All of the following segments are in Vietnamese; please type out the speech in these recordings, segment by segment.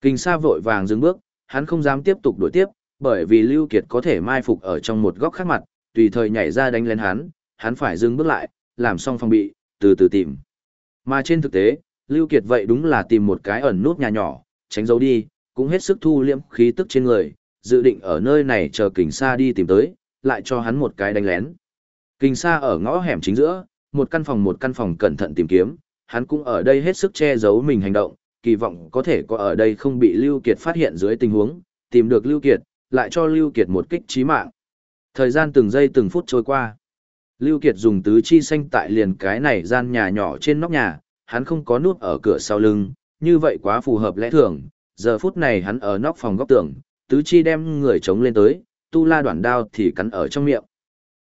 Kinh Sa vội vàng dừng bước, hắn không dám tiếp tục đuổi tiếp, bởi vì Lưu Kiệt có thể mai phục ở trong một góc khác mặt, tùy thời nhảy ra đánh lên hắn, hắn phải dừng bước lại, làm xong phòng bị, từ từ tìm. Mà trên thực tế, Lưu Kiệt vậy đúng là tìm một cái ẩn nút nhà nhỏ, tránh dấu đi, cũng hết sức thu liễm khí tức trên người, dự định ở nơi này chờ Kình Sa đi tìm tới, lại cho hắn một cái đánh lén. Kình Sa ở ngõ hẻm chính giữa, một căn phòng một căn phòng cẩn thận tìm kiếm, hắn cũng ở đây hết sức che giấu mình hành động, kỳ vọng có thể có ở đây không bị Lưu Kiệt phát hiện dưới tình huống, tìm được Lưu Kiệt, lại cho Lưu Kiệt một kích chí mạng. Thời gian từng giây từng phút trôi qua. Lưu Kiệt dùng tứ chi xanh tại liền cái này gian nhà nhỏ trên nóc nhà, hắn không có nút ở cửa sau lưng, như vậy quá phù hợp lẽ thường. Giờ phút này hắn ở nóc phòng góc tường, tứ chi đem người chống lên tới, tu la đoạn đao thì cắn ở trong miệng.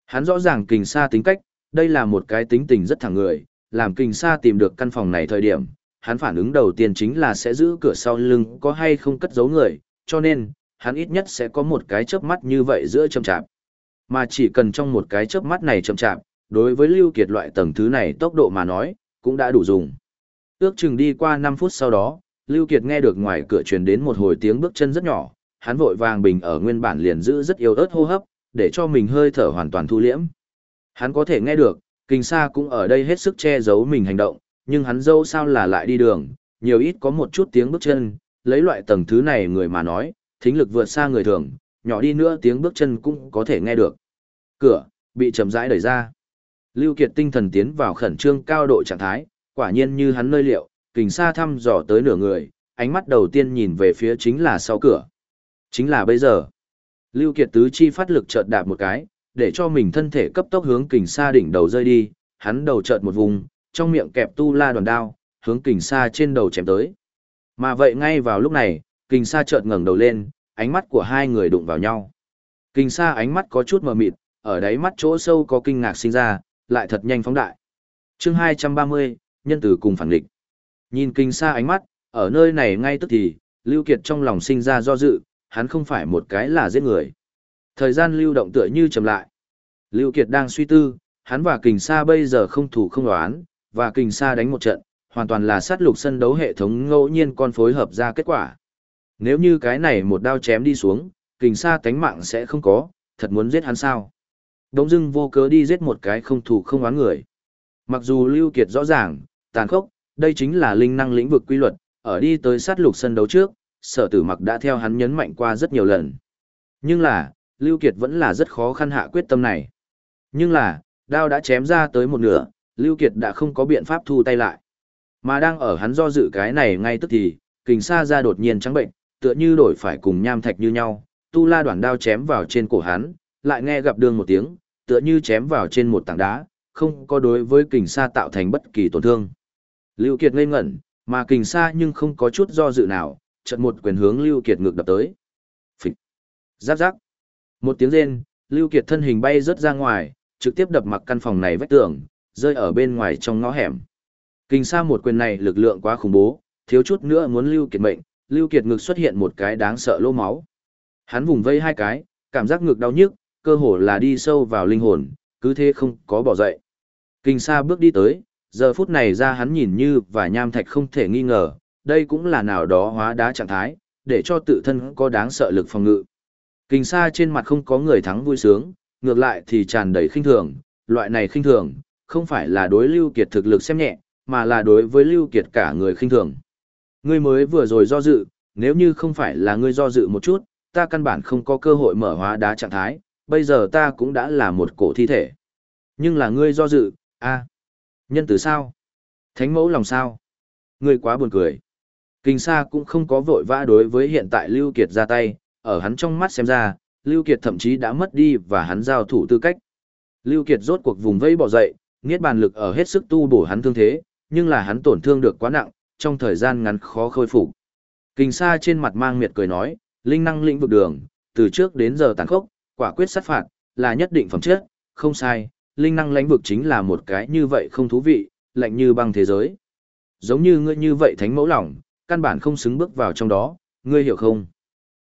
Hắn rõ ràng kình sa tính cách, đây là một cái tính tình rất thẳng người, làm kình sa tìm được căn phòng này thời điểm, hắn phản ứng đầu tiên chính là sẽ giữ cửa sau lưng có hay không cất giấu người, cho nên, hắn ít nhất sẽ có một cái chớp mắt như vậy giữa chậm chạp. Mà chỉ cần trong một cái chớp mắt này chậm chạp, đối với Lưu Kiệt loại tầng thứ này tốc độ mà nói, cũng đã đủ dùng. Ước chừng đi qua 5 phút sau đó, Lưu Kiệt nghe được ngoài cửa truyền đến một hồi tiếng bước chân rất nhỏ, hắn vội vàng bình ở nguyên bản liền giữ rất yếu ớt hô hấp, để cho mình hơi thở hoàn toàn thu liễm. Hắn có thể nghe được, kinh sa cũng ở đây hết sức che giấu mình hành động, nhưng hắn dâu sao là lại đi đường, nhiều ít có một chút tiếng bước chân, lấy loại tầng thứ này người mà nói, thính lực vượt xa người thường, nhỏ đi nữa tiếng bước chân cũng có thể nghe được. Cửa, bị chậm rãi đẩy ra. Lưu Kiệt tinh thần tiến vào khẩn trương cao độ trạng thái, quả nhiên như hắn nơi liệu, kình xa thăm dò tới nửa người, ánh mắt đầu tiên nhìn về phía chính là sau cửa. Chính là bây giờ. Lưu Kiệt tứ chi phát lực chợt đạp một cái, để cho mình thân thể cấp tốc hướng kình xa đỉnh đầu rơi đi, hắn đầu chợt một vùng, trong miệng kẹp tu la đoàn đao, hướng kình sa trên đầu chém tới. Mà vậy ngay vào lúc này, kình sa chợt ngẩng đầu lên, ánh mắt của hai người đụng vào nhau. Kình sa ánh mắt có chút mờ mịt, ở đáy mắt chỗ sâu có kinh ngạc sinh ra, lại thật nhanh phóng đại. Chương 230, nhân tử cùng phản địch. Nhìn kình sa ánh mắt, ở nơi này ngay tức thì, Lưu Kiệt trong lòng sinh ra do dự, hắn không phải một cái là giết người. Thời gian lưu động tựa như chậm lại. Lưu Kiệt đang suy tư, hắn và kình sa bây giờ không thủ không đoán, và kình sa đánh một trận, hoàn toàn là sát lục sân đấu hệ thống ngẫu nhiên con phối hợp ra kết quả. Nếu như cái này một đao chém đi xuống, kình sa tánh mạng sẽ không có, thật muốn giết hắn sao. Đống dưng vô cớ đi giết một cái không thủ không oán người. Mặc dù Lưu Kiệt rõ ràng, tàn khốc, đây chính là linh năng lĩnh vực quy luật, ở đi tới sát lục sân đấu trước, sở tử mặc đã theo hắn nhấn mạnh qua rất nhiều lần. Nhưng là, Lưu Kiệt vẫn là rất khó khăn hạ quyết tâm này. Nhưng là, đao đã chém ra tới một nửa, Lưu Kiệt đã không có biện pháp thu tay lại. Mà đang ở hắn do dự cái này ngay tức thì, kình sa ra đột nhiên trắng bệnh, tựa như đổi phải cùng nham thạch như nhau, tu la đoạn đao chém vào trên cổ hắn, lại nghe gặp đường một tiếng, tựa như chém vào trên một tảng đá, không có đối với kình sa tạo thành bất kỳ tổn thương. Lưu Kiệt ngây ngẩn, mà kình sa nhưng không có chút do dự nào, chợt một quyền hướng Lưu Kiệt ngược đập tới. Phịch. Giáp giáp. Một tiếng rên, Lưu Kiệt thân hình bay rớt ra ngoài, trực tiếp đập mặc căn phòng này vách tường, rơi ở bên ngoài trong ngõ hẻm. Kình sa một quyền này lực lượng quá khủng bố, thiếu chút nữa muốn Lưu Kiệt mệnh, Lưu Kiệt ngực xuất hiện một cái đáng sợ lỗ máu. Hắn vùng vây hai cái, cảm giác ngực đau nhức, cơ hồ là đi sâu vào linh hồn, cứ thế không có bỏ dậy. Kình sa bước đi tới, giờ phút này ra hắn nhìn như và nham thạch không thể nghi ngờ, đây cũng là nào đó hóa đá trạng thái, để cho tự thân có đáng sợ lực phòng ngự. Kình sa trên mặt không có người thắng vui sướng, ngược lại thì tràn đầy khinh thường, loại này khinh thường, không phải là đối Lưu Kiệt thực lực xem nhẹ, mà là đối với Lưu Kiệt cả người khinh thường. Ngươi mới vừa rồi do dự, nếu như không phải là ngươi do dự một chút, ta căn bản không có cơ hội mở hóa đá trạng thái, bây giờ ta cũng đã là một cổ thi thể. Nhưng là ngươi do dự, a, nhân từ sao? Thánh mẫu lòng sao? Ngươi quá buồn cười. Kinh Sa cũng không có vội vã đối với hiện tại Lưu Kiệt ra tay, ở hắn trong mắt xem ra, Lưu Kiệt thậm chí đã mất đi và hắn giao thủ tư cách. Lưu Kiệt rốt cuộc vùng vây bỏ dậy, nghiết bàn lực ở hết sức tu bổ hắn thương thế, nhưng là hắn tổn thương được quá nặng, trong thời gian ngắn khó khôi phục. Kình Sa trên mặt mang miệt cười nói, linh năng lĩnh vực đường, từ trước đến giờ tàn khốc, quả quyết sát phạt, là nhất định phẩm chất, không sai, linh năng lãnh vực chính là một cái như vậy không thú vị, lạnh như băng thế giới. Giống như ngươi như vậy thánh mẫu lòng, căn bản không xứng bước vào trong đó, ngươi hiểu không?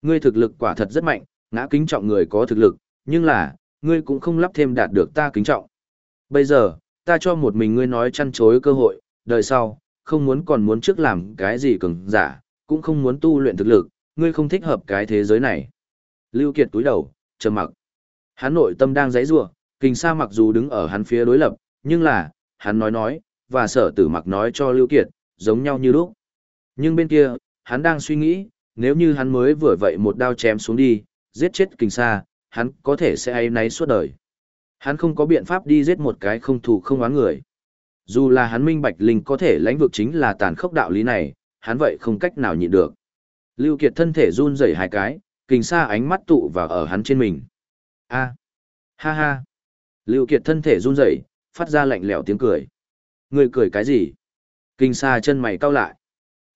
Ngươi thực lực quả thật rất mạnh, ngã kính trọng người có thực lực, nhưng là, ngươi cũng không lắp thêm đạt được ta kính trọng. Bây giờ, ta cho một mình ngươi nói chăn chối cơ hội, đời sau, không muốn còn muốn trước làm cái gì cường giả, cũng không muốn tu luyện thực lực, ngươi không thích hợp cái thế giới này. Lưu Kiệt túi đầu, trầm mặc. Hắn nội tâm đang giãy giụa, Kình Sa mặc dù đứng ở hắn phía đối lập, nhưng là, hắn nói nói, và sở tử mặc nói cho Lưu Kiệt, giống nhau như lúc. Nhưng bên kia, hắn đang suy nghĩ, nếu như hắn mới vừa vậy một đao chém xuống đi, giết chết Kình Sa, hắn có thể sẽ ai nấy suốt đời. Hắn không có biện pháp đi giết một cái không thù không oán người. Dù là hắn minh bạch linh có thể lãnh vực chính là tàn khốc đạo lý này, hắn vậy không cách nào nhịn được. Lưu Kiệt thân thể run rẩy hai cái, kình sa ánh mắt tụ vào ở hắn trên mình. A, ha ha. Lưu Kiệt thân thể run rẩy, phát ra lạnh lẽo tiếng cười. Người cười cái gì? Kình sa chân mày cau lại.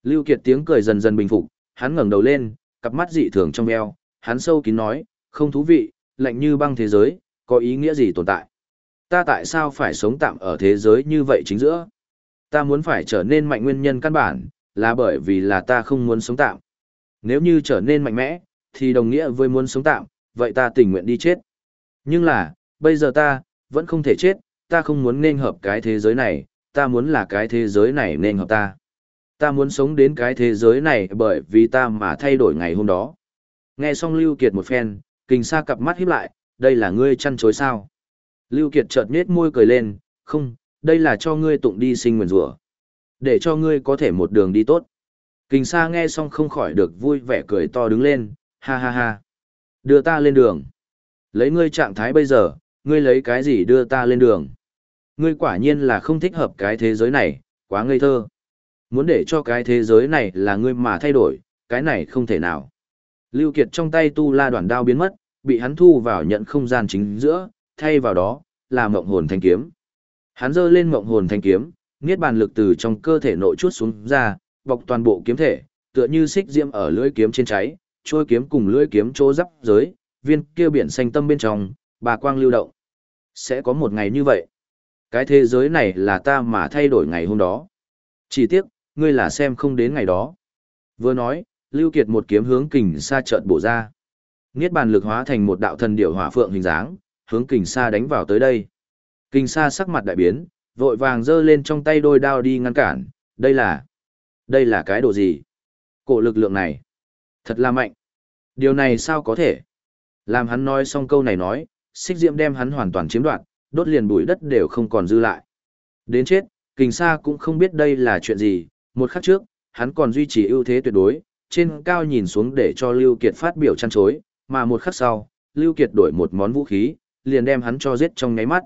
Lưu Kiệt tiếng cười dần dần bình phục, hắn ngẩng đầu lên, cặp mắt dị thường trong veo, hắn sâu kín nói, không thú vị, lạnh như băng thế giới, có ý nghĩa gì tồn tại? Ta tại sao phải sống tạm ở thế giới như vậy chính giữa? Ta muốn phải trở nên mạnh nguyên nhân căn bản, là bởi vì là ta không muốn sống tạm. Nếu như trở nên mạnh mẽ, thì đồng nghĩa với muốn sống tạm, vậy ta tình nguyện đi chết. Nhưng là, bây giờ ta, vẫn không thể chết, ta không muốn nên hợp cái thế giới này, ta muốn là cái thế giới này nên hợp ta. Ta muốn sống đến cái thế giới này bởi vì ta mà thay đổi ngày hôm đó. Nghe xong Lưu Kiệt một phen, kình sa cặp mắt híp lại, đây là ngươi chăn chối sao. Lưu Kiệt chợt nết môi cười lên, không, đây là cho ngươi tụng đi sinh nguyện rủa để cho ngươi có thể một đường đi tốt. Kình Sa nghe xong không khỏi được vui vẻ cười to đứng lên, ha ha ha. Đưa ta lên đường. Lấy ngươi trạng thái bây giờ, ngươi lấy cái gì đưa ta lên đường. Ngươi quả nhiên là không thích hợp cái thế giới này, quá ngây thơ. Muốn để cho cái thế giới này là ngươi mà thay đổi, cái này không thể nào. Lưu Kiệt trong tay tu la đoạn đao biến mất, bị hắn thu vào nhận không gian chính giữa, thay vào đó, là mộng hồn thanh kiếm. Hắn giơ lên mộng hồn thanh kiếm, niết bàn lực từ trong cơ thể nội chút xuống ra, bọc toàn bộ kiếm thể, tựa như xích diễm ở lưỡi kiếm trên cháy, trôi kiếm cùng lưỡi kiếm chỗ giáp giới, viên kia biển xanh tâm bên trong, bà quang lưu động. Sẽ có một ngày như vậy. Cái thế giới này là ta mà thay đổi ngày hôm đó. Chỉ tiếc, ngươi là xem không đến ngày đó. Vừa nói, Lưu Kiệt một kiếm hướng kình xa chợt bổ ra. Niết bàn lực hóa thành một đạo thần điểu hỏa phượng hình dáng, hướng kình Sa đánh vào tới đây. Kình Sa sắc mặt đại biến, vội vàng giơ lên trong tay đôi đao đi ngăn cản, đây là, đây là cái đồ gì? Cổ lực lượng này, thật là mạnh. Điều này sao có thể? Làm hắn nói xong câu này nói, xích diệm đem hắn hoàn toàn chiếm đoạt, đốt liền bụi đất đều không còn dư lại. Đến chết, kình sa cũng không biết đây là chuyện gì, một khắc trước, hắn còn duy trì ưu thế tuyệt đối, trên cao nhìn xuống để cho Lưu Kiệt phát biểu chăn chối, mà một khắc sau, Lưu Kiệt đổi một món vũ khí, liền đem hắn cho giết trong nháy mắt.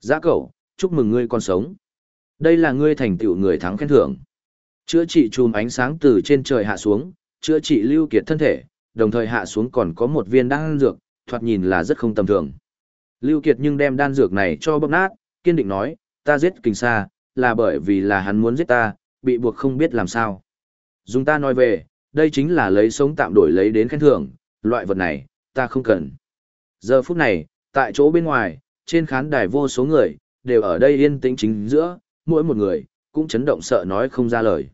Giá cẩu, chúc mừng ngươi còn sống. Đây là ngươi thành tựu người thắng khen thưởng. Chữa trị chùm ánh sáng từ trên trời hạ xuống, chữa trị lưu kiệt thân thể, đồng thời hạ xuống còn có một viên đan dược, thoạt nhìn là rất không tầm thường. Lưu Kiệt nhưng đem đan dược này cho bóp nát, kiên định nói, ta giết kình sa, là bởi vì là hắn muốn giết ta, bị buộc không biết làm sao. Dùng ta nói về, đây chính là lấy sống tạm đổi lấy đến khen thưởng, loại vật này, ta không cần. Giờ phút này, tại chỗ bên ngoài, trên khán đài vô số người, đều ở đây yên tĩnh chính giữa, mỗi một người, cũng chấn động sợ nói không ra lời.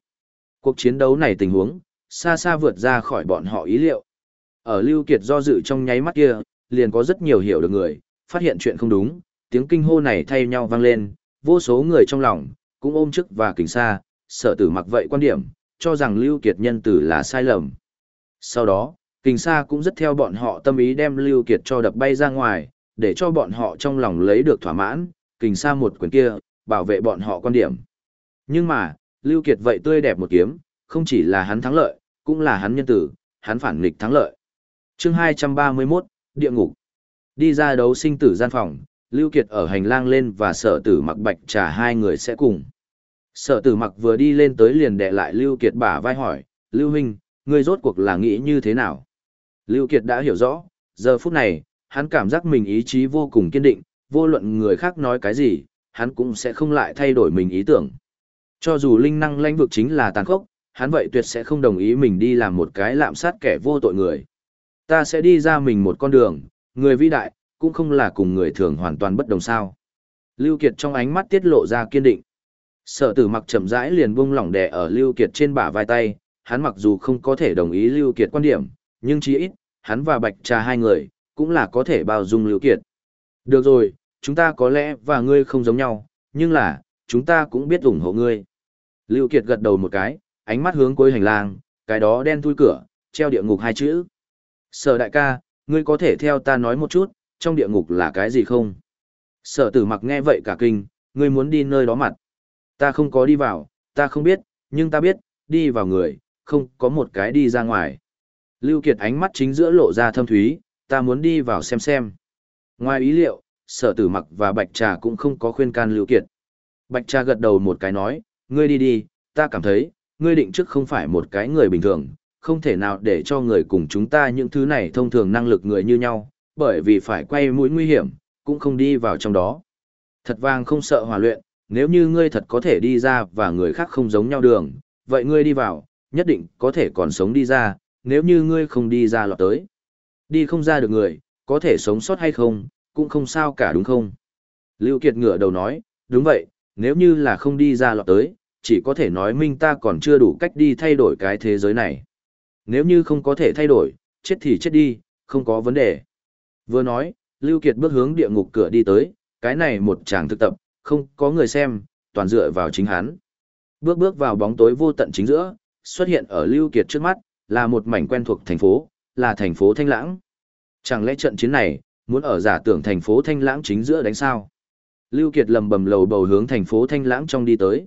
Cuộc chiến đấu này tình huống, xa xa vượt ra khỏi bọn họ ý liệu. Ở Lưu Kiệt do dự trong nháy mắt kia, liền có rất nhiều hiểu được người, phát hiện chuyện không đúng, tiếng kinh hô này thay nhau vang lên, vô số người trong lòng, cũng ôm chức và kính xa, sợ tử mặc vậy quan điểm, cho rằng Lưu Kiệt nhân tử là sai lầm. Sau đó, kình sa cũng rất theo bọn họ tâm ý đem Lưu Kiệt cho đập bay ra ngoài, để cho bọn họ trong lòng lấy được thỏa mãn, kình sa một quyền kia, bảo vệ bọn họ quan điểm. Nhưng mà, Lưu Kiệt vậy tươi đẹp một kiếm, không chỉ là hắn thắng lợi, cũng là hắn nhân tử, hắn phản nghịch thắng lợi. Chương 231, Địa ngục. Đi ra đấu sinh tử gian phòng, Lưu Kiệt ở hành lang lên và sở tử mặc bạch trà hai người sẽ cùng. Sở tử mặc vừa đi lên tới liền đè lại Lưu Kiệt bả vai hỏi, Lưu Minh, ngươi rốt cuộc là nghĩ như thế nào? Lưu Kiệt đã hiểu rõ, giờ phút này, hắn cảm giác mình ý chí vô cùng kiên định, vô luận người khác nói cái gì, hắn cũng sẽ không lại thay đổi mình ý tưởng. Cho dù linh năng lãnh vực chính là tàn khốc, hắn vậy tuyệt sẽ không đồng ý mình đi làm một cái lạm sát kẻ vô tội người. Ta sẽ đi ra mình một con đường, người vĩ đại, cũng không là cùng người thường hoàn toàn bất đồng sao. Lưu Kiệt trong ánh mắt tiết lộ ra kiên định. Sở tử mặc chậm rãi liền buông lỏng đè ở Lưu Kiệt trên bả vai tay, hắn mặc dù không có thể đồng ý Lưu Kiệt quan điểm, nhưng chí ít, hắn và Bạch Trà hai người, cũng là có thể bao dung Lưu Kiệt. Được rồi, chúng ta có lẽ và ngươi không giống nhau, nhưng là, chúng ta cũng biết ủng hộ ngươi. Lưu Kiệt gật đầu một cái, ánh mắt hướng cuối hành lang, cái đó đen thui cửa, treo địa ngục hai chữ. Sở đại ca, ngươi có thể theo ta nói một chút, trong địa ngục là cái gì không? Sở tử mặc nghe vậy cả kinh, ngươi muốn đi nơi đó mặt. Ta không có đi vào, ta không biết, nhưng ta biết, đi vào người, không có một cái đi ra ngoài. Lưu Kiệt ánh mắt chính giữa lộ ra thâm thúy, ta muốn đi vào xem xem. Ngoài ý liệu, sở tử mặc và bạch trà cũng không có khuyên can Lưu Kiệt. Bạch trà gật đầu một cái nói, ngươi đi đi, ta cảm thấy, ngươi định trước không phải một cái người bình thường, không thể nào để cho người cùng chúng ta những thứ này thông thường năng lực người như nhau, bởi vì phải quay mũi nguy hiểm, cũng không đi vào trong đó. Thật vang không sợ hòa luyện, nếu như ngươi thật có thể đi ra và người khác không giống nhau đường, vậy ngươi đi vào, nhất định có thể còn sống đi ra, nếu như ngươi không đi ra lọt tới. Đi không ra được người, có thể sống sót hay không, cũng không sao cả đúng không? Lưu Kiệt ngửa đầu nói, đúng vậy, nếu như là không đi ra lọt tới, chỉ có thể nói minh ta còn chưa đủ cách đi thay đổi cái thế giới này. Nếu như không có thể thay đổi, chết thì chết đi, không có vấn đề. Vừa nói, Lưu Kiệt bước hướng địa ngục cửa đi tới, cái này một chàng thực tập, không có người xem, toàn dựa vào chính hắn. Bước bước vào bóng tối vô tận chính giữa, xuất hiện ở Lưu Kiệt trước mắt, là một mảnh quen thuộc thành phố, là thành phố Thanh Lãng. Chẳng lẽ trận chiến này, muốn ở giả tưởng thành phố Thanh Lãng chính giữa đánh sao? Lưu Kiệt lầm bầm lầu bầu hướng thành phố Thanh Lãng trong đi tới.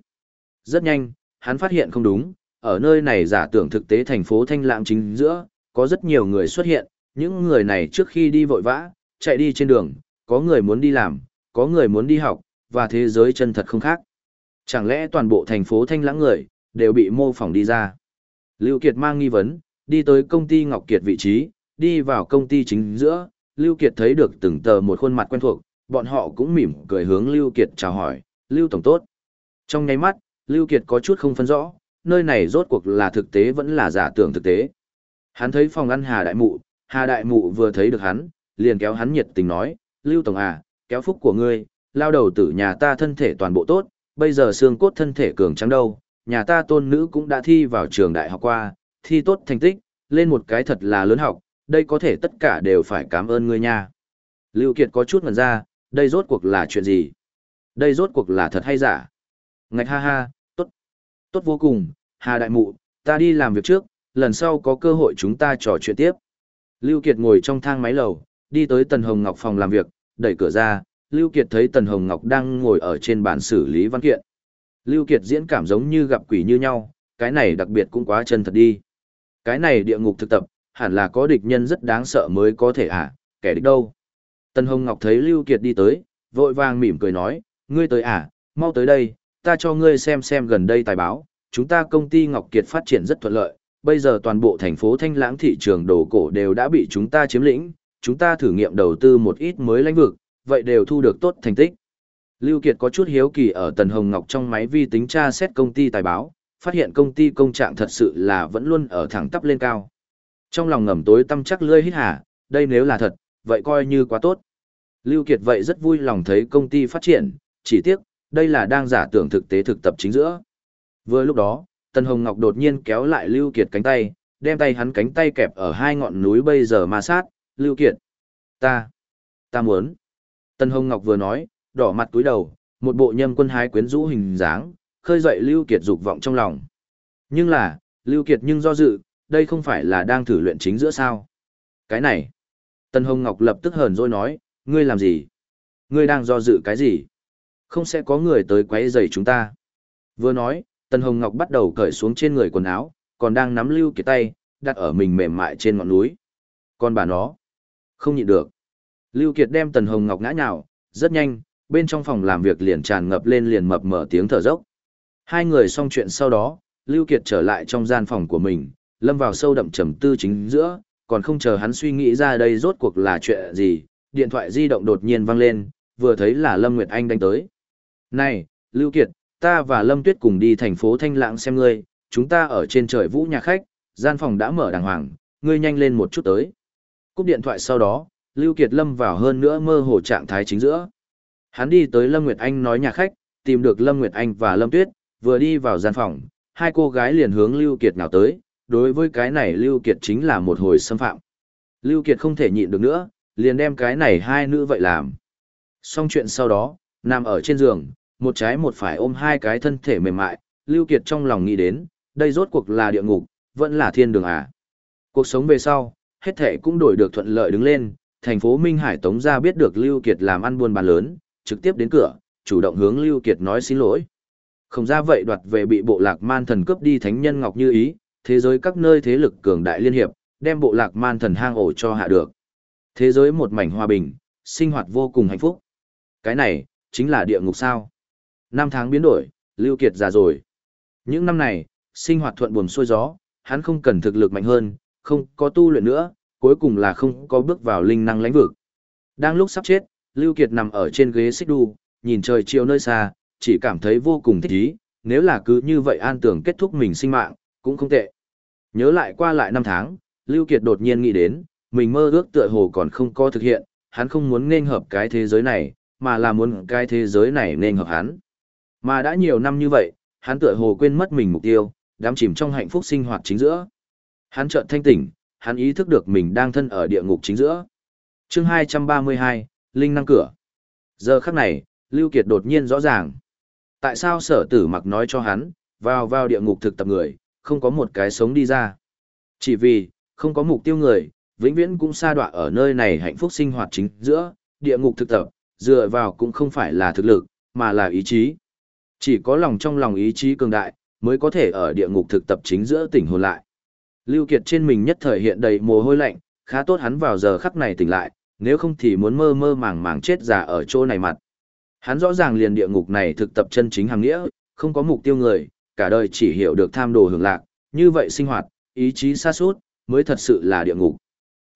Rất nhanh, hắn phát hiện không đúng, ở nơi này giả tưởng thực tế thành phố Thanh Lãng chính giữa, có rất nhiều người xuất hiện, những người này trước khi đi vội vã, chạy đi trên đường, có người muốn đi làm, có người muốn đi học, và thế giới chân thật không khác. Chẳng lẽ toàn bộ thành phố Thanh Lãng người, đều bị mô phỏng đi ra? Lưu Kiệt mang nghi vấn, đi tới công ty Ngọc Kiệt vị trí, đi vào công ty chính giữa, Lưu Kiệt thấy được từng tờ một khuôn mặt quen thuộc, bọn họ cũng mỉm cười hướng Lưu Kiệt chào hỏi, Lưu Tổng tốt. Trong nháy mắt, Lưu Kiệt có chút không phân rõ, nơi này rốt cuộc là thực tế vẫn là giả tưởng thực tế. Hắn thấy phòng ăn Hà Đại Mụ, Hà Đại Mụ vừa thấy được hắn, liền kéo hắn nhiệt tình nói, Lưu Tổng à, kéo phúc của ngươi, lao đầu tử nhà ta thân thể toàn bộ tốt, bây giờ xương cốt thân thể cường trắng đâu, nhà ta tôn nữ cũng đã thi vào trường đại học qua, thi tốt thành tích, lên một cái thật là lớn học, đây có thể tất cả đều phải cảm ơn ngươi nha. Lưu Kiệt có chút ngần ra, đây rốt cuộc là chuyện gì? Đây rốt cuộc là thật hay giả? Ngạch ha ha, tốt. Tốt vô cùng, Hà Đại Mụ, ta đi làm việc trước, lần sau có cơ hội chúng ta trò chuyện tiếp. Lưu Kiệt ngồi trong thang máy lầu, đi tới Tần Hồng Ngọc phòng làm việc, đẩy cửa ra, Lưu Kiệt thấy Tần Hồng Ngọc đang ngồi ở trên bàn xử lý văn kiện. Lưu Kiệt diễn cảm giống như gặp quỷ như nhau, cái này đặc biệt cũng quá chân thật đi. Cái này địa ngục thực tập, hẳn là có địch nhân rất đáng sợ mới có thể à, kẻ địch đâu. Tân Hồng Ngọc thấy Lưu Kiệt đi tới, vội vàng mỉm cười nói, ngươi tới à, mau tới đây, ta cho ngươi xem xem gần đây tài báo, chúng ta công ty Ngọc Kiệt phát triển rất thuận lợi, bây giờ toàn bộ thành phố Thanh Lãng thị trường đồ cổ đều đã bị chúng ta chiếm lĩnh, chúng ta thử nghiệm đầu tư một ít mới lãnh vực, vậy đều thu được tốt thành tích. Lưu Kiệt có chút hiếu kỳ ở Tần Hồng Ngọc trong máy vi tính tra xét công ty tài báo, phát hiện công ty công trạng thật sự là vẫn luôn ở thẳng tắp lên cao. Trong lòng ngầm tối tâm chắc lươi hít hà, đây nếu là thật, vậy coi như quá tốt. Lưu Kiệt vậy rất vui lòng thấy công ty phát triển, chỉ tiếc, đây là đang giả tưởng thực tế thực tập chính giữa. Vừa lúc đó, Tần Hồng Ngọc đột nhiên kéo lại Lưu Kiệt cánh tay, đem tay hắn cánh tay kẹp ở hai ngọn núi bây giờ ma sát, Lưu Kiệt. Ta, ta muốn. Tần Hồng Ngọc vừa nói, đỏ mặt túi đầu, một bộ nhâm quân hái quyến rũ hình dáng, khơi dậy Lưu Kiệt dục vọng trong lòng. Nhưng là, Lưu Kiệt nhưng do dự, đây không phải là đang thử luyện chính giữa sao. Cái này. Tần Hồng Ngọc lập tức hờn dỗi nói, ngươi làm gì? Ngươi đang do dự cái gì? Không sẽ có người tới quấy rầy chúng ta. Vừa nói, Tần Hồng Ngọc bắt đầu cởi xuống trên người quần áo, còn đang nắm Lưu Kiệt tay, đặt ở mình mềm mại trên ngọn núi. Còn bà nó, không nhịn được. Lưu Kiệt đem Tần Hồng Ngọc ngã nhào, rất nhanh, bên trong phòng làm việc liền tràn ngập lên liền mập mở tiếng thở dốc. Hai người xong chuyện sau đó, Lưu Kiệt trở lại trong gian phòng của mình, lâm vào sâu đậm trầm tư chính giữa, còn không chờ hắn suy nghĩ ra đây rốt cuộc là chuyện gì, điện thoại di động đột nhiên vang lên, vừa thấy là Lâm Nguyệt Anh đánh tới. Này, Lưu Kiệt, ta và Lâm Tuyết cùng đi thành phố Thanh Lãng xem ngươi, chúng ta ở trên trời vũ nhà khách, gian phòng đã mở đàng hoàng, ngươi nhanh lên một chút tới. Cúp điện thoại sau đó, Lưu Kiệt lâm vào hơn nữa mơ hồ trạng thái chính giữa. Hắn đi tới Lâm Nguyệt Anh nói nhà khách, tìm được Lâm Nguyệt Anh và Lâm Tuyết, vừa đi vào gian phòng, hai cô gái liền hướng Lưu Kiệt nào tới, đối với cái này Lưu Kiệt chính là một hồi xâm phạm. Lưu Kiệt không thể nhịn được nữa, liền đem cái này hai nữ vậy làm. Xong chuyện sau đó, nằm ở trên giường, một trái một phải ôm hai cái thân thể mềm mại, Lưu Kiệt trong lòng nghĩ đến, đây rốt cuộc là địa ngục, vẫn là thiên đường à. Cuộc sống về sau, hết thể cũng đổi được thuận lợi đứng lên, thành phố Minh Hải Tống ra biết được Lưu Kiệt làm ăn buôn bán lớn, trực tiếp đến cửa, chủ động hướng Lưu Kiệt nói xin lỗi. Không ra vậy đoạt về bị bộ lạc man thần cướp đi thánh nhân ngọc như ý, thế giới các nơi thế lực cường đại liên hiệp, đem bộ lạc man thần hang ổ cho hạ được. Thế giới một mảnh hòa bình, sinh hoạt vô cùng hạnh phúc. Cái này, chính là địa ngục sao. Năm tháng biến đổi, Lưu Kiệt già rồi. Những năm này, sinh hoạt thuận buồm xuôi gió, hắn không cần thực lực mạnh hơn, không có tu luyện nữa, cuối cùng là không có bước vào linh năng lãnh vực. Đang lúc sắp chết, Lưu Kiệt nằm ở trên ghế xích đu, nhìn trời chiều nơi xa, chỉ cảm thấy vô cùng thích ý, nếu là cứ như vậy an tưởng kết thúc mình sinh mạng, cũng không tệ. Nhớ lại qua lại năm tháng, Lưu Kiệt đột nhiên nghĩ đến, mình mơ ước tựa hồ còn không có thực hiện, hắn không muốn nên hợp cái thế giới này, mà là muốn cái thế giới này nên hợp hắn. Mà đã nhiều năm như vậy, hắn tựa hồ quên mất mình mục tiêu, đắm chìm trong hạnh phúc sinh hoạt chính giữa. Hắn chợt thanh tỉnh, hắn ý thức được mình đang thân ở địa ngục chính giữa. Chương 232, Linh năng cửa. Giờ khắc này, Lưu Kiệt đột nhiên rõ ràng. Tại sao sở tử mặc nói cho hắn, vào vào địa ngục thực tập người, không có một cái sống đi ra. Chỉ vì, không có mục tiêu người, vĩnh viễn cũng sa đọa ở nơi này hạnh phúc sinh hoạt chính giữa, địa ngục thực tập, dựa vào cũng không phải là thực lực, mà là ý chí. Chỉ có lòng trong lòng ý chí cường đại, mới có thể ở địa ngục thực tập chính giữa tỉnh hồn lại. Lưu Kiệt trên mình nhất thời hiện đầy mồ hôi lạnh, khá tốt hắn vào giờ khắc này tỉnh lại, nếu không thì muốn mơ mơ màng màng chết già ở chỗ này mặt. Hắn rõ ràng liền địa ngục này thực tập chân chính hàng nghĩa, không có mục tiêu người, cả đời chỉ hiểu được tham đồ hưởng lạc, như vậy sinh hoạt, ý chí xa suốt, mới thật sự là địa ngục.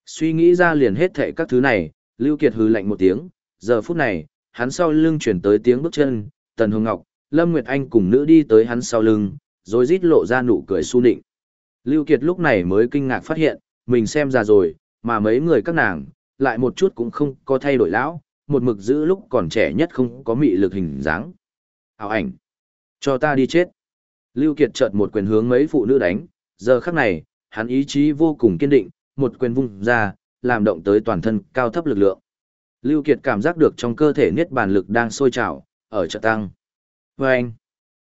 Suy nghĩ ra liền hết thệ các thứ này, Lưu Kiệt hừ lạnh một tiếng, giờ phút này, hắn sau lưng chuyển tới tiếng bước chân, Tần hương Ngọc, Lâm Nguyệt Anh cùng nữ đi tới hắn sau lưng, rồi rít lộ ra nụ cười su nịnh. Lưu Kiệt lúc này mới kinh ngạc phát hiện, mình xem ra rồi, mà mấy người các nàng, lại một chút cũng không có thay đổi lão, một mực giữ lúc còn trẻ nhất không có mị lực hình dáng. Ảo ảnh. Cho ta đi chết. Lưu Kiệt chợt một quyền hướng mấy phụ nữ đánh, giờ khắc này, hắn ý chí vô cùng kiên định, một quyền vung ra, làm động tới toàn thân cao thấp lực lượng. Lưu Kiệt cảm giác được trong cơ thể niết bàn lực đang sôi trào, ở chợt tăng. Và anh,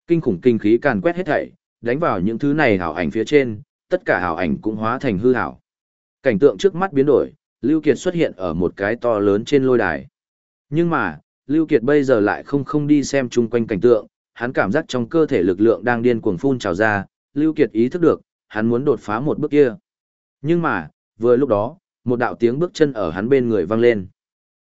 kinh khủng kinh khí càn quét hết thảy, đánh vào những thứ này hảo ảnh phía trên, tất cả hảo ảnh cũng hóa thành hư hảo. Cảnh tượng trước mắt biến đổi, Lưu Kiệt xuất hiện ở một cái to lớn trên lôi đài. Nhưng mà, Lưu Kiệt bây giờ lại không không đi xem chung quanh cảnh tượng, hắn cảm giác trong cơ thể lực lượng đang điên cuồng phun trào ra, Lưu Kiệt ý thức được, hắn muốn đột phá một bước kia. Nhưng mà, vừa lúc đó, một đạo tiếng bước chân ở hắn bên người vang lên.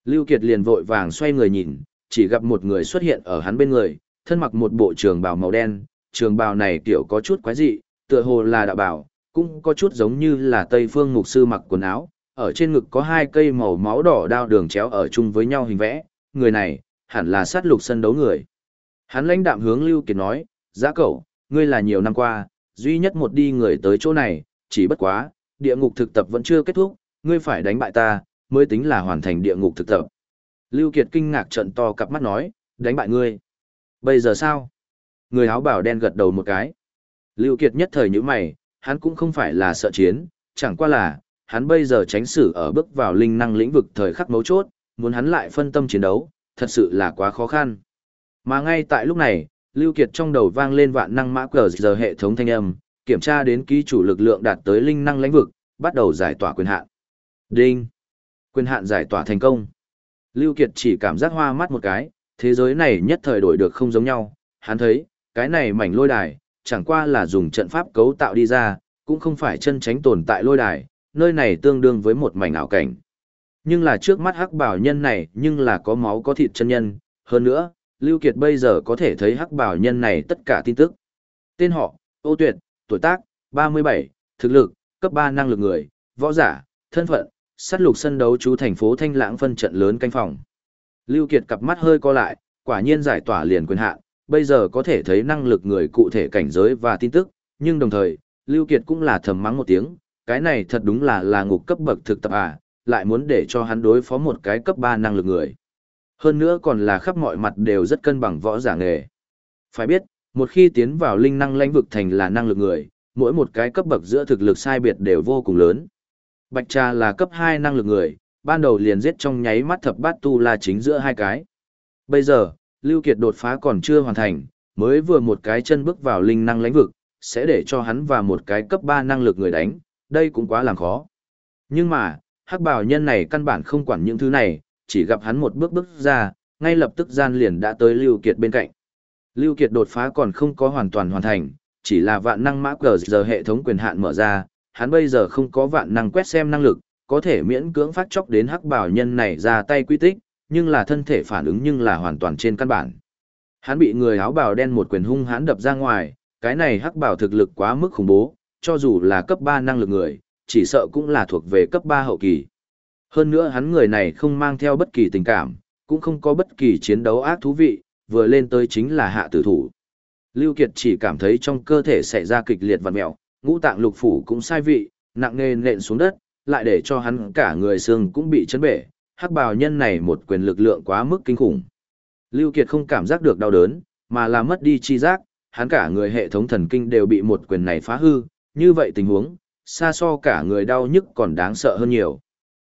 Lưu Kiệt liền vội vàng xoay người nhìn, chỉ gặp một người xuất hiện ở hắn bên người, thân mặc một bộ trường bào màu đen, trường bào này kiểu có chút quái dị, tựa hồ là đạo bào, cũng có chút giống như là Tây Phương mục sư mặc quần áo, ở trên ngực có hai cây màu máu đỏ đao đường chéo ở chung với nhau hình vẽ, người này, hẳn là sát lục sân đấu người. Hắn lãnh đạm hướng Lưu Kiệt nói, giã cậu, ngươi là nhiều năm qua, duy nhất một đi người tới chỗ này, chỉ bất quá, địa ngục thực tập vẫn chưa kết thúc, ngươi phải đánh bại ta, mới tính là hoàn thành địa ngục thực tập. Lưu Kiệt kinh ngạc trợn to cặp mắt nói, đánh bại ngươi. Bây giờ sao? Người áo bảo đen gật đầu một cái. Lưu Kiệt nhất thời nhíu mày, hắn cũng không phải là sợ chiến, chẳng qua là, hắn bây giờ tránh xử ở bước vào linh năng lĩnh vực thời khắc mấu chốt, muốn hắn lại phân tâm chiến đấu, thật sự là quá khó khăn. Mà ngay tại lúc này, Lưu Kiệt trong đầu vang lên vạn năng mã cờ giờ hệ thống thanh âm, kiểm tra đến ký chủ lực lượng đạt tới linh năng lĩnh vực, bắt đầu giải tỏa quyền hạn. Đinh! Quyền hạn giải tỏa thành công. Lưu Kiệt chỉ cảm giác hoa mắt một cái, thế giới này nhất thời đổi được không giống nhau, hắn thấy, cái này mảnh lôi đài, chẳng qua là dùng trận pháp cấu tạo đi ra, cũng không phải chân tránh tồn tại lôi đài, nơi này tương đương với một mảnh ảo cảnh. Nhưng là trước mắt hắc bảo nhân này nhưng là có máu có thịt chân nhân, hơn nữa, Lưu Kiệt bây giờ có thể thấy hắc bảo nhân này tất cả tin tức. Tên họ, ô tuyệt, tuổi tác, 37, thực lực, cấp 3 năng lực người, võ giả, thân phận, sát lục sân đấu chú thành phố Thanh Lãng phân trận lớn canh phòng. Lưu Kiệt cặp mắt hơi co lại, quả nhiên giải tỏa liền quyền hạn, bây giờ có thể thấy năng lực người cụ thể cảnh giới và tin tức, nhưng đồng thời, Lưu Kiệt cũng là thầm mắng một tiếng, cái này thật đúng là là ngục cấp bậc thực tập à, lại muốn để cho hắn đối phó một cái cấp 3 năng lực người. Hơn nữa còn là khắp mọi mặt đều rất cân bằng võ giả nghề. Phải biết, một khi tiến vào linh năng lãnh vực thành là năng lực người, mỗi một cái cấp bậc giữa thực lực sai biệt đều vô cùng lớn. Bạch Trà là cấp 2 năng lực người, ban đầu liền giết trong nháy mắt thập bát tu la chính giữa hai cái. Bây giờ, Lưu Kiệt đột phá còn chưa hoàn thành, mới vừa một cái chân bước vào linh năng lãnh vực, sẽ để cho hắn và một cái cấp 3 năng lực người đánh, đây cũng quá làm khó. Nhưng mà, hắc bảo nhân này căn bản không quản những thứ này, chỉ gặp hắn một bước bước ra, ngay lập tức gian liền đã tới Lưu Kiệt bên cạnh. Lưu Kiệt đột phá còn không có hoàn toàn hoàn thành, chỉ là vạn năng mã cờ giờ hệ thống quyền hạn mở ra, hắn bây giờ không có vạn năng quét xem năng lực, có thể miễn cưỡng phát chóc đến hắc bảo nhân này ra tay quy tích, nhưng là thân thể phản ứng nhưng là hoàn toàn trên căn bản. Hắn bị người áo bào đen một quyền hung hãn đập ra ngoài, cái này hắc bảo thực lực quá mức khủng bố, cho dù là cấp 3 năng lực người, chỉ sợ cũng là thuộc về cấp 3 hậu kỳ. Hơn nữa hắn người này không mang theo bất kỳ tình cảm, cũng không có bất kỳ chiến đấu ác thú vị, vừa lên tới chính là hạ tử thủ. Lưu Kiệt chỉ cảm thấy trong cơ thể xảy ra kịch liệt vặn mèo, ngũ tạng lục phủ cũng sai vị, nặng nề nện xuống đất, lại để cho hắn cả người xương cũng bị chấn bể, hắc bào nhân này một quyền lực lượng quá mức kinh khủng. Lưu Kiệt không cảm giác được đau đớn, mà là mất đi chi giác, hắn cả người hệ thống thần kinh đều bị một quyền này phá hư, như vậy tình huống, xa so cả người đau nhức còn đáng sợ hơn nhiều.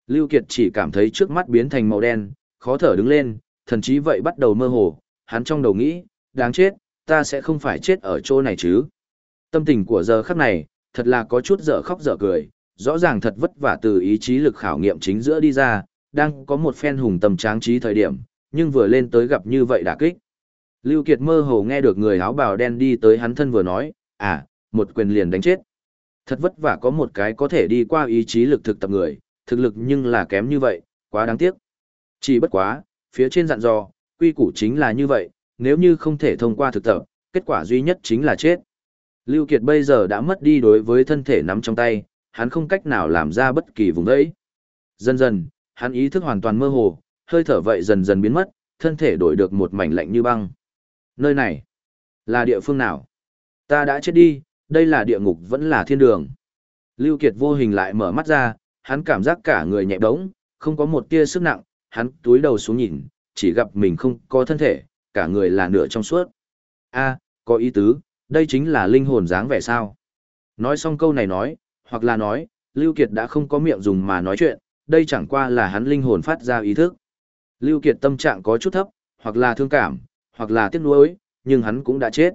Lưu Kiệt chỉ cảm thấy trước mắt biến thành màu đen, khó thở đứng lên, thần chí vậy bắt đầu mơ hồ, hắn trong đầu nghĩ, đáng chết, ta sẽ không phải chết ở chỗ này chứ. Tâm tình của giờ khắc này, thật là có chút dở khóc dở cười, rõ ràng thật vất vả từ ý chí lực khảo nghiệm chính giữa đi ra, đang có một phen hùng tầm tráng trí thời điểm, nhưng vừa lên tới gặp như vậy đả kích. Lưu Kiệt mơ hồ nghe được người áo bào đen đi tới hắn thân vừa nói, à, một quyền liền đánh chết. Thật vất vả có một cái có thể đi qua ý chí lực thực tập người, thực lực nhưng là kém như vậy, quá đáng tiếc. Chỉ bất quá, phía trên dặn dò, quy củ chính là như vậy, nếu như không thể thông qua thực tập, kết quả duy nhất chính là chết. Lưu Kiệt bây giờ đã mất đi đối với thân thể nắm trong tay, hắn không cách nào làm ra bất kỳ vùng đấy. Dần dần, hắn ý thức hoàn toàn mơ hồ, hơi thở vậy dần dần biến mất, thân thể đổi được một mảnh lạnh như băng. Nơi này, là địa phương nào? Ta đã chết đi, đây là địa ngục vẫn là thiên đường. Lưu Kiệt vô hình lại mở mắt ra, hắn cảm giác cả người nhẹ bỗng, không có một tia sức nặng, hắn túi đầu xuống nhìn, chỉ gặp mình không có thân thể, cả người là nửa trong suốt. A, có ý tứ, đây chính là linh hồn dáng vẻ sao? Nói xong câu này nói, hoặc là nói, Lưu Kiệt đã không có miệng dùng mà nói chuyện, đây chẳng qua là hắn linh hồn phát ra ý thức. Lưu Kiệt tâm trạng có chút thấp, hoặc là thương cảm, hoặc là tiếc nuối, nhưng hắn cũng đã chết.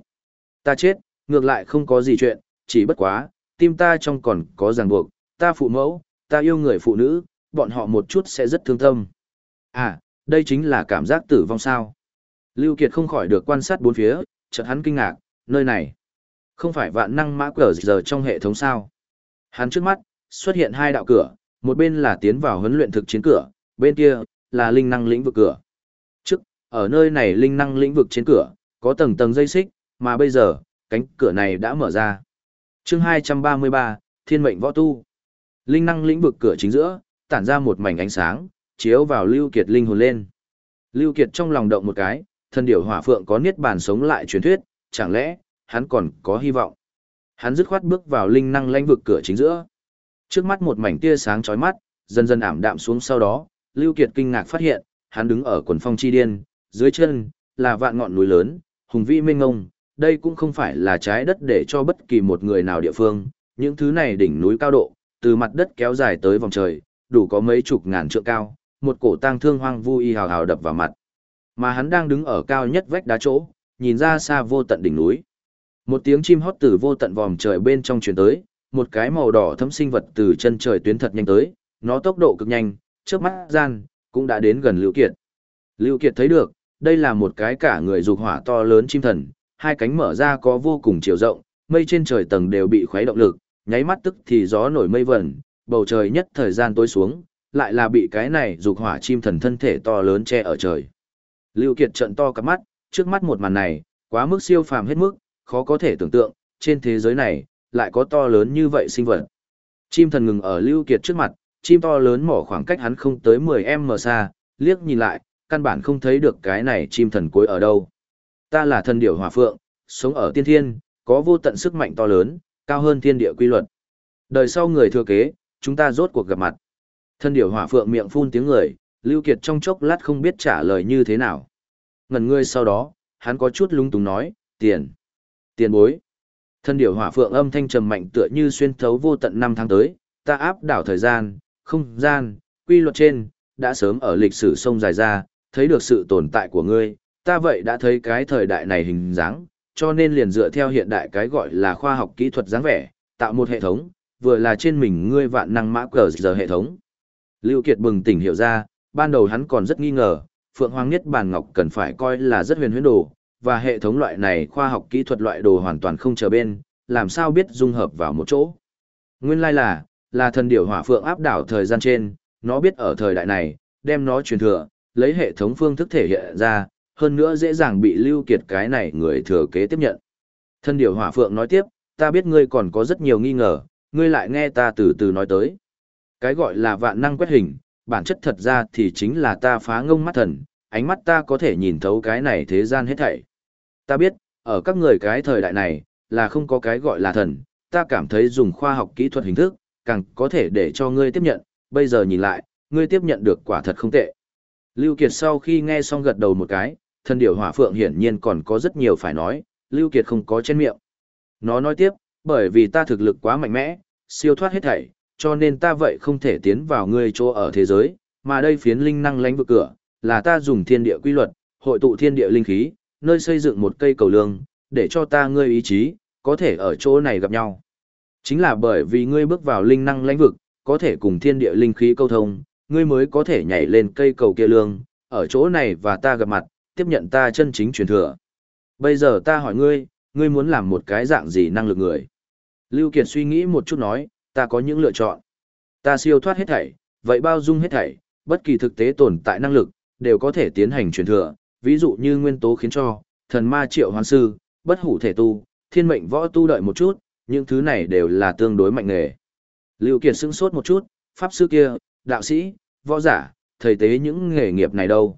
Ta chết, ngược lại không có gì chuyện, chỉ bất quá, tim ta trong còn có ràng buộc, ta phụ mẫu, ta yêu người phụ nữ, bọn họ một chút sẽ rất thương tâm. À, đây chính là cảm giác tử vong sao. Lưu Kiệt không khỏi được quan sát bốn phía, chợt hắn kinh ngạc, nơi này, không phải vạn năng mã cờ giờ trong hệ thống sao. Hắn trước mắt, xuất hiện hai đạo cửa, một bên là tiến vào huấn luyện thực chiến cửa, bên kia, là linh năng lĩnh vực cửa. Trước, ở nơi này linh năng lĩnh vực trên cửa, có tầng tầng dây xích, mà bây giờ, cánh cửa này đã mở ra. chương 233, Thiên mệnh võ tu. Linh năng lĩnh vực cửa chính giữa, tản ra một mảnh ánh sáng, chiếu vào Lưu Kiệt linh hồn lên. Lưu Kiệt trong lòng động một cái, thân điểu hỏa phượng có niết bàn sống lại truyền thuyết, chẳng lẽ, hắn còn có hy vọng. Hắn dứt khoát bước vào linh năng lĩnh vực cửa chính giữa. Trước mắt một mảnh tia sáng chói mắt, dần dần ảm đạm xuống sau đó, Lưu Kiệt kinh ngạc phát hiện, hắn đứng ở quần phong chi điên, dưới chân, là vạn ngọn núi lớn, hùng vĩ mênh mông đây cũng không phải là trái đất để cho bất kỳ một người nào địa phương, những thứ này đỉnh núi cao độ, từ mặt đất kéo dài tới vòng trời, đủ có mấy chục ngàn trượng cao, một cổ tang thương hoang vu y hào hào đập vào mặt. Mà hắn đang đứng ở cao nhất vách đá chỗ, nhìn ra xa vô tận đỉnh núi. Một tiếng chim hót từ vô tận vòm trời bên trong truyền tới, một cái màu đỏ thấm sinh vật từ chân trời tuyến thật nhanh tới, nó tốc độ cực nhanh, trước mắt gian, cũng đã đến gần Lưu Kiệt. Lưu Kiệt thấy được, đây là một cái cả người dục hỏa to lớn chim thần, hai cánh mở ra có vô cùng chiều rộng, mây trên trời tầng đều bị khuấy động lực, nháy mắt tức thì gió nổi mây vẩn, bầu trời nhất thời gian tối xuống, lại là bị cái này dục hỏa chim thần thân thể to lớn che ở trời. Lưu Kiệt trợn to cả mắt, trước mắt một màn này, quá mức siêu phàm hết mức, khó có thể tưởng tượng, trên thế giới này, lại có to lớn như vậy sinh vật. Chim thần ngừng ở Lưu Kiệt trước mặt, chim to lớn mỏ khoảng cách hắn không tới 10m xa, liếc nhìn lại, căn bản không thấy được cái này chim thần cuối ở đâu. Ta là thần điểu hỏa phượng, sống ở tiên thiên, có vô tận sức mạnh to lớn, cao hơn thiên địa quy luật. Đời sau người thừa kế, chúng ta rốt cuộc gặp mặt. Thần điểu hỏa phượng miệng phun tiếng người, Lưu Kiệt trong chốc lát không biết trả lời như thế nào. Ngần ngươi sau đó, hắn có chút lung túng nói, tiền, tiền bối. Thân điểu hỏa phượng âm thanh trầm mạnh tựa như xuyên thấu vô tận năm tháng tới, ta áp đảo thời gian, không gian, quy luật trên, đã sớm ở lịch sử sông dài ra, thấy được sự tồn tại của ngươi, ta vậy đã thấy cái thời đại này hình dáng, cho nên liền dựa theo hiện đại cái gọi là khoa học kỹ thuật dáng vẻ, tạo một hệ thống, vừa là trên mình ngươi vạn năng mã cờ giờ hệ thống. Lưu Kiệt bừng tỉnh hiểu ra, ban đầu hắn còn rất nghi ngờ, Phượng Hoàng Nhất Bàn Ngọc cần phải coi là rất huyền huyễn đồ, và hệ thống loại này khoa học kỹ thuật loại đồ hoàn toàn không chờ bên, làm sao biết dung hợp vào một chỗ. Nguyên lai là, là thần điểu hỏa phượng áp đảo thời gian trên, nó biết ở thời đại này, đem nó truyền thừa, lấy hệ thống phương thức thể hiện ra, hơn nữa dễ dàng bị lưu kiệt cái này người thừa kế tiếp nhận. thân điểu hỏa phượng nói tiếp, ta biết ngươi còn có rất nhiều nghi ngờ, ngươi lại nghe ta từ từ nói tới. Cái gọi là vạn năng quét hình, bản chất thật ra thì chính là ta phá ngông mắt thần, ánh mắt ta có thể nhìn thấu cái này thế gian hết thảy. Ta biết, ở các người cái thời đại này, là không có cái gọi là thần, ta cảm thấy dùng khoa học kỹ thuật hình thức, càng có thể để cho ngươi tiếp nhận, bây giờ nhìn lại, ngươi tiếp nhận được quả thật không tệ. Lưu Kiệt sau khi nghe xong gật đầu một cái, thần điểu hỏa phượng hiển nhiên còn có rất nhiều phải nói, Lưu Kiệt không có trên miệng. Nó nói tiếp, bởi vì ta thực lực quá mạnh mẽ, siêu thoát hết thảy, cho nên ta vậy không thể tiến vào ngươi chỗ ở thế giới, mà đây phiến linh năng lánh vực cửa, là ta dùng thiên địa quy luật, hội tụ thiên địa linh khí, nơi xây dựng một cây cầu lương, để cho ta ngươi ý chí, có thể ở chỗ này gặp nhau. Chính là bởi vì ngươi bước vào linh năng lãnh vực, có thể cùng thiên địa linh khí câu thông, ngươi mới có thể nhảy lên cây cầu kia lương, ở chỗ này và ta gặp mặt, tiếp nhận ta chân chính truyền thừa. Bây giờ ta hỏi ngươi, ngươi muốn làm một cái dạng gì năng lực người? Lưu Kiệt suy nghĩ một chút nói, ta có những lựa chọn. Ta siêu thoát hết thảy, vậy bao dung hết thảy, bất kỳ thực tế tồn tại năng lực, đều có thể tiến hành truyền thừa, ví dụ như nguyên tố khiến cho, thần ma triệu hoàn sư, bất hủ thể tu, thiên mệnh võ tu đợi một chút, những thứ này đều là tương đối mạnh nghề. Lưu Kiệt sững sốt một chút, pháp sư kia, đạo sĩ, võ giả, thầy tế những nghề nghiệp này đâu.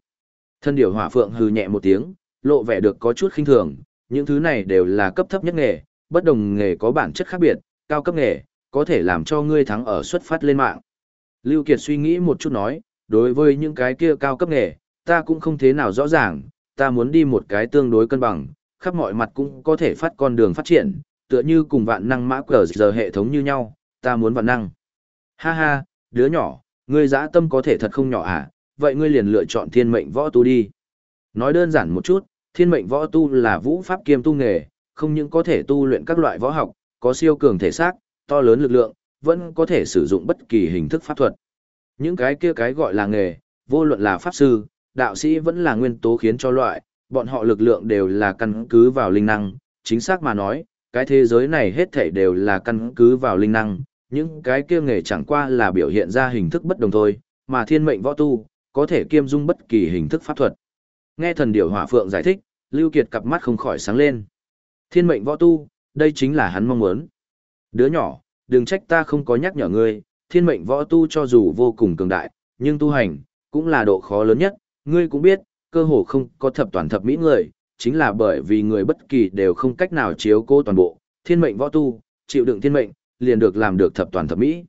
Thân điều hỏa phượng hừ nhẹ một tiếng, lộ vẻ được có chút khinh thường, những thứ này đều là cấp thấp nhất nghề, bất đồng nghề có bản chất khác biệt, cao cấp nghề, có thể làm cho ngươi thắng ở xuất phát lên mạng. Lưu Kiệt suy nghĩ một chút nói, đối với những cái kia cao cấp nghề, ta cũng không thế nào rõ ràng, ta muốn đi một cái tương đối cân bằng, khắp mọi mặt cũng có thể phát con đường phát triển, tựa như cùng vạn năng mã cờ giờ hệ thống như nhau, ta muốn vạn năng. Ha ha, đứa nhỏ, ngươi dã tâm có thể thật không nhỏ à, vậy ngươi liền lựa chọn thiên mệnh võ tu đi. Nói đơn giản một chút, thiên mệnh võ tu là vũ pháp kiêm tu nghề, không những có thể tu luyện các loại võ học, có siêu cường thể xác, to lớn lực lượng, vẫn có thể sử dụng bất kỳ hình thức pháp thuật. Những cái kia cái gọi là nghề, vô luận là pháp sư, đạo sĩ vẫn là nguyên tố khiến cho loại, bọn họ lực lượng đều là căn cứ vào linh năng, chính xác mà nói, cái thế giới này hết thảy đều là căn cứ vào linh năng, những cái kia nghề chẳng qua là biểu hiện ra hình thức bất đồng thôi, mà thiên mệnh võ tu, có thể kiêm dung bất kỳ hình thức pháp thuật. Nghe thần điểu hỏa phượng giải thích, Lưu Kiệt cặp mắt không khỏi sáng lên. Thiên mệnh võ tu, đây chính là hắn mong muốn. Đứa nhỏ, đừng trách ta không có nhắc nhở ngươi, thiên mệnh võ tu cho dù vô cùng cường đại, nhưng tu hành, cũng là độ khó lớn nhất, ngươi cũng biết, cơ hồ không có thập toàn thập mỹ người, chính là bởi vì người bất kỳ đều không cách nào chiếu cố toàn bộ, thiên mệnh võ tu, chịu đựng thiên mệnh, liền được làm được thập toàn thập mỹ.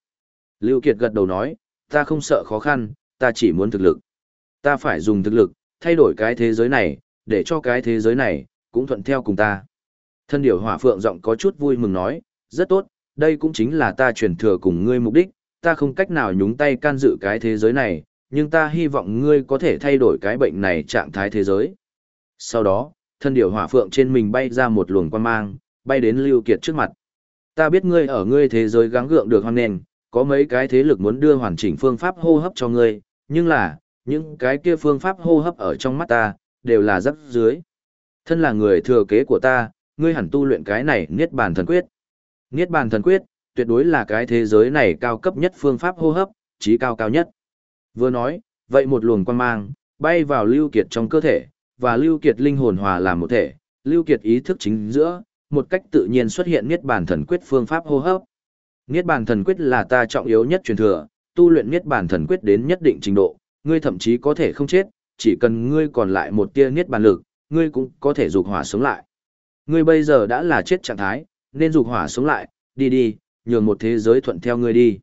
Lưu Kiệt gật đầu nói, ta không sợ khó khăn, ta chỉ muốn thực lực. Ta phải dùng thực lực, thay đổi cái thế giới này, để cho cái thế giới này, cũng thuận theo cùng ta. Thân điểu hỏa phượng giọng có chút vui mừng nói, rất tốt, đây cũng chính là ta truyền thừa cùng ngươi mục đích, ta không cách nào nhúng tay can dự cái thế giới này, nhưng ta hy vọng ngươi có thể thay đổi cái bệnh này trạng thái thế giới. Sau đó, thân điểu hỏa phượng trên mình bay ra một luồng quan mang, bay đến Lưu Kiệt trước mặt. Ta biết ngươi ở ngươi thế giới gắng gượng được hoan nền, có mấy cái thế lực muốn đưa hoàn chỉnh phương pháp hô hấp cho ngươi, nhưng là, những cái kia phương pháp hô hấp ở trong mắt ta, đều là rắc dưới. Thân là người thừa kế của ta, ngươi hẳn tu luyện cái này Niết Bàn Thần Quyết. Niết Bàn Thần Quyết, tuyệt đối là cái thế giới này cao cấp nhất phương pháp hô hấp, trí cao cao nhất. Vừa nói, vậy một luồng quan mang, bay vào Lưu Kiệt trong cơ thể, và Lưu Kiệt linh hồn hòa làm một thể, Lưu Kiệt ý thức chính giữa, một cách tự nhiên xuất hiện Niết Bàn Thần Quyết phương pháp hô hấp. Niết Bàn Thần Quyết là ta trọng yếu nhất truyền thừa, tu luyện Niết Bàn Thần Quyết đến nhất định trình độ, ngươi thậm chí có thể không chết, chỉ cần ngươi còn lại một tia Niết Bàn lực, ngươi cũng có thể dục hỏa sống lại. Ngươi bây giờ đã là chết trạng thái, nên dục hỏa sống lại, đi đi, nhường một thế giới thuận theo ngươi đi.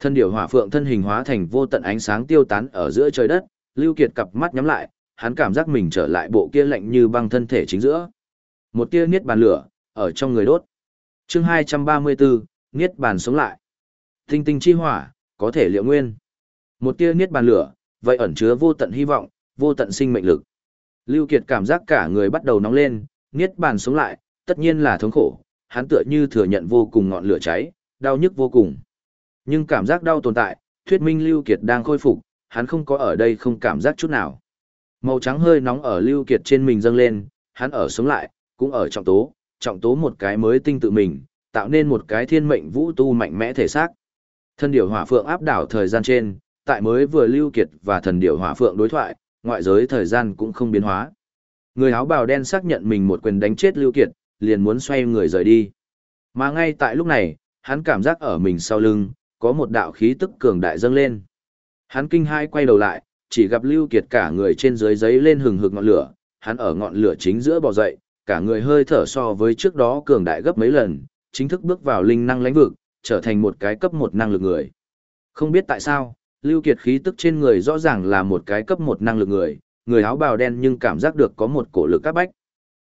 Thân điểu hỏa phượng thân hình hóa thành vô tận ánh sáng tiêu tán ở giữa trời đất, Lưu Kiệt cặp mắt nhắm lại, hắn cảm giác mình trở lại bộ kia lạnh như băng thân thể chính giữa. Một tia niết bàn lửa, ở trong người đốt. Chương 234, niết bàn sống lại. Tinh tinh chi hỏa, có thể liệu nguyên. Một tia niết bàn lửa, vậy ẩn chứa vô tận hy vọng, vô tận sinh mệnh lực. Lưu Kiệt cảm giác cả người bắt đầu nóng lên, Niết bàn sống lại, tất nhiên là thống khổ, hắn tựa như thừa nhận vô cùng ngọn lửa cháy, đau nhức vô cùng. Nhưng cảm giác đau tồn tại, thuyết minh Lưu Kiệt đang khôi phục, hắn không có ở đây không cảm giác chút nào. Màu trắng hơi nóng ở Lưu Kiệt trên mình dâng lên, hắn ở sống lại, cũng ở trọng tố, trọng tố một cái mới tinh tự mình, tạo nên một cái thiên mệnh vũ tu mạnh mẽ thể xác. thần điểu hỏa phượng áp đảo thời gian trên, tại mới vừa Lưu Kiệt và thần điểu hỏa phượng đối thoại, ngoại giới thời gian cũng không biến hóa. Người áo bào đen xác nhận mình một quyền đánh chết Lưu Kiệt, liền muốn xoay người rời đi. Mà ngay tại lúc này, hắn cảm giác ở mình sau lưng, có một đạo khí tức cường đại dâng lên. Hắn kinh hai quay đầu lại, chỉ gặp Lưu Kiệt cả người trên dưới giấy lên hừng hực ngọn lửa, hắn ở ngọn lửa chính giữa bò dậy, cả người hơi thở so với trước đó cường đại gấp mấy lần, chính thức bước vào linh năng lãnh vực, trở thành một cái cấp một năng lực người. Không biết tại sao, Lưu Kiệt khí tức trên người rõ ràng là một cái cấp một năng lực người, người áo bào đen nhưng cảm giác được có một cổ lực các bách.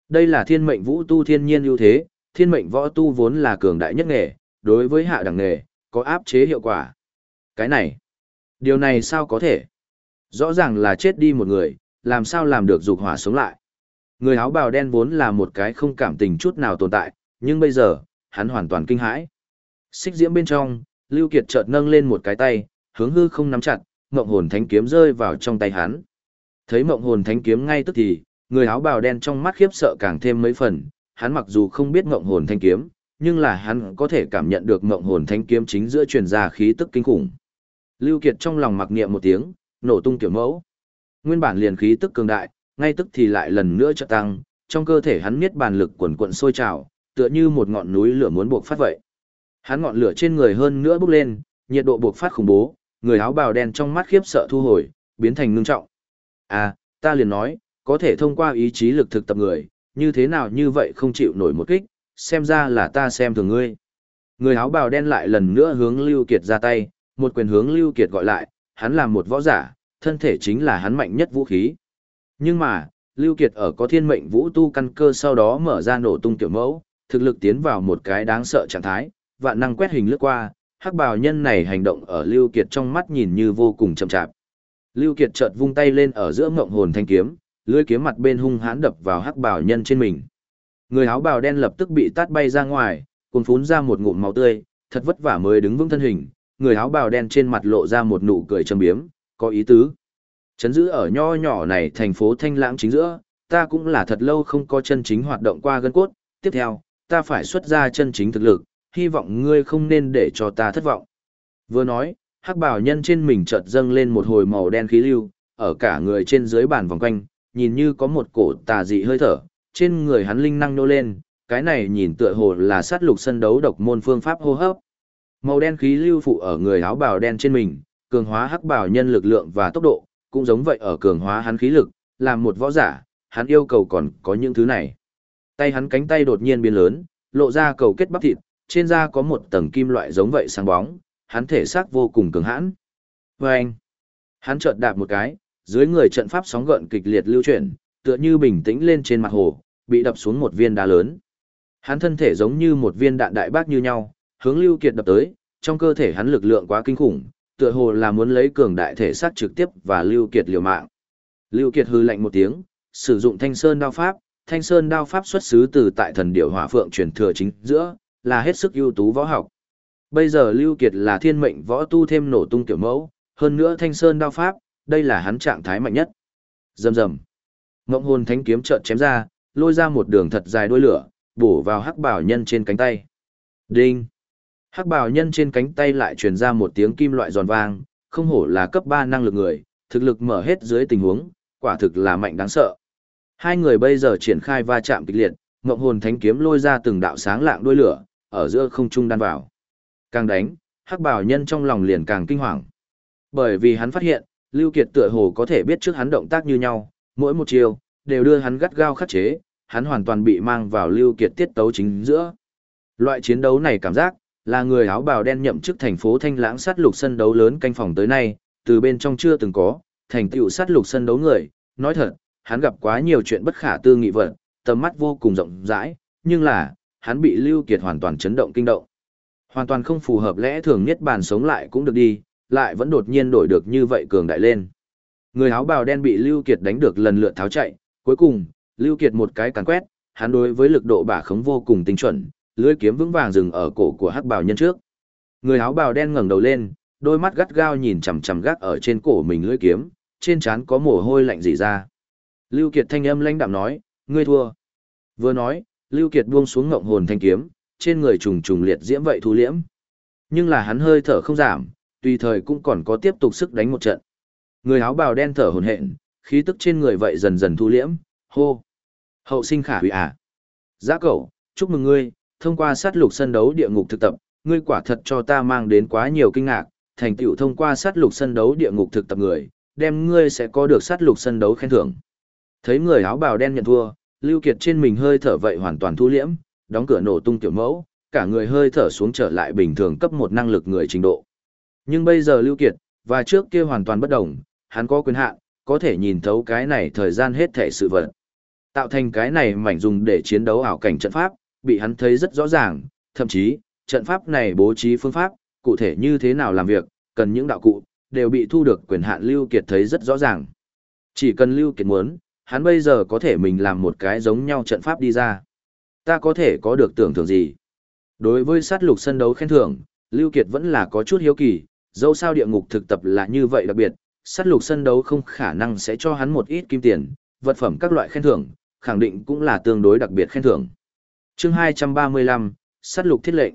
Đây là thiên mệnh vũ tu thiên nhiên ưu thế, thiên mệnh võ tu vốn là cường đại nhất nghề, đối với hạ đẳng nghề, có áp chế hiệu quả. Cái này, điều này sao có thể? Rõ ràng là chết đi một người, làm sao làm được dục hỏa sống lại? Người áo bào đen vốn là một cái không cảm tình chút nào tồn tại, nhưng bây giờ, hắn hoàn toàn kinh hãi. Xích diễm bên trong, Lưu Kiệt chợt nâng lên một cái tay, hướng hư không nắm chặt, mộng hồn thánh kiếm rơi vào trong tay hắn. Thấy mộng hồn thánh kiếm ngay tức thì, người áo bào đen trong mắt khiếp sợ càng thêm mấy phần, hắn mặc dù không biết mộng hồn thánh kiếm, nhưng là hắn có thể cảm nhận được mộng hồn thánh kiếm chính giữa truyền ra khí tức kinh khủng. Lưu Kiệt trong lòng mặc niệm một tiếng, nổ tung kiểu mẫu. Nguyên bản liền khí tức cường đại, ngay tức thì lại lần nữa trợ tăng, trong cơ thể hắn miết bàn lực quần quận sôi trào, tựa như một ngọn núi lửa muốn buộc phát vậy. Hắn ngọn lửa trên người hơn nữa bốc lên, nhiệt độ buộc phát khủng bố, người áo bào đen trong mắt khiếp sợ thu hồi, biến thành ngưng trọng. À, ta liền nói, có thể thông qua ý chí lực thực tập người, như thế nào như vậy không chịu nổi một kích, xem ra là ta xem thường ngươi. Người áo bào đen lại lần nữa hướng Lưu Kiệt ra tay, một quyền hướng Lưu Kiệt gọi lại, hắn là một võ giả, thân thể chính là hắn mạnh nhất vũ khí. Nhưng mà, Lưu Kiệt ở có thiên mệnh vũ tu căn cơ sau đó mở ra nổ tung tiểu mẫu, thực lực tiến vào một cái đáng sợ trạng thái, vạn năng quét hình lướt qua, hắc bào nhân này hành động ở Lưu Kiệt trong mắt nhìn như vô cùng chậm chạp. Lưu Kiệt chợt vung tay lên ở giữa ngộng hồn thanh kiếm, lưỡi kiếm mặt bên hung hãn đập vào hắc bào nhân trên mình. Người áo bào đen lập tức bị tát bay ra ngoài, cuồn phún ra một ngụm máu tươi, thật vất vả mới đứng vững thân hình, người áo bào đen trên mặt lộ ra một nụ cười trầm biếm, có ý tứ. Chấn giữ ở nho nhỏ này thành phố Thanh Lãng chính giữa, ta cũng là thật lâu không có chân chính hoạt động qua gân cốt, tiếp theo, ta phải xuất ra chân chính thực lực, hy vọng ngươi không nên để cho ta thất vọng. Vừa nói, hắc bảo nhân trên mình chợt dâng lên một hồi màu đen khí lưu, ở cả người trên dưới bàn vòng quanh, nhìn như có một cổ tà dị hơi thở, trên người hắn linh năng nô lên, cái này nhìn tựa hồ là sát lục sân đấu độc môn phương pháp hô hấp. Màu đen khí lưu phụ ở người áo bào đen trên mình, cường hóa hắc bảo nhân lực lượng và tốc độ, cũng giống vậy ở cường hóa hắn khí lực, làm một võ giả, hắn yêu cầu còn có những thứ này. Tay hắn cánh tay đột nhiên biến lớn, lộ ra cầu kết bắp thịt, trên da có một tầng kim loại giống vậy sáng bóng, hắn thể xác vô cùng cường hãn. Vâng! anh, hắn chợt đạp một cái, dưới người trận pháp sóng gợn kịch liệt lưu chuyển, tựa như bình tĩnh lên trên mặt hồ, bị đập xuống một viên đá lớn. Hắn thân thể giống như một viên đạn đại bác như nhau, hướng Lưu Kiệt đập tới, trong cơ thể hắn lực lượng quá kinh khủng, tựa hồ là muốn lấy cường đại thể sát trực tiếp và Lưu Kiệt liều mạng. Lưu Kiệt hư lạnh một tiếng, sử dụng Thanh Sơn đao pháp, Thanh Sơn đao pháp xuất xứ từ tại thần điểu hỏa phượng truyền thừa chính giữa, là hết sức ưu tú võ học. Bây giờ Lưu Kiệt là thiên mệnh võ tu thêm nổ tung tiểu mẫu, hơn nữa Thanh Sơn đao pháp, đây là hắn trạng thái mạnh nhất. Rầm rầm. Ngộng hồn thánh kiếm chợt chém ra, lôi ra một đường thật dài đuôi lửa, bổ vào hắc bảo nhân trên cánh tay. Đinh. Hắc bào nhân trên cánh tay lại truyền ra một tiếng kim loại giòn vang, không hổ là cấp 3 năng lực người, thực lực mở hết dưới tình huống, quả thực là mạnh đáng sợ. Hai người bây giờ triển khai va chạm kịch liệt, ngộng hồn thánh kiếm lôi ra từng đạo sáng lạng đuôi lửa, ở giữa không trung đan vào. Càng đánh, hắc bảo nhân trong lòng liền càng kinh hoàng. Bởi vì hắn phát hiện, Lưu Kiệt tựa hồ có thể biết trước hắn động tác như nhau, mỗi một chiều, đều đưa hắn gắt gao khắc chế, hắn hoàn toàn bị mang vào Lưu Kiệt tiết tấu chính giữa. Loại chiến đấu này cảm giác, là người áo bào đen nhậm chức thành phố Thanh Lãng sát lục sân đấu lớn canh phòng tới nay, từ bên trong chưa từng có, thành tựu sát lục sân đấu người, nói thật, hắn gặp quá nhiều chuyện bất khả tư nghị vật, tầm mắt vô cùng rộng rãi, nhưng là, hắn bị Lưu Kiệt hoàn toàn chấn động kinh động. Hoàn toàn không phù hợp lẽ thường nhất bàn sống lại cũng được đi, lại vẫn đột nhiên đổi được như vậy cường đại lên. Người áo bào đen bị Lưu Kiệt đánh được lần lượt tháo chạy, cuối cùng, Lưu Kiệt một cái càn quét, hắn đối với lực độ bả khống vô cùng tinh chuẩn, lưỡi kiếm vững vàng dừng ở cổ của hắc bào nhân trước. Người áo bào đen ngẩng đầu lên, đôi mắt gắt gao nhìn chằm chằm gác ở trên cổ mình lưỡi kiếm, trên trán có mồ hôi lạnh rỉ ra. Lưu Kiệt thanh âm lãnh đạm nói, ngươi thua. Vừa nói, Lưu Kiệt buông xuống ngộng hồn thanh kiếm, trên người trùng trùng liệt diễm vậy thu liễm. Nhưng là hắn hơi thở không giảm, tùy thời cũng còn có tiếp tục sức đánh một trận. Người áo bào đen thở hổn hển, khí tức trên người vậy dần dần thu liễm, hô. Hậu sinh khả hủy à. Giá cậu, chúc mừng ngươi, thông qua sát lục sân đấu địa ngục thực tập, ngươi quả thật cho ta mang đến quá nhiều kinh ngạc, thành tựu thông qua sát lục sân đấu địa ngục thực tập người, đem ngươi sẽ có được sát lục sân đấu khen thưởng. Thấy người áo bào đen nhận thua, Lưu Kiệt trên mình hơi thở vậy hoàn toàn thu liễm, đóng cửa nổ tung tiểu mẫu, cả người hơi thở xuống trở lại bình thường cấp một năng lực người trình độ. Nhưng bây giờ Lưu Kiệt, và trước kia hoàn toàn bất động, hắn có quyền hạn, có thể nhìn thấu cái này thời gian hết thể sự vật. Tạo thành cái này mảnh dùng để chiến đấu ảo cảnh trận pháp, bị hắn thấy rất rõ ràng, thậm chí, trận pháp này bố trí phương pháp, cụ thể như thế nào làm việc, cần những đạo cụ, đều bị thu được quyền hạn Lưu Kiệt thấy rất rõ ràng. Chỉ cần Lưu Kiệt muốn, hắn bây giờ có thể mình làm một cái giống nhau trận pháp đi ra. Ta có thể có được tưởng thưởng gì? Đối với sát lục sân đấu khen thưởng, Lưu Kiệt vẫn là có chút hiếu kỳ, dẫu sao địa ngục thực tập là như vậy đặc biệt, sát lục sân đấu không khả năng sẽ cho hắn một ít kim tiền, vật phẩm các loại khen thưởng, khẳng định cũng là tương đối đặc biệt khen thưởng. Chương 235, sát lục thiết lệnh.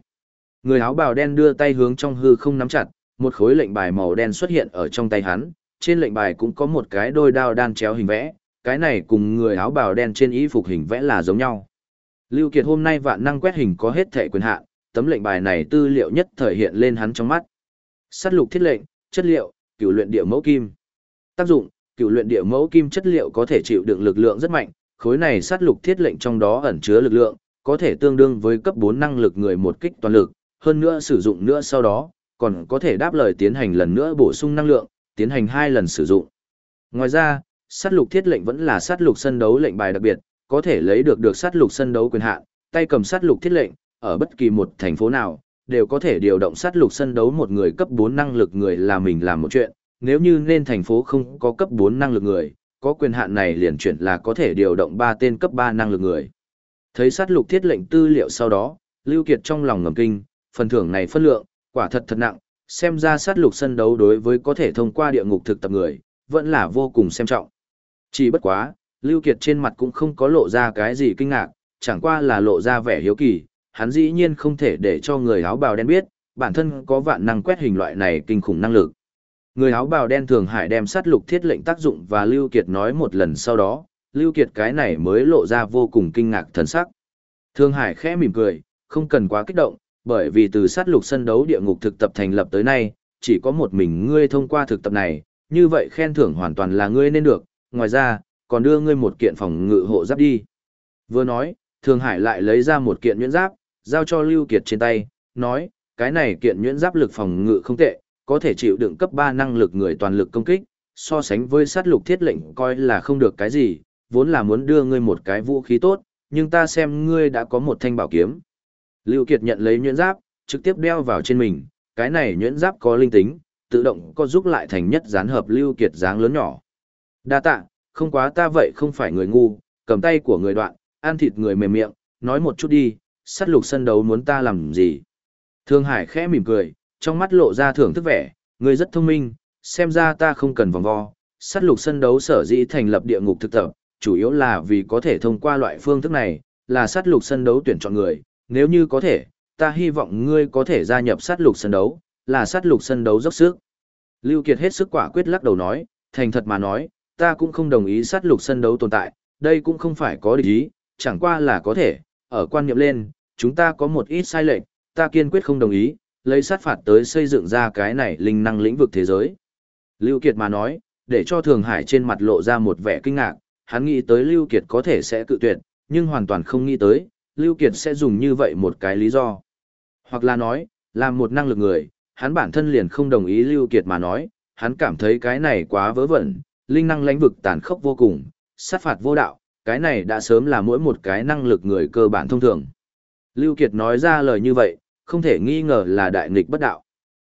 Người áo bào đen đưa tay hướng trong hư không nắm chặt, một khối lệnh bài màu đen xuất hiện ở trong tay hắn, trên lệnh bài cũng có một cái đôi đao đan chéo hình vẽ, cái này cùng người áo bào đen trên y phục hình vẽ là giống nhau. Lưu Kiệt hôm nay vạn năng quét hình có hết thể quyền hạn, tấm lệnh bài này tư liệu nhất thời hiện lên hắn trong mắt. Sát lục thiết lệnh, chất liệu, cửu luyện địa mẫu kim. Tác dụng, cửu luyện địa mẫu kim chất liệu có thể chịu đựng lực lượng rất mạnh, khối này sát lục thiết lệnh trong đó ẩn chứa lực lượng, có thể tương đương với cấp 4 năng lực người một kích toàn lực, hơn nữa sử dụng nữa sau đó, còn có thể đáp lời tiến hành lần nữa bổ sung năng lượng, tiến hành hai lần sử dụng. Ngoài ra, sát lục thiết lệnh vẫn là sát lục sân đấu lệnh bài đặc biệt, có thể lấy được được sát lục sân đấu quyền hạn, tay cầm sát lục thiết lệnh, ở bất kỳ một thành phố nào, đều có thể điều động sát lục sân đấu một người cấp 4 năng lực người là mình làm một chuyện, nếu như nên thành phố không có cấp 4 năng lực người, có quyền hạn này liền chuyển là có thể điều động 3 tên cấp 3 năng lực người. Thấy sát lục thiết lệnh tư liệu sau đó, Lưu Kiệt trong lòng ngầm kinh, phần thưởng này phân lượng, quả thật thật nặng, xem ra sát lục sân đấu đối với có thể thông qua địa ngục thực tập người, vẫn là vô cùng xem trọng. Chỉ bất quá, Lưu Kiệt trên mặt cũng không có lộ ra cái gì kinh ngạc, chẳng qua là lộ ra vẻ hiếu kỳ, hắn dĩ nhiên không thể để cho người áo bào đen biết, bản thân có vạn năng quét hình loại này kinh khủng năng lực. Người áo bào đen thường hải đem sát lục thiết lệnh tác dụng và Lưu Kiệt nói một lần sau đó, Lưu Kiệt cái này mới lộ ra vô cùng kinh ngạc thần sắc. Thương Hải khẽ mỉm cười, không cần quá kích động, bởi vì từ sát lục sân đấu địa ngục thực tập thành lập tới nay, chỉ có một mình ngươi thông qua thực tập này, như vậy khen thưởng hoàn toàn là ngươi nên được, ngoài ra, còn đưa ngươi một kiện phòng ngự hộ giáp đi. Vừa nói, Thương Hải lại lấy ra một kiện nhuyễn giáp, giao cho Lưu Kiệt trên tay, nói, cái này kiện nhuyễn giáp lực phòng ngự không tệ, có thể chịu đựng cấp 3 năng lực người toàn lực công kích, so sánh với sát lục thiết lệnh coi là không được cái gì, vốn là muốn đưa ngươi một cái vũ khí tốt, nhưng ta xem ngươi đã có một thanh bảo kiếm. Lưu Kiệt nhận lấy nhuyễn giáp, trực tiếp đeo vào trên mình, cái này nhuyễn giáp có linh tính, tự động có giúp lại thành nhất dán hợp Lưu Kiệt dáng lớn nhỏ. Đa tạ, không quá ta vậy không phải người ngu, cầm tay của người đoạn, ăn thịt người mềm miệng, nói một chút đi, sát lục sân đấu muốn ta làm gì. Thương Hải khẽ mỉm cười, trong mắt lộ ra thưởng thức vẻ, người rất thông minh, xem ra ta không cần vòng vo. Sát lục sân đấu sở dĩ thành lập địa ngục thực tập, chủ yếu là vì có thể thông qua loại phương thức này, là sát lục sân đấu tuyển chọn người, nếu như có thể, ta hy vọng ngươi có thể gia nhập sát lục sân đấu, là sát lục sân đấu dốc sức. Lưu Kiệt hết sức quả quyết lắc đầu nói, thành thật mà nói, ta cũng không đồng ý sát lục sân đấu tồn tại, đây cũng không phải có địch ý, chẳng qua là có thể, ở quan niệm lên, chúng ta có một ít sai lệch, ta kiên quyết không đồng ý, lấy sát phạt tới xây dựng ra cái này linh năng lĩnh vực thế giới. Lưu Kiệt mà nói, để cho Thường Hải trên mặt lộ ra một vẻ kinh ngạc, hắn nghĩ tới Lưu Kiệt có thể sẽ cự tuyệt, nhưng hoàn toàn không nghĩ tới, Lưu Kiệt sẽ dùng như vậy một cái lý do. Hoặc là nói, làm một năng lực người, hắn bản thân liền không đồng ý Lưu Kiệt mà nói, hắn cảm thấy cái này quá vớ vẩn, linh năng lãnh vực tàn khốc vô cùng, sát phạt vô đạo, cái này đã sớm là mỗi một cái năng lực người cơ bản thông thường. Lưu Kiệt nói ra lời như vậy, không thể nghi ngờ là đại nghịch bất đạo.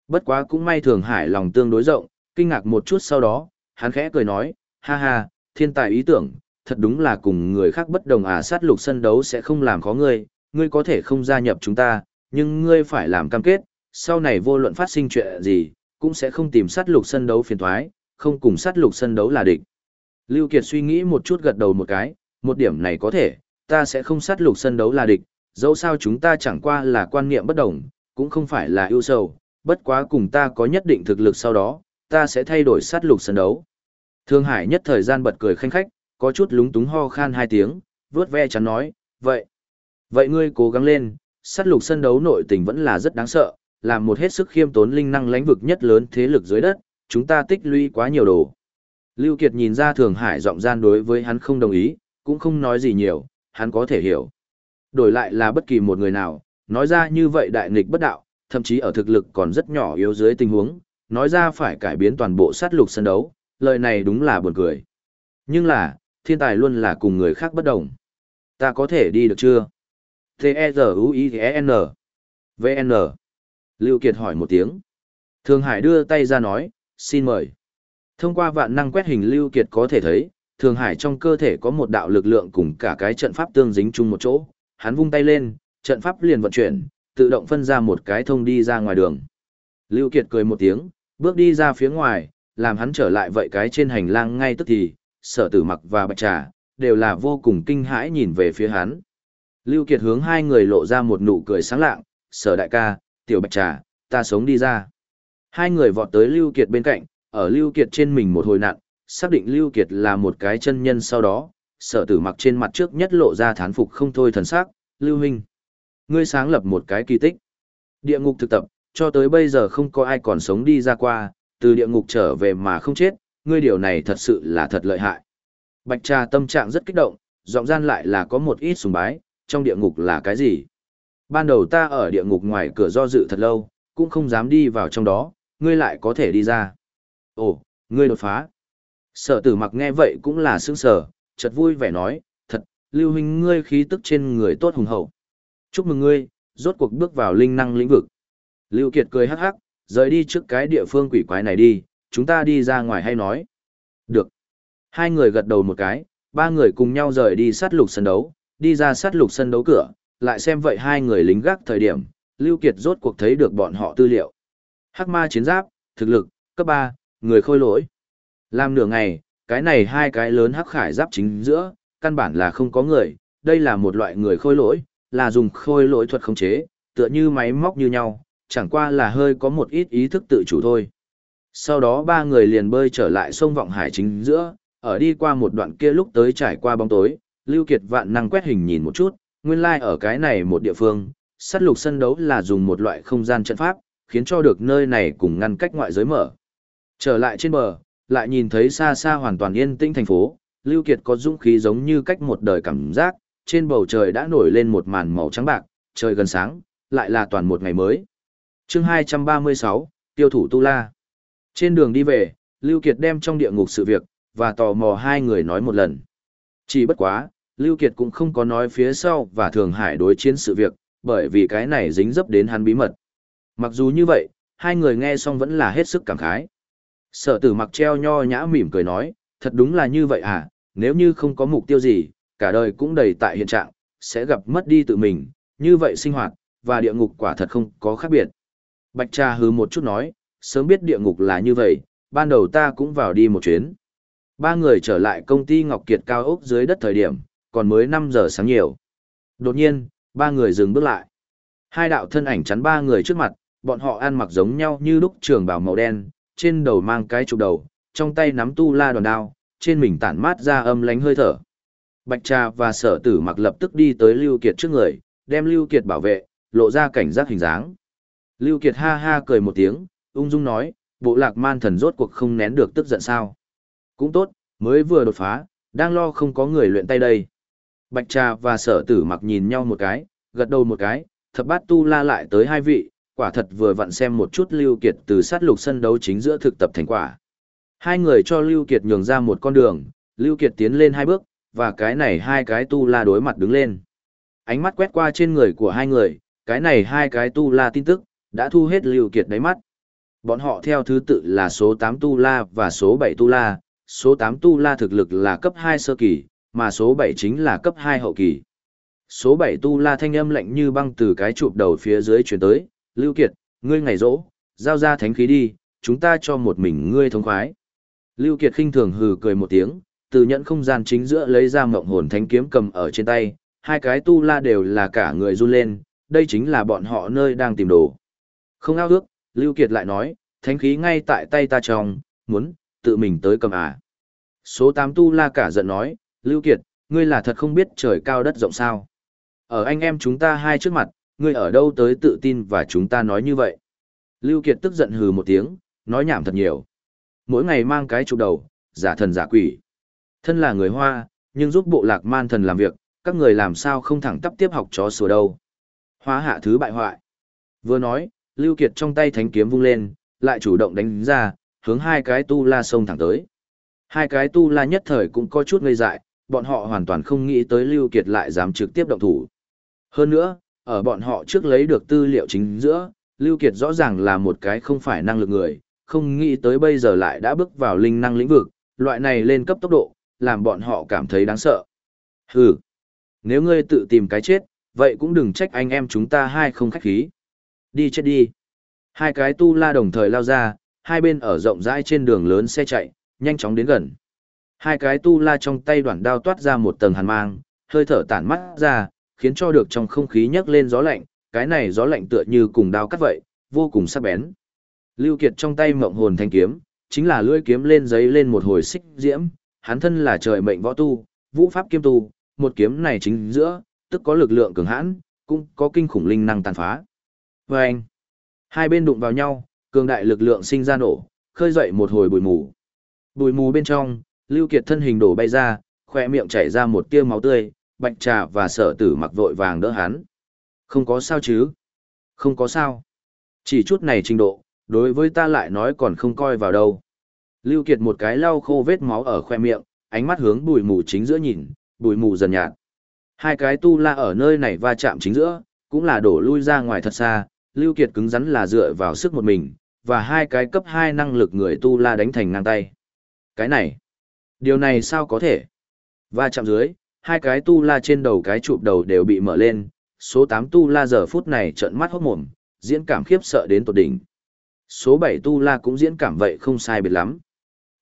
Bất quá cũng may Thường Hải lòng tương đối rộng, kinh ngạc một chút sau đó, hắn khẽ cười nói, ha ha, thiên tài ý tưởng, thật đúng là cùng người khác bất đồng à sát lục sân đấu sẽ không làm khó ngươi, ngươi có thể không gia nhập chúng ta, nhưng ngươi phải làm cam kết, sau này vô luận phát sinh chuyện gì, cũng sẽ không tìm sát lục sân đấu phiền thoái, không cùng sát lục sân đấu là địch. Lưu Kiệt suy nghĩ một chút gật đầu một cái, một điểm này có thể, ta sẽ không sát lục sân đấu là địch, dẫu sao chúng ta chẳng qua là quan niệm bất đồng, cũng không phải là yêu sầu, bất quá cùng ta có nhất định thực lực sau đó, ta sẽ thay đổi sát lục sân đấu. Thương Hải nhất thời gian bật cười khanh khách, có chút lúng túng ho khan hai tiếng, vướt ve chắn nói, vậy, vậy ngươi cố gắng lên, sát lục sân đấu nội tình vẫn là rất đáng sợ, làm một hết sức khiêm tốn linh năng lãnh vực nhất lớn thế lực dưới đất, chúng ta tích lũy quá nhiều đồ. Lưu Kiệt nhìn ra Thường Hải giọng gian đối với hắn không đồng ý, cũng không nói gì nhiều, hắn có thể hiểu. Đổi lại là bất kỳ một người nào, nói ra như vậy đại nghịch bất đạo, thậm chí ở thực lực còn rất nhỏ yếu dưới tình huống, nói ra phải cải biến toàn bộ sát lục sân đấu, lời này đúng là buồn cười. Nhưng là, thiên tài luôn là cùng người khác bất đồng. Ta có thể đi được chưa? T-E-Z-U-I-N V-N Lưu Kiệt hỏi một tiếng. thường Hải đưa tay ra nói, xin mời. Thông qua vạn năng quét hình Lưu Kiệt có thể thấy, Thường Hải trong cơ thể có một đạo lực lượng cùng cả cái trận pháp tương dính chung một chỗ. Hắn vung tay lên, trận pháp liền vận chuyển, tự động phân ra một cái thông đi ra ngoài đường. Lưu Kiệt cười một tiếng, bước đi ra phía ngoài, làm hắn trở lại vậy cái trên hành lang ngay tức thì, sở tử mặc và bạch trà, đều là vô cùng kinh hãi nhìn về phía hắn. Lưu Kiệt hướng hai người lộ ra một nụ cười sáng lạng, sở đại ca, tiểu bạch trà, ta sống đi ra. Hai người vọt tới Lưu Kiệt bên cạnh, ở Lưu Kiệt trên mình một hồi nặng, xác định Lưu Kiệt là một cái chân nhân sau đó, sở tử mặc trên mặt trước nhất lộ ra thán phục không thôi thần sắc, Lưu Huynh. Ngươi sáng lập một cái kỳ tích. Địa ngục thực tập, cho tới bây giờ không có ai còn sống đi ra qua, từ địa ngục trở về mà không chết, ngươi điều này thật sự là thật lợi hại. Bạch trà tâm trạng rất kích động, giọng gian lại là có một ít sùng bái, trong địa ngục là cái gì? Ban đầu ta ở địa ngục ngoài cửa do dự thật lâu, cũng không dám đi vào trong đó, ngươi lại có thể đi ra. Ồ, ngươi đột phá. Sở tử mặc nghe vậy cũng là sững sờ, chợt vui vẻ nói, thật, lưu huynh ngươi khí tức trên người tốt hùng hậu. Chúc mừng ngươi, rốt cuộc bước vào linh năng lĩnh vực. Lưu Kiệt cười hắc hắc, rời đi trước cái địa phương quỷ quái này đi, chúng ta đi ra ngoài hay nói. Được. Hai người gật đầu một cái, ba người cùng nhau rời đi sát lục sân đấu, đi ra sát lục sân đấu cửa, lại xem vậy hai người lính gác thời điểm, Lưu Kiệt rốt cuộc thấy được bọn họ tư liệu. Hắc ma chiến giáp, thực lực, cấp 3, người khôi lỗi. Làm nửa ngày, cái này hai cái lớn hắc khải giáp chính giữa, căn bản là không có người, đây là một loại người khôi lỗi, là dùng khôi lỗi thuật khống chế, tựa như máy móc như nhau, chẳng qua là hơi có một ít ý thức tự chủ thôi. Sau đó ba người liền bơi trở lại sông Vọng Hải chính giữa, ở đi qua một đoạn kia lúc tới trải qua bóng tối, Lưu Kiệt vạn năng quét hình nhìn một chút, nguyên lai like ở cái này một địa phương, sát lục sân đấu là dùng một loại không gian trận pháp, khiến cho được nơi này cùng ngăn cách ngoại giới mở. Trở lại trên bờ, lại nhìn thấy xa xa hoàn toàn yên tĩnh thành phố, Lưu Kiệt có dũng khí giống như cách một đời cảm giác, trên bầu trời đã nổi lên một màn màu trắng bạc, trời gần sáng, lại là toàn một ngày mới. Chương 236, tiêu thủ Tu La. Trên đường đi về, Lưu Kiệt đem trong địa ngục sự việc, và tò mò hai người nói một lần. Chỉ bất quá, Lưu Kiệt cũng không có nói phía sau và Thường Hải đối chiến sự việc, bởi vì cái này dính dấp đến hắn bí mật. Mặc dù như vậy, hai người nghe xong vẫn là hết sức cảm khái. Sở tử mặc treo nho nhã mỉm cười nói, thật đúng là như vậy à, nếu như không có mục tiêu gì, cả đời cũng đầy tại hiện trạng, sẽ gặp mất đi tự mình, như vậy sinh hoạt, và địa ngục quả thật không có khác biệt. Bạch Trà hứ một chút nói, sớm biết địa ngục là như vậy, ban đầu ta cũng vào đi một chuyến. Ba người trở lại công ty Ngọc Kiệt cao ốc dưới đất thời điểm, còn mới 5 giờ sáng nhiều. Đột nhiên, ba người dừng bước lại. Hai đạo thân ảnh chắn ba người trước mặt, bọn họ ăn mặc giống nhau như lúc trường bào màu đen, trên đầu mang cái trục đầu, trong tay nắm tu la đòn đao, trên mình tản mát ra âm lánh hơi thở. Bạch Trà và sở tử mặc lập tức đi tới Lưu Kiệt trước người, đem Lưu Kiệt bảo vệ, lộ ra cảnh giác hình dáng. Lưu Kiệt ha ha cười một tiếng, ung dung nói, bộ lạc man thần rốt cuộc không nén được tức giận sao. Cũng tốt, mới vừa đột phá, đang lo không có người luyện tay đây. Bạch Trà và sở tử mặc nhìn nhau một cái, gật đầu một cái, thập bát tu la lại tới hai vị, quả thật vừa vặn xem một chút Lưu Kiệt từ sát lục sân đấu chính giữa thực tập thành quả. Hai người cho Lưu Kiệt nhường ra một con đường, Lưu Kiệt tiến lên hai bước, và cái này hai cái tu la đối mặt đứng lên. Ánh mắt quét qua trên người của hai người, cái này hai cái tu la tin tức, đã thu hết Lưu Kiệt đáy mắt. Bọn họ theo thứ tự là số 8 tu la và số 7 tu la, số 8 tu la thực lực là cấp 2 sơ kỳ, mà số 7 chính là cấp 2 hậu kỳ. Số 7 tu la thanh âm lạnh như băng từ cái chụp đầu phía dưới truyền tới, Lưu Kiệt, ngươi ngày rỗ, giao ra thánh khí đi, chúng ta cho một mình ngươi thống khoái. Lưu Kiệt khinh thường hừ cười một tiếng, từ nhận không gian chính giữa lấy ra mộng hồn thánh kiếm cầm ở trên tay, hai cái tu la đều là cả người run lên, đây chính là bọn họ nơi đang tìm đồ. Không ao ước, Lưu Kiệt lại nói, thánh khí ngay tại tay ta trong, muốn, tự mình tới cầm à. Số 8 tu la cả giận nói, Lưu Kiệt, ngươi là thật không biết trời cao đất rộng sao. Ở anh em chúng ta hai trước mặt, ngươi ở đâu tới tự tin và chúng ta nói như vậy. Lưu Kiệt tức giận hừ một tiếng, nói nhảm thật nhiều. Mỗi ngày mang cái chụp đầu, giả thần giả quỷ. Thân là người Hoa, nhưng giúp bộ lạc man thần làm việc, các người làm sao không thẳng tắp tiếp học chó sủa đâu. Hóa hạ thứ bại hoại. Vừa nói, Lưu Kiệt trong tay thánh kiếm vung lên, lại chủ động đánh ra, hướng hai cái tu la sông thẳng tới. Hai cái tu la nhất thời cũng có chút ngây dại, bọn họ hoàn toàn không nghĩ tới Lưu Kiệt lại dám trực tiếp động thủ. Hơn nữa, ở bọn họ trước lấy được tư liệu chính giữa, Lưu Kiệt rõ ràng là một cái không phải năng lực người, không nghĩ tới bây giờ lại đã bước vào linh năng lĩnh vực, loại này lên cấp tốc độ, làm bọn họ cảm thấy đáng sợ. Hừ, nếu ngươi tự tìm cái chết, vậy cũng đừng trách anh em chúng ta hai không khách khí. Đi chết đi. Hai cái tu la đồng thời lao ra, hai bên ở rộng rãi trên đường lớn xe chạy, nhanh chóng đến gần. Hai cái tu la trong tay đoạn đao toát ra một tầng hàn mang, hơi thở tản mắt ra, khiến cho được trong không khí nhấc lên gió lạnh, cái này gió lạnh tựa như cùng đao cắt vậy, vô cùng sắc bén. Lưu Kiệt trong tay mộng hồn thanh kiếm, chính là lưỡi kiếm lên giấy lên một hồi xích diễm, hắn thân là trời mệnh võ tu, vũ pháp kiếm tu, một kiếm này chính giữa, tức có lực lượng cường hãn, cũng có kinh khủng linh năng tàn phá. Và anh, hai bên đụng vào nhau, cường đại lực lượng sinh ra nổ, khơi dậy một hồi bụi mù. Bụi mù bên trong, Lưu Kiệt thân hình đổ bay ra, khỏe miệng chảy ra một tia máu tươi, bạch trà và sở tử mặc vội vàng đỡ hắn. Không có sao chứ? Không có sao. Chỉ chút này trình độ, đối với ta lại nói còn không coi vào đâu. Lưu Kiệt một cái lau khô vết máu ở khoe miệng, ánh mắt hướng bụi mù chính giữa nhìn, bụi mù dần nhạt. Hai cái tu la ở nơi này va chạm chính giữa, cũng là đổ lui ra ngoài thật xa, Lưu Kiệt cứng rắn là dựa vào sức một mình, và hai cái cấp 2 năng lực người tu la đánh thành ngang tay. Cái này, điều này sao có thể? Va chạm dưới, hai cái tu la trên đầu cái chụp đầu đều bị mở lên, số 8 tu la giờ phút này trợn mắt hốt mồm, diễn cảm khiếp sợ đến tột đỉnh. Số 7 tu la cũng diễn cảm vậy không sai biệt lắm.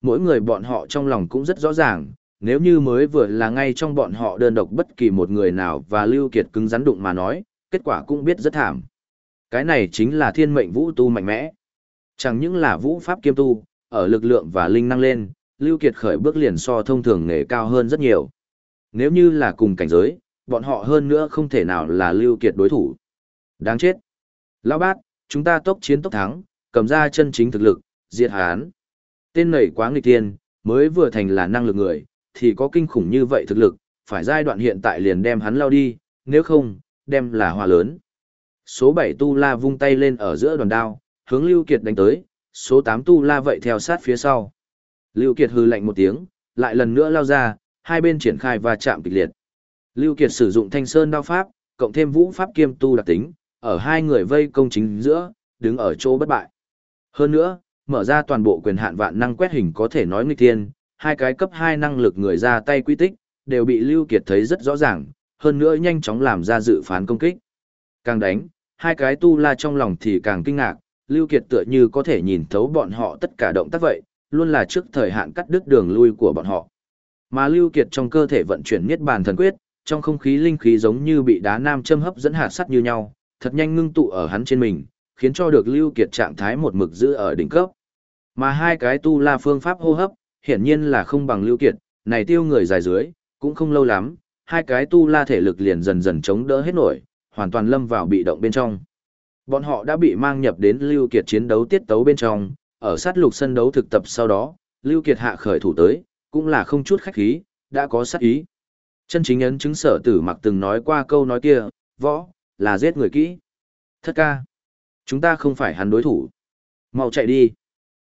Mỗi người bọn họ trong lòng cũng rất rõ ràng, nếu như mới vừa là ngay trong bọn họ đơn độc bất kỳ một người nào và Lưu Kiệt cứng rắn đụng mà nói, kết quả cũng biết rất thảm. Cái này chính là thiên mệnh vũ tu mạnh mẽ. Chẳng những là vũ pháp kiêm tu, ở lực lượng và linh năng lên, Lưu Kiệt khởi bước liền so thông thường nghề cao hơn rất nhiều. Nếu như là cùng cảnh giới, bọn họ hơn nữa không thể nào là Lưu Kiệt đối thủ. Đáng chết. Lão bát, chúng ta tốc chiến tốc thắng, cầm ra chân chính thực lực, diệt hán. Tên này quá nghịch tiên mới vừa thành là năng lực người, thì có kinh khủng như vậy thực lực, phải giai đoạn hiện tại liền đem hắn lao đi, nếu không, đem là hòa lớn. Số 7 tu la vung tay lên ở giữa đoàn đao, hướng Lưu Kiệt đánh tới, số 8 tu la vậy theo sát phía sau. Lưu Kiệt hừ lạnh một tiếng, lại lần nữa lao ra, hai bên triển khai và chạm kịch liệt. Lưu Kiệt sử dụng thanh sơn đao pháp, cộng thêm vũ pháp kiêm tu đặc tính, ở hai người vây công chính giữa, đứng ở chỗ bất bại. Hơn nữa, mở ra toàn bộ quyền hạn vạn năng quét hình có thể nói nghịch thiên, hai cái cấp 2 năng lực người ra tay quy tích, đều bị Lưu Kiệt thấy rất rõ ràng, hơn nữa nhanh chóng làm ra dự phán công kích. Càng đánh, hai cái tu la trong lòng thì càng kinh ngạc, Lưu Kiệt tựa như có thể nhìn thấu bọn họ tất cả động tác vậy, luôn là trước thời hạn cắt đứt đường lui của bọn họ. Mà Lưu Kiệt trong cơ thể vận chuyển niết bàn thần quyết, trong không khí linh khí giống như bị đá nam châm hấp dẫn hạt sắt như nhau, thật nhanh ngưng tụ ở hắn trên mình, khiến cho được Lưu Kiệt trạng thái một mực giữ ở đỉnh cấp. Mà hai cái tu la phương pháp hô hấp, hiển nhiên là không bằng Lưu Kiệt, này tiêu người dài dưới, cũng không lâu lắm, hai cái tu la thể lực liền dần dần chống đỡ hết nổi, hoàn toàn lâm vào bị động bên trong. Bọn họ đã bị mang nhập đến Lưu Kiệt chiến đấu tiết tấu bên trong, ở sát lục sân đấu thực tập sau đó, Lưu Kiệt hạ khởi thủ tới, cũng là không chút khách khí, đã có sát ý. Chân chính ấn chứng sở tử mặc từng nói qua câu nói kia, võ, là giết người kỹ. Thất ca, chúng ta không phải hắn đối thủ. Mau chạy đi.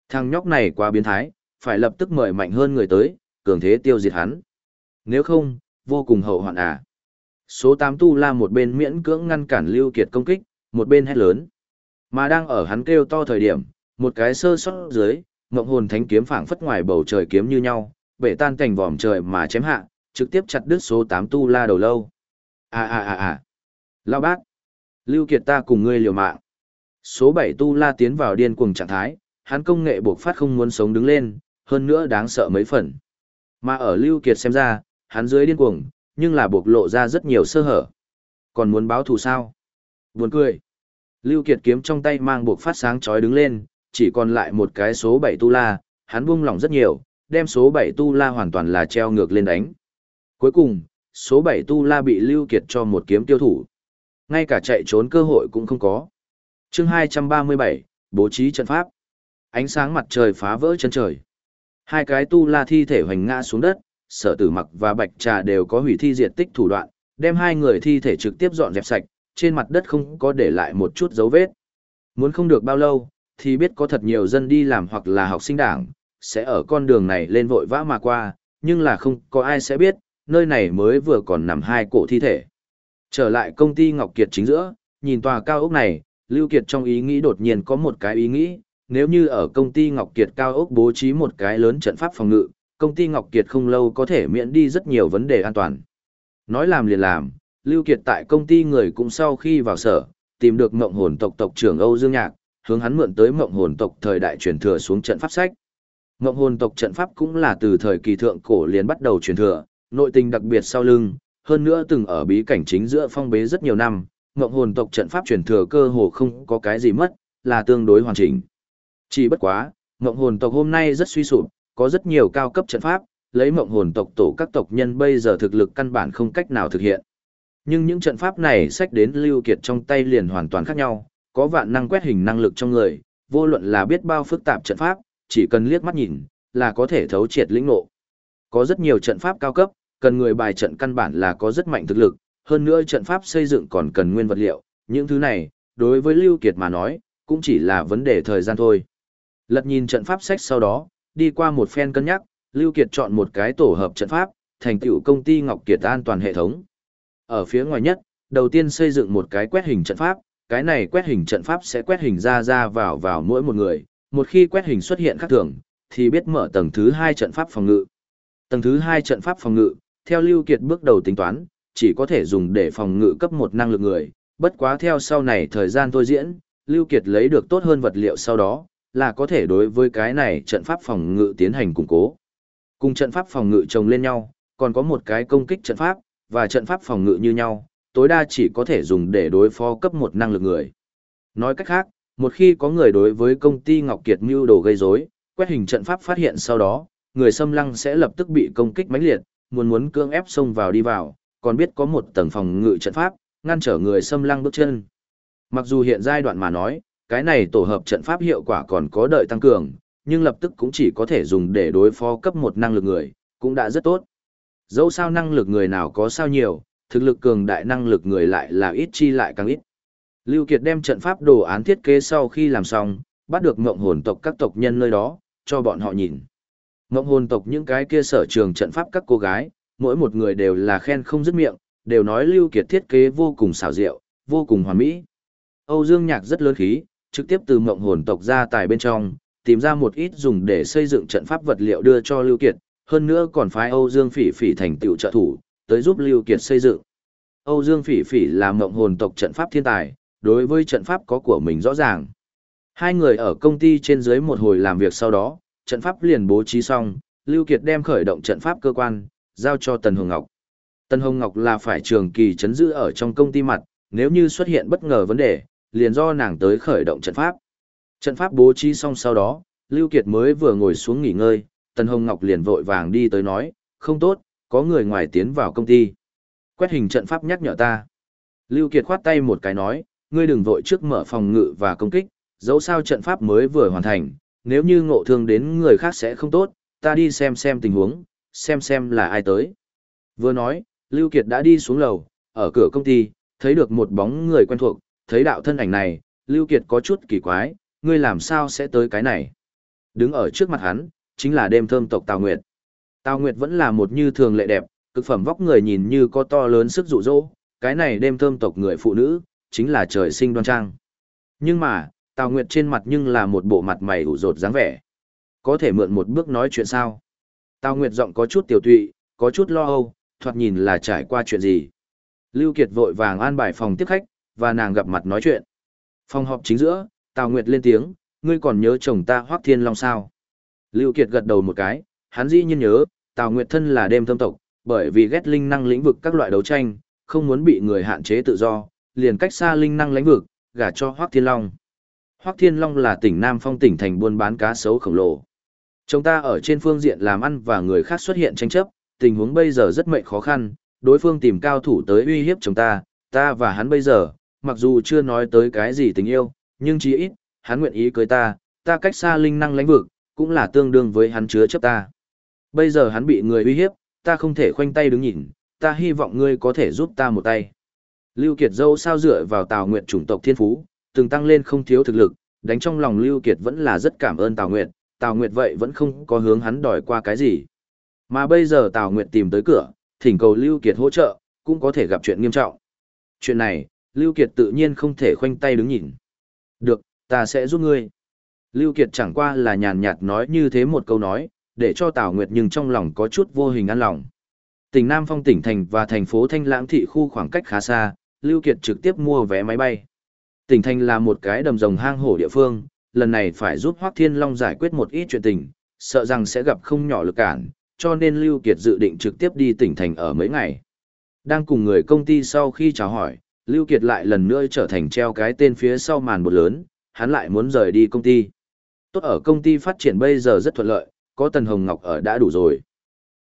Thằng nhóc này quá biến thái, phải lập tức mời mạnh hơn người tới, cường thế tiêu diệt hắn. Nếu không, vô cùng hậu hoạn à. Số 8 tu la một bên miễn cưỡng ngăn cản Lưu Kiệt công kích, một bên hét lớn. Mà đang ở hắn kêu to thời điểm, một cái sơ sót dưới, ngộng hồn thánh kiếm phảng phất ngoài bầu trời kiếm như nhau, bể tan cảnh vòm trời mà chém hạ, Trực tiếp chặt đứt số 8 tu la đầu lâu. À à à à. lão bác. Lưu Kiệt ta cùng ngươi liều mạng. Số 7 tu la tiến vào điên cuồng trạng thái, hắn công nghệ buộc phát không muốn sống đứng lên, hơn nữa đáng sợ mấy phần. Mà ở Lưu Kiệt xem ra, hắn dưới điên cuồng, nhưng là buộc lộ ra rất nhiều sơ hở. Còn muốn báo thù sao? Buồn cười. Lưu Kiệt kiếm trong tay mang buộc phát sáng chói đứng lên, chỉ còn lại một cái số 7 tu la, hắn buông lỏng rất nhiều, đem số 7 tu la hoàn toàn là treo ngược lên đánh. Cuối cùng, số 7 tu la bị Lưu Kiệt cho một kiếm tiêu thủ. Ngay cả chạy trốn cơ hội cũng không có. Chương 237, bố trí trận pháp. Ánh sáng mặt trời phá vỡ chân trời. Hai cái tu la thi thể hoành ngã xuống đất, sở tử mặc và bạch trà đều có hủy thi diệt tích thủ đoạn, đem hai người thi thể trực tiếp dọn dẹp sạch, trên mặt đất không có để lại một chút dấu vết. Muốn không được bao lâu, thì biết có thật nhiều dân đi làm hoặc là học sinh đảng, sẽ ở con đường này lên vội vã mà qua, nhưng là không có ai sẽ biết, nơi này mới vừa còn nằm hai cổ thi thể. Trở lại công ty Ngọc Kiệt chính giữa, nhìn tòa cao ốc này, Lưu Kiệt trong ý nghĩ đột nhiên có một cái ý nghĩ, nếu như ở công ty Ngọc Kiệt cao ốc bố trí một cái lớn trận pháp phòng ngự, công ty Ngọc Kiệt không lâu có thể miễn đi rất nhiều vấn đề an toàn. Nói làm liền làm, Lưu Kiệt tại công ty người cũng sau khi vào sở, tìm được mộng hồn tộc tộc trưởng Âu Dương Nhạc, hướng hắn mượn tới mộng hồn tộc thời đại truyền thừa xuống trận pháp sách. Mộng hồn tộc trận pháp cũng là từ thời kỳ thượng cổ liền bắt đầu truyền thừa, nội tình đặc biệt sau lưng, hơn nữa từng ở bí cảnh chính giữa phong bế rất nhiều năm, mộng hồn tộc trận pháp truyền thừa cơ hồ không có cái gì mất, là tương đối hoàn chỉnh. Chỉ bất quá, mộng hồn tộc hôm nay rất suy sụp, có rất nhiều cao cấp trận pháp, lấy mộng hồn tộc tổ các tộc nhân bây giờ thực lực căn bản không cách nào thực hiện. Nhưng những trận pháp này sách đến Lưu Kiệt trong tay liền hoàn toàn khác nhau, có vạn năng quét hình năng lực trong người, vô luận là biết bao phức tạp trận pháp, chỉ cần liếc mắt nhìn, là có thể thấu triệt lĩnh ngộ. Có rất nhiều trận pháp cao cấp, cần người bài trận căn bản là có rất mạnh thực lực, hơn nữa trận pháp xây dựng còn cần nguyên vật liệu, những thứ này, đối với Lưu Kiệt mà nói, cũng chỉ là vấn đề thời gian thôi. Lật nhìn trận pháp sách sau đó, đi qua một phen cân nhắc, Lưu Kiệt chọn một cái tổ hợp trận pháp, thành tựu công ty Ngọc Kiệt an toàn hệ thống. Ở phía ngoài nhất, đầu tiên xây dựng một cái quét hình trận pháp, cái này quét hình trận pháp sẽ quét hình ra ra vào vào mỗi một người, một khi quét hình xuất hiện khác thường, thì biết mở tầng thứ hai trận pháp phòng ngự. Tầng thứ hai trận pháp phòng ngự, theo Lưu Kiệt bước đầu tính toán, chỉ có thể dùng để phòng ngự cấp một năng lực người, bất quá theo sau này thời gian thôi diễn, Lưu Kiệt lấy được tốt hơn vật liệu sau đó, là có thể đối với cái này trận pháp phòng ngự tiến hành củng cố. Cùng trận pháp phòng ngự chồng lên nhau, còn có một cái công kích trận pháp, và trận pháp phòng ngự như nhau, tối đa chỉ có thể dùng để đối phó cấp một năng lực người. Nói cách khác, một khi có người đối với công ty Ngọc Kiệt mưu đồ gây rối, quét hình trận pháp phát hiện sau đó, người xâm lăng sẽ lập tức bị công kích mãnh liệt, muốn muốn cưỡng ép xông vào đi vào, còn biết có một tầng phòng ngự trận pháp, ngăn trở người xâm lăng bước chân. Mặc dù hiện giai đoạn mà nói, cái này tổ hợp trận pháp hiệu quả còn có đợi tăng cường, nhưng lập tức cũng chỉ có thể dùng để đối phó cấp một năng lực người, cũng đã rất tốt. Dẫu sao năng lực người nào có sao nhiều, thực lực cường đại năng lực người lại là ít chi lại càng ít. Lưu Kiệt đem trận pháp đồ án thiết kế sau khi làm xong, bắt được ngộng hồn tộc các tộc nhân nơi đó, cho bọn họ nhìn. Ngộng hồn tộc những cái kia sở trường trận pháp các cô gái, mỗi một người đều là khen không dứt miệng, đều nói Lưu Kiệt thiết kế vô cùng xảo diệu, vô cùng hoàn mỹ. Âu Dương Nhạc rất lớn khí, trực tiếp từ mộng hồn tộc ra tài bên trong, tìm ra một ít dùng để xây dựng trận pháp vật liệu đưa cho Lưu Kiệt, hơn nữa còn phái Âu Dương Phỉ Phỉ thành tựu trợ thủ, tới giúp Lưu Kiệt xây dựng. Âu Dương Phỉ Phỉ là mộng hồn tộc trận pháp thiên tài, đối với trận pháp có của mình rõ ràng. Hai người ở công ty trên dưới một hồi làm việc sau đó, trận pháp liền bố trí xong, Lưu Kiệt đem khởi động trận pháp cơ quan, giao cho Tần Hồng Ngọc. Tần Hồng Ngọc là phải trường kỳ chấn giữ ở trong công ty mặt, nếu như xuất hiện bất ngờ vấn đề, liền do nàng tới khởi động trận pháp. Trận pháp bố trí xong sau đó, Lưu Kiệt mới vừa ngồi xuống nghỉ ngơi, Tần Hồng Ngọc liền vội vàng đi tới nói, không tốt, có người ngoài tiến vào công ty. Quét hình trận pháp nhắc nhở ta. Lưu Kiệt khoát tay một cái nói, ngươi đừng vội trước mở phòng ngự và công kích, dẫu sao trận pháp mới vừa hoàn thành, nếu như ngộ thương đến người khác sẽ không tốt, ta đi xem xem tình huống, xem xem là ai tới. Vừa nói, Lưu Kiệt đã đi xuống lầu, ở cửa công ty, thấy được một bóng người quen thuộc, thấy đạo thân ảnh này, Lưu Kiệt có chút kỳ quái, ngươi làm sao sẽ tới cái này? Đứng ở trước mặt hắn, chính là đêm thơm tộc Tào Nguyệt. Tào Nguyệt vẫn là một như thường lệ đẹp, cực phẩm vóc người nhìn như có to lớn sức dụ dỗ, cái này đêm thơm tộc người phụ nữ, chính là trời sinh đoan trang. Nhưng mà, Tào Nguyệt trên mặt nhưng là một bộ mặt mày ủ rột dáng vẻ. Có thể mượn một bước nói chuyện sao? Tào Nguyệt giọng có chút tiểu tụy, có chút lo âu, thoạt nhìn là trải qua chuyện gì. Lưu Kiệt vội vàng an bài phòng tiếp khách, và nàng gặp mặt nói chuyện. Phòng họp chính giữa, Tào Nguyệt lên tiếng, ngươi còn nhớ chồng ta Hoắc Thiên Long sao? Lưu Kiệt gật đầu một cái, hắn dĩ nhiên nhớ, Tào Nguyệt thân là đêm thâm tộc, bởi vì ghét linh năng lĩnh vực các loại đấu tranh, không muốn bị người hạn chế tự do, liền cách xa linh năng lĩnh vực, gả cho Hoắc Thiên Long. Hoắc Thiên Long là tỉnh Nam Phong tỉnh thành buôn bán cá sấu khổng lồ. Chúng ta ở trên phương diện làm ăn và người khác xuất hiện tranh chấp, tình huống bây giờ rất mệnh khó khăn, đối phương tìm cao thủ tới uy hiếp chúng ta, ta và hắn bây giờ, mặc dù chưa nói tới cái gì tình yêu, nhưng chí ít, hắn nguyện ý cưới ta, ta cách xa linh năng lãnh vực, cũng là tương đương với hắn chứa chấp ta. Bây giờ hắn bị người uy hiếp, ta không thể khoanh tay đứng nhìn, ta hy vọng ngươi có thể giúp ta một tay. Lưu Kiệt dâu sao dựa vào Tào Nguyệt chủng tộc thiên phú, từng tăng lên không thiếu thực lực, đánh trong lòng Lưu Kiệt vẫn là rất cảm ơn Tào Nguyệt, Tào Nguyệt vậy vẫn không có hướng hắn đòi qua cái gì. Mà bây giờ Tào Nguyệt tìm tới cửa, thỉnh cầu Lưu Kiệt hỗ trợ, cũng có thể gặp chuyện nghiêm trọng. Chuyện này, Lưu Kiệt tự nhiên không thể khoanh tay đứng nhìn. Được, ta sẽ giúp ngươi. Lưu Kiệt chẳng qua là nhàn nhạt nói như thế một câu nói, để cho Tào Nguyệt nhưng trong lòng có chút vô hình an lòng. Tỉnh Nam Phong tỉnh thành và thành phố Thanh Lãng thị khu khoảng cách khá xa, Lưu Kiệt trực tiếp mua vé máy bay. Tỉnh thành là một cái đầm rồng hang hổ địa phương, lần này phải giúp Hoắc Thiên Long giải quyết một ít chuyện tình, sợ rằng sẽ gặp không nhỏ lực cản, cho nên Lưu Kiệt dự định trực tiếp đi tỉnh thành ở mấy ngày. Đang cùng người công ty sau khi chào hỏi, Lưu Kiệt lại lần nữa trở thành treo cái tên phía sau màn một lớn, hắn lại muốn rời đi công ty. Tốt ở công ty phát triển bây giờ rất thuận lợi, có Tần Hồng Ngọc ở đã đủ rồi.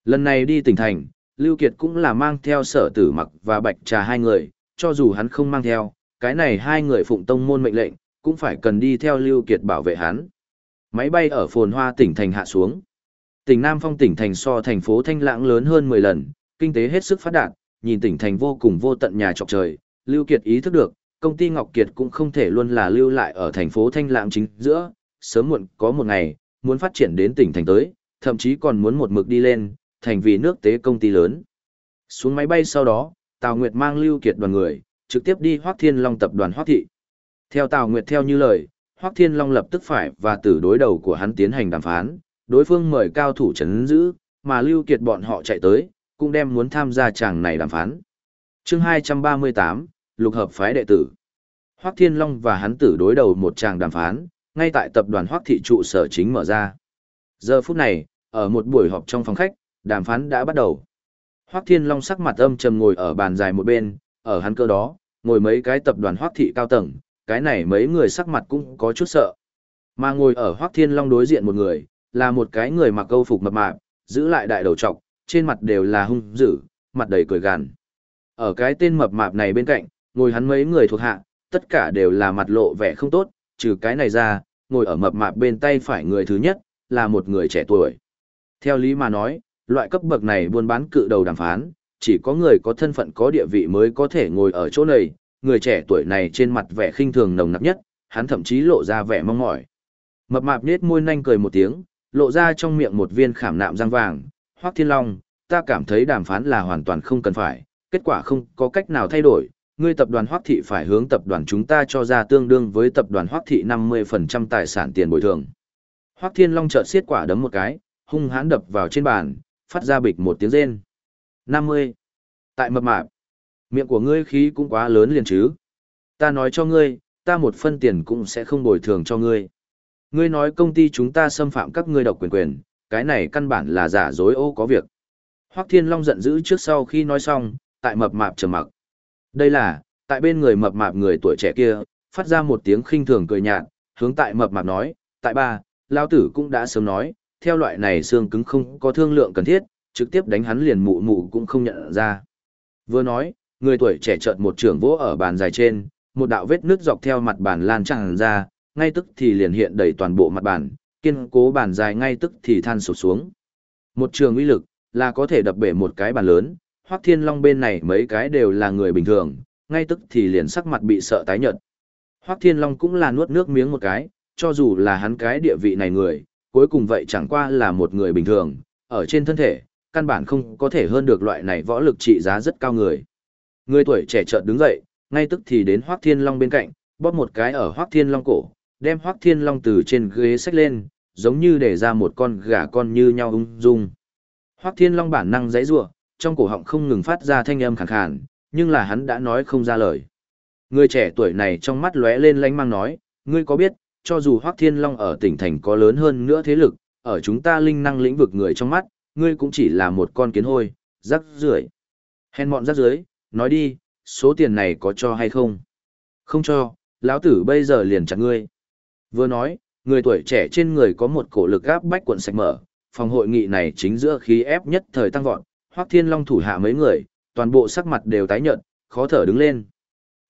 Lần này đi tỉnh thành, Lưu Kiệt cũng là mang theo sở tử mặc và bạch trà hai người, cho dù hắn không mang theo, cái này hai người phụng tông môn mệnh lệnh, cũng phải cần đi theo Lưu Kiệt bảo vệ hắn. Máy bay ở phồn hoa tỉnh thành hạ xuống. Tỉnh Nam Phong tỉnh thành so thành phố Thanh Lãng lớn hơn 10 lần, kinh tế hết sức phát đạt, nhìn tỉnh thành vô cùng vô tận nhà trọc trời, Lưu Kiệt ý thức được, công ty Ngọc Kiệt cũng không thể luôn là lưu lại ở thành phố Thanh Lãng chính giữa, sớm muộn có một ngày, muốn phát triển đến tỉnh thành tới, thậm chí còn muốn một mực đi lên, thành vì nước tế công ty lớn. Xuống máy bay sau đó, Tào Nguyệt mang Lưu Kiệt đoàn người, trực tiếp đi Hoắc Thiên Long tập đoàn Hoắc Thị. Theo Tào Nguyệt theo như lời, Hoắc Thiên Long lập tức phải và tử đối đầu của hắn tiến hành đàm phán, đối phương mời cao thủ chấn giữ, mà Lưu Kiệt bọn họ chạy tới, cũng đem muốn tham gia chàng này đàm phán. Chương 238, Lục hợp phái đệ tử. Hoắc Thiên Long và hắn tử đối đầu một tràng đàm phán, ngay tại tập đoàn Hoắc thị trụ sở chính mở ra. Giờ phút này, ở một buổi họp trong phòng khách, đàm phán đã bắt đầu. Hoắc Thiên Long sắc mặt âm trầm ngồi ở bàn dài một bên, ở hắn cơ đó, ngồi mấy cái tập đoàn Hoắc thị cao tầng, cái này mấy người sắc mặt cũng có chút sợ. Mà ngồi ở Hoắc Thiên Long đối diện một người, là một cái người mặc câu phục mập mạp, giữ lại đại đầu trọc, trên mặt đều là hung dữ, mặt đầy cười gằn. Ở cái tên mập mạp này bên cạnh, ngồi hắn mấy người thuộc hạ, tất cả đều là mặt lộ vẻ không tốt, trừ cái này ra, ngồi ở mập mạp bên tay phải người thứ nhất, là một người trẻ tuổi. Theo lý mà nói, loại cấp bậc này buôn bán cự đầu đàm phán, chỉ có người có thân phận có địa vị mới có thể ngồi ở chỗ này, người trẻ tuổi này trên mặt vẻ khinh thường nồng nặc nhất, hắn thậm chí lộ ra vẻ mong mỏi. Mập mạp nết môi nhanh cười một tiếng, lộ ra trong miệng một viên khảm nạm răng vàng, Hoắc Thiên Long, ta cảm thấy đàm phán là hoàn toàn không cần phải, kết quả không có cách nào thay đổi, ngươi tập đoàn Hoắc Thị phải hướng tập đoàn chúng ta cho ra tương đương với tập đoàn Hoắc Thị 50% tài sản tiền bồi thường. Hoắc Thiên Long chợt xiết quả đấm một cái, hung hãn đập vào trên bàn, phát ra bịch một tiếng rên. 50. Tại mập mạp. Miệng của ngươi khí cũng quá lớn liền chứ. Ta nói cho ngươi, ta một phân tiền cũng sẽ không bồi thường cho ngươi. Ngươi nói công ty chúng ta xâm phạm các ngươi độc quyền quyền, cái này căn bản là giả dối ô có việc. Hoắc Thiên Long giận dữ trước sau khi nói xong, tại mập mạp trầm mặc. Đây là, tại bên người mập mạp người tuổi trẻ kia, phát ra một tiếng khinh thường cười nhạt, hướng tại mập mạp nói, tại ba, lao tử cũng đã sớm nói, theo loại này xương cứng không có thương lượng cần thiết, trực tiếp đánh hắn liền mụ mụ cũng không nhận ra. Vừa nói, người tuổi trẻ chợt một trường vỗ ở bàn dài trên, một đạo vết nước dọc theo mặt bàn lan tràn ra, ngay tức thì liền hiện đầy toàn bộ mặt bàn, kiên cố bàn dài ngay tức thì than sụp xuống. Một trường uy lực, là có thể đập bể một cái bàn lớn, Hoắc Thiên Long bên này mấy cái đều là người bình thường, ngay tức thì liền sắc mặt bị sợ tái nhợt. Hoắc Thiên Long cũng là nuốt nước miếng một cái, cho dù là hắn cái địa vị này người, cuối cùng vậy chẳng qua là một người bình thường, ở trên thân thể, căn bản không có thể hơn được loại này võ lực trị giá rất cao người. Người tuổi trẻ chợt đứng dậy, ngay tức thì đến Hoắc Thiên Long bên cạnh, bóp một cái ở Hoắc Thiên Long cổ, đem Hoắc Thiên Long từ trên ghế xách lên, giống như để ra một con gà con như nhau ung dung. Hoắc Thiên Long bản năng giãy giụa, trong cổ họng không ngừng phát ra thanh âm khàn khàn, nhưng là hắn đã nói không ra lời. Người trẻ tuổi này trong mắt lóe lên lánh mang nói, ngươi có biết, cho dù Hoắc Thiên Long ở tỉnh thành có lớn hơn nữa thế lực, ở chúng ta linh năng lĩnh vực người trong mắt, ngươi cũng chỉ là một con kiến hôi, rắc rưởi. Hèn mọn rắc rưởi, nói đi, số tiền này có cho hay không? Không cho, lão tử bây giờ liền chặt ngươi. Vừa nói, người tuổi trẻ trên người có một cổ lực áp bách cuộn sạch mở, phòng hội nghị này chính giữa khí ép nhất thời tăng vọt, Hoắc Thiên Long thủ hạ mấy người, toàn bộ sắc mặt đều tái nhợt, khó thở đứng lên.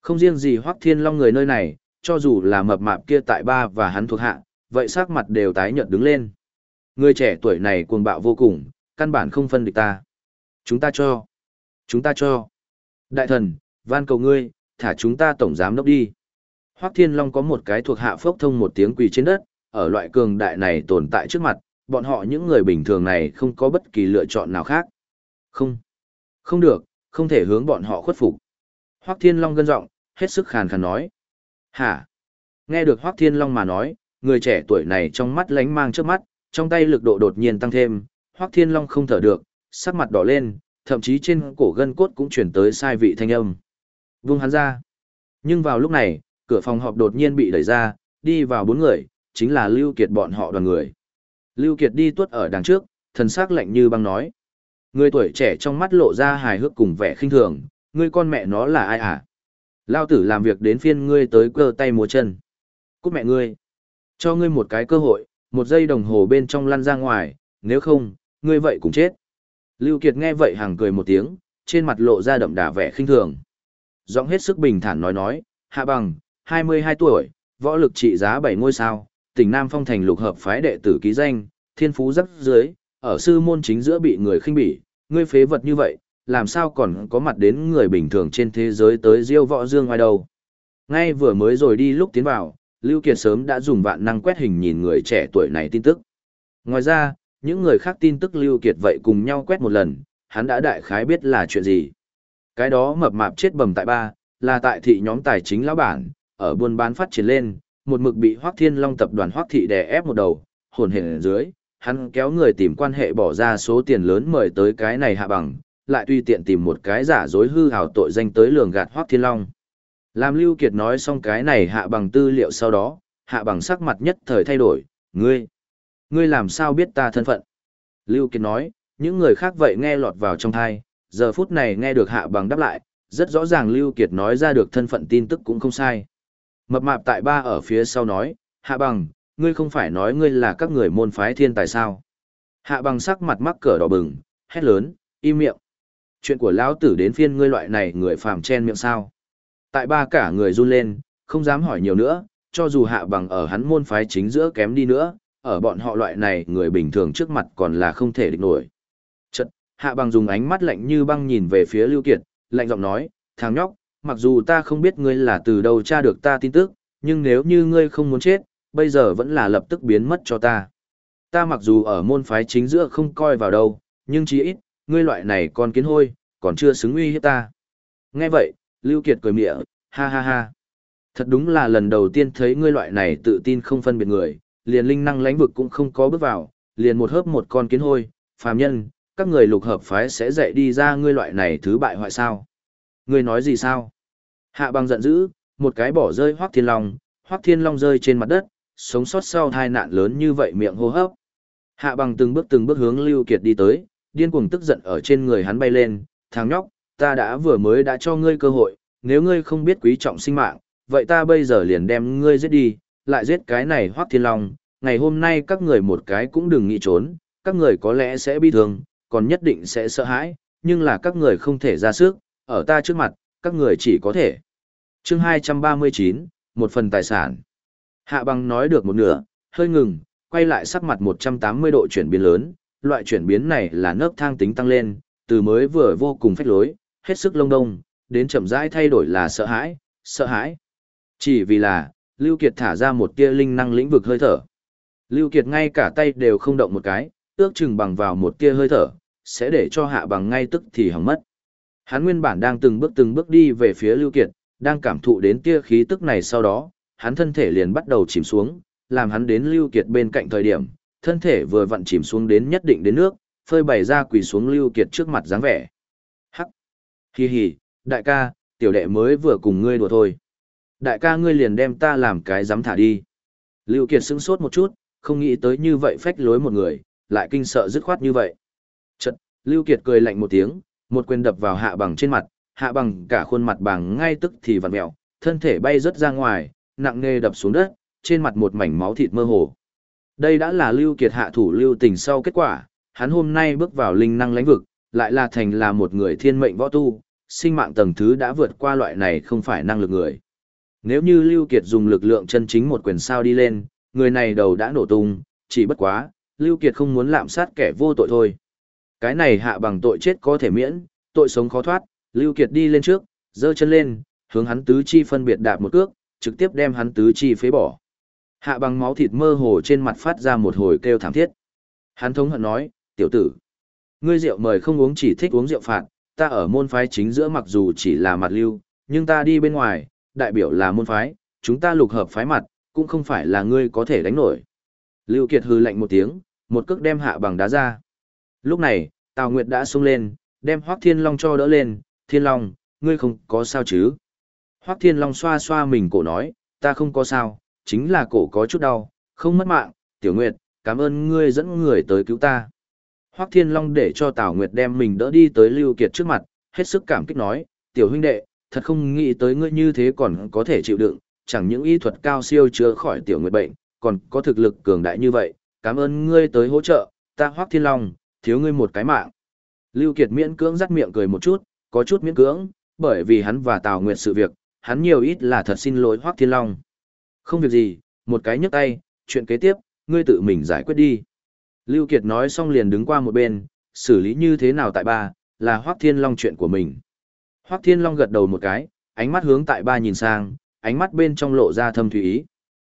Không riêng gì Hoắc Thiên Long người nơi này, cho dù là mập mạp kia tại ba và hắn thuộc hạ, vậy sắc mặt đều tái nhợt đứng lên. Người trẻ tuổi này cuồng bạo vô cùng, căn bản không phân địch ta. Chúng ta cho. Chúng ta cho. Đại thần, van cầu ngươi, thả chúng ta tổng giám đốc đi. Hoắc Thiên Long có một cái thuộc hạ phốc thông một tiếng quỳ trên đất, ở loại cường đại này tồn tại trước mặt, bọn họ những người bình thường này không có bất kỳ lựa chọn nào khác. Không. Không được, không thể hướng bọn họ khuất phục. Hoắc Thiên Long gân giọng, hết sức khàn khàn nói. Hả? Nghe được Hoắc Thiên Long mà nói, người trẻ tuổi này trong mắt lánh mang trước mắt, trong tay lực độ đột nhiên tăng thêm, Hoắc Thiên Long không thở được, sắc mặt đỏ lên, thậm chí trên cổ gân cốt cũng chuyển tới sai vị thanh âm. Vung hắn ra. Nhưng vào lúc này, cửa phòng họp đột nhiên bị đẩy ra, đi vào bốn người, chính là Lưu Kiệt bọn họ đoàn người. Lưu Kiệt đi tuốt ở đằng trước, thần sắc lạnh như băng nói. Người tuổi trẻ trong mắt lộ ra hài hước cùng vẻ khinh thường, ngươi con mẹ nó là ai à? Lao tử làm việc đến phiên ngươi tới cơ tay múa chân. Cút mẹ ngươi. Cho ngươi một cái cơ hội, một giây đồng hồ bên trong lăn ra ngoài, nếu không, ngươi vậy cũng chết. Lưu Kiệt nghe vậy hàng cười một tiếng, trên mặt lộ ra đậm đà vẻ khinh thường. Giọng hết sức bình thản nói nói, hạ bằng, 22 tuổi, võ lực trị giá 7 ngôi sao, tỉnh Nam Phong thành lục hợp phái đệ tử ký danh, thiên phú rất dưới, ở sư môn chính giữa bị người khinh bỉ, ngươi phế vật như vậy, làm sao còn có mặt đến người bình thường trên thế giới tới diêu võ dương ngoài đâu. Ngay vừa mới rồi đi lúc tiến vào, Lưu Kiệt sớm đã dùng vạn năng quét hình nhìn người trẻ tuổi này tin tức. Ngoài ra, những người khác tin tức Lưu Kiệt vậy cùng nhau quét một lần, hắn đã đại khái biết là chuyện gì. Cái đó mập mạp chết bầm tại ba, là tại thị nhóm tài chính lão bản, ở buôn bán phát triển lên, một mực bị Hoắc Thiên Long tập đoàn Hoắc thị đè ép một đầu, hồn hển dưới, hắn kéo người tìm quan hệ bỏ ra số tiền lớn mời tới cái này hạ bằng, lại tùy tiện tìm một cái giả dối hư hào tội danh tới lường gạt Hoắc Thiên Long. Làm Lưu Kiệt nói xong cái này hạ bằng tư liệu sau đó, hạ bằng sắc mặt nhất thời thay đổi, ngươi, ngươi làm sao biết ta thân phận? Lưu Kiệt nói, những người khác vậy nghe lọt vào trong thai, giờ phút này nghe được hạ bằng đáp lại, rất rõ ràng Lưu Kiệt nói ra được thân phận tin tức cũng không sai. Mập mạp tại ba ở phía sau nói, hạ bằng, ngươi không phải nói ngươi là các người môn phái thiên tài sao? Hạ bằng sắc mặt mắc cỡ đỏ bừng, hét lớn, im miệng. Chuyện của lão tử đến phiên ngươi loại này người phàm chen miệng sao? Tại ba cả người run lên, không dám hỏi nhiều nữa, cho dù hạ bằng ở hắn môn phái chính giữa kém đi nữa, ở bọn họ loại này người bình thường trước mặt còn là không thể địch nổi. Chật, hạ bằng dùng ánh mắt lạnh như băng nhìn về phía Lưu Kiệt, lạnh giọng nói, thằng nhóc, mặc dù ta không biết ngươi là từ đâu tra được ta tin tức, nhưng nếu như ngươi không muốn chết, bây giờ vẫn là lập tức biến mất cho ta. Ta mặc dù ở môn phái chính giữa không coi vào đâu, nhưng chí ít, ngươi loại này còn kiến hôi, còn chưa xứng uy hiếp ta. Nghe vậy, Lưu Kiệt cười mỉa, ha ha ha. Thật đúng là lần đầu tiên thấy ngươi loại này tự tin không phân biệt người, liền linh năng lãnh vực cũng không có bước vào, liền một hớp một con kiến hôi, phàm nhân, các người lục hợp phái sẽ dạy đi ra ngươi loại này thứ bại hoại sao. Ngươi nói gì sao? Hạ băng giận dữ, một cái bỏ rơi hoác thiên long, hoác thiên long rơi trên mặt đất, sống sót sau tai nạn lớn như vậy miệng hô hấp. Hạ bằng từng bước từng bước hướng Lưu Kiệt đi tới, điên cuồng tức giận ở trên người hắn bay lên, thằng nhóc, ta đã vừa mới đã cho ngươi cơ hội, nếu ngươi không biết quý trọng sinh mạng, vậy ta bây giờ liền đem ngươi giết đi, lại giết cái này hoác thiên long, ngày hôm nay các người một cái cũng đừng nghĩ trốn, các người có lẽ sẽ bi thương, còn nhất định sẽ sợ hãi, nhưng là các người không thể ra sức, ở ta trước mặt, các người chỉ có thể. Chương 239, một phần tài sản. Hạ bằng nói được một nửa, hơi ngừng, quay lại sắc mặt 180 độ chuyển biến lớn, loại chuyển biến này là nấc thang tính tăng lên, từ mới vừa vô cùng phách lối, hết sức lông đông, đến chậm rãi thay đổi là sợ hãi, sợ hãi. Chỉ vì là, Lưu Kiệt thả ra một tia linh năng lĩnh vực hơi thở. Lưu Kiệt ngay cả tay đều không động một cái, ước chừng bằng vào một tia hơi thở, sẽ để cho hạ bằng ngay tức thì hỏng mất. Hắn nguyên bản đang từng bước từng bước đi về phía Lưu Kiệt, đang cảm thụ đến tia khí tức này sau đó, hắn thân thể liền bắt đầu chìm xuống, làm hắn đến Lưu Kiệt bên cạnh thời điểm, thân thể vừa vặn chìm xuống đến nhất định đến nước, phơi bày ra quỳ xuống Lưu Kiệt trước mặt dáng vẻ, hắc, Hi hi, đại ca, tiểu đệ mới vừa cùng ngươi đùa thôi. Đại ca ngươi liền đem ta làm cái dám thả đi. Lưu Kiệt sững sốt một chút, không nghĩ tới như vậy phách lối một người, lại kinh sợ dứt khoát như vậy. Chật, Lưu Kiệt cười lạnh một tiếng, một quyền đập vào hạ bằng trên mặt, hạ bằng cả khuôn mặt bằng ngay tức thì vặn mèo, thân thể bay rất ra ngoài, nặng nề đập xuống đất, trên mặt một mảnh máu thịt mơ hồ. Đây đã là Lưu Kiệt hạ thủ lưu tình sau kết quả, hắn hôm nay bước vào linh năng lãnh vực, lại là thành là một người thiên mệnh võ tu, sinh mạng tầng thứ đã vượt qua loại này không phải năng lực người. Nếu như Lưu Kiệt dùng lực lượng chân chính một quyền sao đi lên, người này đầu đã nổ tung, chỉ bất quá, Lưu Kiệt không muốn lạm sát kẻ vô tội thôi. Cái này hạ bằng tội chết có thể miễn, tội sống khó thoát, Lưu Kiệt đi lên trước, giơ chân lên, hướng hắn tứ chi phân biệt đạp một cước, trực tiếp đem hắn tứ chi phế bỏ. Hạ bằng máu thịt mơ hồ trên mặt phát ra một hồi kêu thảm thiết. Hắn thống hận nói, tiểu tử, ngươi rượu mời không uống chỉ thích uống rượu phạt, ta ở môn phái chính giữa mặc dù chỉ là mặt lưu, nhưng ta đi bên ngoài, đại biểu là môn phái, chúng ta lục hợp phái mặt, cũng không phải là ngươi có thể đánh nổi. Lưu Kiệt hừ lạnh một tiếng, một cước đem hạ bằng đá ra. Lúc này, Tào Nguyệt đã sung lên, đem Hoắc Thiên Long cho đỡ lên, Thiên Long, ngươi không có sao chứ? Hoắc Thiên Long xoa xoa mình cổ nói, ta không có sao, chính là cổ có chút đau, không mất mạng, Tiểu Nguyệt, cảm ơn ngươi dẫn người tới cứu ta. Hoắc Thiên Long để cho Tào Nguyệt đem mình đỡ đi tới Lưu Kiệt trước mặt, hết sức cảm kích nói, Tiểu huynh đệ, thật không nghĩ tới ngươi như thế còn có thể chịu đựng, chẳng những y thuật cao siêu chữa khỏi Tiểu Nguyệt bệnh, còn có thực lực cường đại như vậy, cảm ơn ngươi tới hỗ trợ, ta Hoắc Thiên Long, thiếu ngươi một cái mạng. Lưu Kiệt miễn cưỡng rắc miệng cười một chút, có chút miễn cưỡng, bởi vì hắn và Tào Nguyệt sự việc, hắn nhiều ít là thật xin lỗi Hoắc Thiên Long. Không việc gì, một cái nhấc tay, chuyện kế tiếp, ngươi tự mình giải quyết đi. Lưu Kiệt nói xong liền đứng qua một bên, xử lý như thế nào tại ba, là Hoắc Thiên Long chuyện của mình. Hoắc Thiên Long gật đầu một cái, ánh mắt hướng tại ba nhìn sang, ánh mắt bên trong lộ ra thâm thủy ý.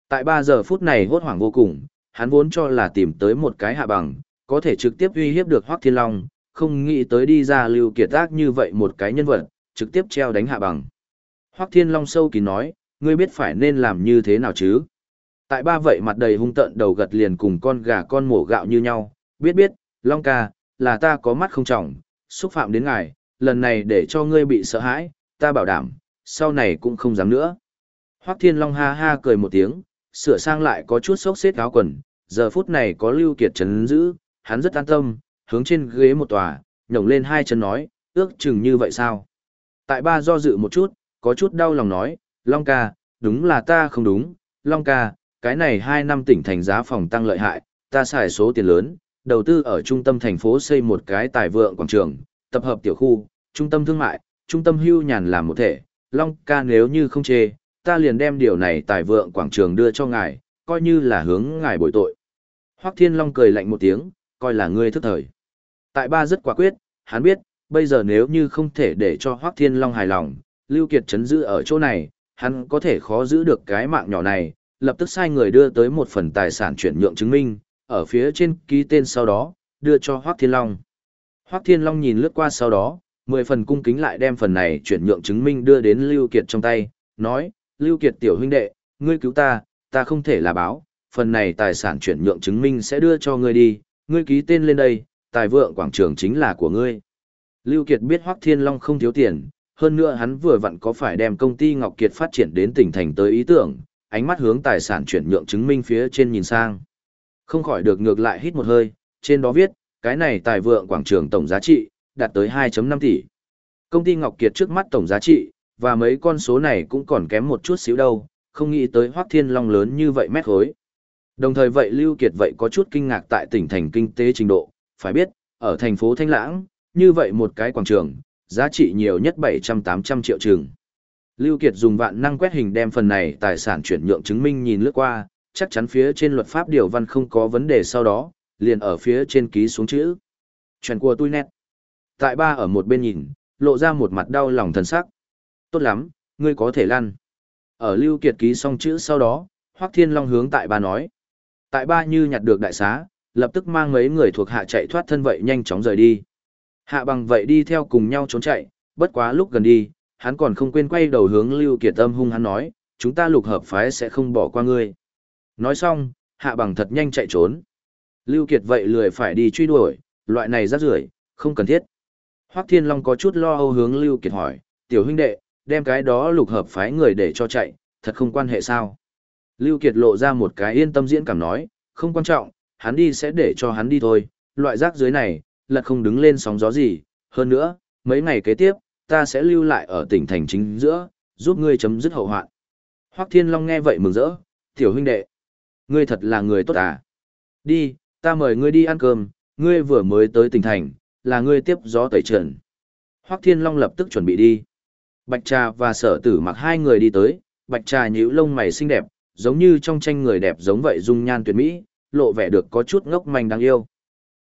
Tại ba giờ phút này hốt hoảng vô cùng, hắn vốn cho là tìm tới một cái hạ bằng, có thể trực tiếp uy hiếp được Hoắc Thiên Long, không nghĩ tới đi ra Lưu Kiệt ác như vậy một cái nhân vật, trực tiếp treo đánh hạ bằng. Hoắc Thiên Long sâu kín nói, ngươi biết phải nên làm như thế nào chứ? Tại ba vậy mặt đầy hung tợn đầu gật liền cùng con gà con mổ gạo như nhau, biết biết, Long ca, là ta có mắt không trọng, xúc phạm đến ngài, lần này để cho ngươi bị sợ hãi, ta bảo đảm, sau này cũng không dám nữa. Hoắc Thiên Long ha ha cười một tiếng, sửa sang lại có chút sốc xếp áo quần, giờ phút này có Lưu Kiệt chấn giữ, hắn rất an tâm, hướng trên ghế một tòa, nhổng lên hai chân nói, ước chừng như vậy sao? Tại ba do dự một chút, có chút đau lòng nói, Long ca, đúng là ta không đúng, Long ca, cái này hai năm tỉnh thành giá phòng tăng lợi hại, ta xài số tiền lớn, đầu tư ở trung tâm thành phố xây một cái tài vượng quảng trường, tập hợp tiểu khu, trung tâm thương mại, trung tâm hưu nhàn làm một thể, Long ca nếu như không chê, ta liền đem điều này tài vượng quảng trường đưa cho ngài, coi như là hướng ngài bồi tội. Hoắc Thiên Long cười lạnh một tiếng, coi là ngươi thức thời. Tại ba rất quả quyết, hắn biết, bây giờ nếu như không thể để cho Hoắc Thiên Long hài lòng, Lưu Kiệt chấn giữ ở chỗ này, hắn có thể khó giữ được cái mạng nhỏ này, lập tức sai người đưa tới một phần tài sản chuyển nhượng chứng minh, ở phía trên ký tên sau đó, đưa cho Hoắc Thiên Long. Hoắc Thiên Long nhìn lướt qua sau đó, mười phần cung kính lại đem phần này chuyển nhượng chứng minh đưa đến Lưu Kiệt trong tay, nói, Lưu Kiệt tiểu huynh đệ, ngươi cứu ta, ta không thể là báo, phần này tài sản chuyển nhượng chứng minh sẽ đưa cho ngươi đi, ngươi ký tên lên đây, tài vượng quảng trường chính là của ngươi. Lưu Kiệt biết Hoắc Thiên Long không thiếu tiền, hơn nữa hắn vừa vặn có phải đem công ty Ngọc Kiệt phát triển đến tỉnh thành tới ý tưởng, ánh mắt hướng tài sản chuyển nhượng chứng minh phía trên nhìn sang. Không khỏi được ngược lại hít một hơi, trên đó viết, cái này tài vượng quảng trường tổng giá trị, đạt tới 2.5 tỷ. Công ty Ngọc Kiệt trước mắt tổng giá trị, và mấy con số này cũng còn kém một chút xíu đâu, không nghĩ tới Hoắc Thiên Long lớn như vậy mét khối. Đồng thời vậy Lưu Kiệt vậy có chút kinh ngạc tại tỉnh thành kinh tế trình độ, phải biết, ở thành phố Thanh Lãng, như vậy một cái quảng trường, giá trị nhiều nhất 700-800 triệu trường. Lưu Kiệt dùng vạn năng quét hình đem phần này tài sản chuyển nhượng chứng minh nhìn lướt qua, chắc chắn phía trên luật pháp điều văn không có vấn đề sau đó, liền ở phía trên ký xuống chữ. Chuyện của tôi nét. Tại ba ở một bên nhìn, lộ ra một mặt đau lòng thần sắc. Tốt lắm, ngươi có thể lăn. Ở Lưu Kiệt ký xong chữ sau đó, Hoắc Thiên Long hướng tại ba nói. Tại ba như nhặt được đại xá, lập tức mang mấy người thuộc hạ chạy thoát thân vậy nhanh chóng rời đi. Hạ bằng vậy đi theo cùng nhau trốn chạy, bất quá lúc gần đi, hắn còn không quên quay đầu hướng Lưu Kiệt Âm hung hắn nói, chúng ta lục hợp phái sẽ không bỏ qua ngươi. Nói xong, hạ bằng thật nhanh chạy trốn. Lưu Kiệt vậy lười phải đi truy đuổi, loại này rác rưởi, không cần thiết. Hoắc Thiên Long có chút lo âu hướng Lưu Kiệt hỏi, tiểu huynh đệ, đem cái đó lục hợp phái người để cho chạy, thật không quan hệ sao? Lưu Kiệt lộ ra một cái yên tâm diễn cảm nói, không quan trọng, hắn đi sẽ để cho hắn đi thôi, loại rác dưới này, lật không đứng lên sóng gió gì, hơn nữa, mấy ngày kế tiếp, ta sẽ lưu lại ở tỉnh thành chính giữa, giúp ngươi chấm dứt hậu hoạn. Hoắc Thiên Long nghe vậy mừng rỡ, tiểu huynh đệ, ngươi thật là người tốt à. Đi, ta mời ngươi đi ăn cơm, ngươi vừa mới tới tỉnh thành, là ngươi tiếp gió tẩy trần. Hoắc Thiên Long lập tức chuẩn bị đi. Bạch Trà và sở tử mặc hai người đi tới, Bạch Trà nhíu lông mày xinh đẹp, giống như trong tranh người đẹp giống vậy dung nhan tuyệt mỹ, lộ vẻ được có chút ngốc manh đáng yêu.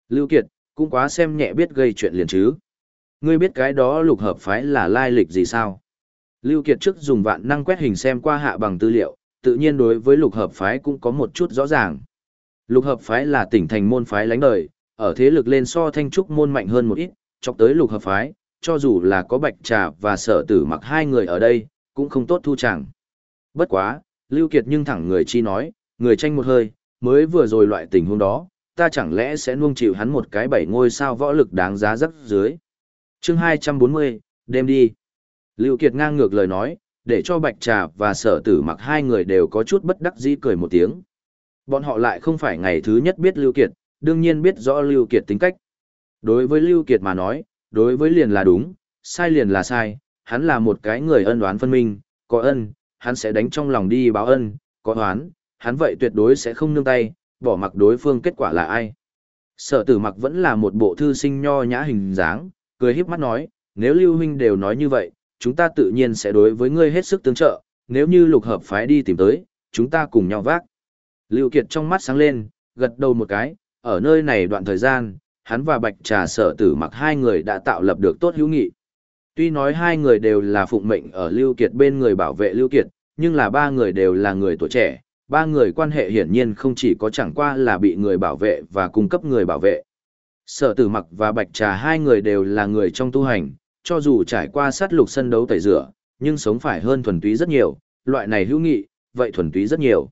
Lưu Kiệt, cũng quá xem nhẹ biết gây chuyện liền chứ. Ngươi biết cái đó lục hợp phái là lai lịch gì sao? Lưu Kiệt trước dùng vạn năng quét hình xem qua hạ bằng tư liệu, tự nhiên đối với lục hợp phái cũng có một chút rõ ràng. Lục hợp phái là tỉnh thành môn phái lánh đời, ở thế lực lên so thanh trúc môn mạnh hơn một ít, chọc tới lục hợp phái, cho dù là có bạch trà và sở tử mặc hai người ở đây, cũng không tốt thu chẳng. Bất quá, Lưu Kiệt nhưng thẳng người chi nói, người tranh một hơi, mới vừa rồi loại tình huống đó, ta chẳng lẽ sẽ nuông chịu hắn một cái bảy ngôi sao võ lực đáng giá rất dưới. Chương 240, đêm đi. Lưu Kiệt ngang ngược lời nói, để cho Bạch Trà và Sở Tử mặc hai người đều có chút bất đắc dĩ cười một tiếng. Bọn họ lại không phải ngày thứ nhất biết Lưu Kiệt, đương nhiên biết rõ Lưu Kiệt tính cách. Đối với Lưu Kiệt mà nói, đối với liền là đúng, sai liền là sai, hắn là một cái người ân oán phân minh, có ân, hắn sẽ đánh trong lòng đi báo ân, có oán, hắn vậy tuyệt đối sẽ không nương tay, bỏ mặc đối phương kết quả là ai. Sở tử mặc vẫn là một bộ thư sinh nho nhã hình dáng, cười híp mắt nói, nếu Lưu Huynh đều nói như vậy, chúng ta tự nhiên sẽ đối với ngươi hết sức tương trợ, nếu như lục hợp phái đi tìm tới, chúng ta cùng nhau vác. Lưu Kiệt trong mắt sáng lên, gật đầu một cái, ở nơi này đoạn thời gian, hắn và Bạch Trà sở tử mặc hai người đã tạo lập được tốt hữu nghị. Tuy nói hai người đều là phụng mệnh ở Lưu Kiệt bên người bảo vệ Lưu Kiệt, nhưng là ba người đều là người tuổi trẻ, ba người quan hệ hiển nhiên không chỉ có chẳng qua là bị người bảo vệ và cung cấp người bảo vệ. Sở tử mặc và Bạch Trà hai người đều là người trong tu hành, cho dù trải qua sát lục sân đấu tẩy rửa, nhưng sống phải hơn thuần túy rất nhiều, loại này hữu nghị, vậy thuần túy rất nhiều.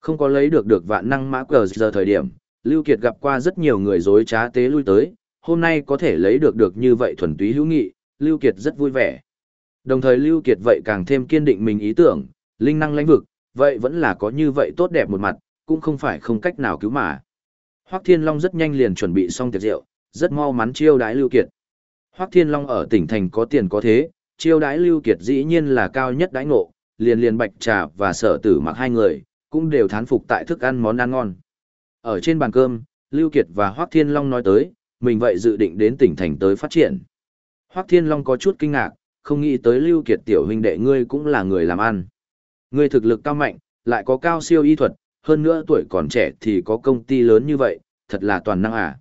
Không có lấy được được vạn năng mã cờ giờ thời điểm, Lưu Kiệt gặp qua rất nhiều người dối trá tế lui tới, hôm nay có thể lấy được được như vậy thuần túy hữu nghị, Lưu Kiệt rất vui vẻ. Đồng thời Lưu Kiệt vậy càng thêm kiên định mình ý tưởng, linh năng lãnh vực, vậy vẫn là có như vậy tốt đẹp một mặt, cũng không phải không cách nào cứu mà. Hoắc Thiên Long rất nhanh liền chuẩn bị xong tiệc rượu, rất mau mắn chiêu đãi Lưu Kiệt. Hoắc Thiên Long ở tỉnh thành có tiền có thế, chiêu đãi Lưu Kiệt dĩ nhiên là cao nhất đãi ngộ, liền liền bạch trà và sở tử mặc hai người, cũng đều thán phục tại thức ăn món ăn ngon. Ở trên bàn cơm, Lưu Kiệt và Hoắc Thiên Long nói tới, mình vậy dự định đến tỉnh thành tới phát triển. Hoắc Thiên Long có chút kinh ngạc, không nghĩ tới Lưu Kiệt tiểu huynh đệ ngươi cũng là người làm ăn. Ngươi thực lực cao mạnh, lại có cao siêu y thuật, hơn nữa tuổi còn trẻ thì có công ty lớn như vậy, thật là toàn năng à.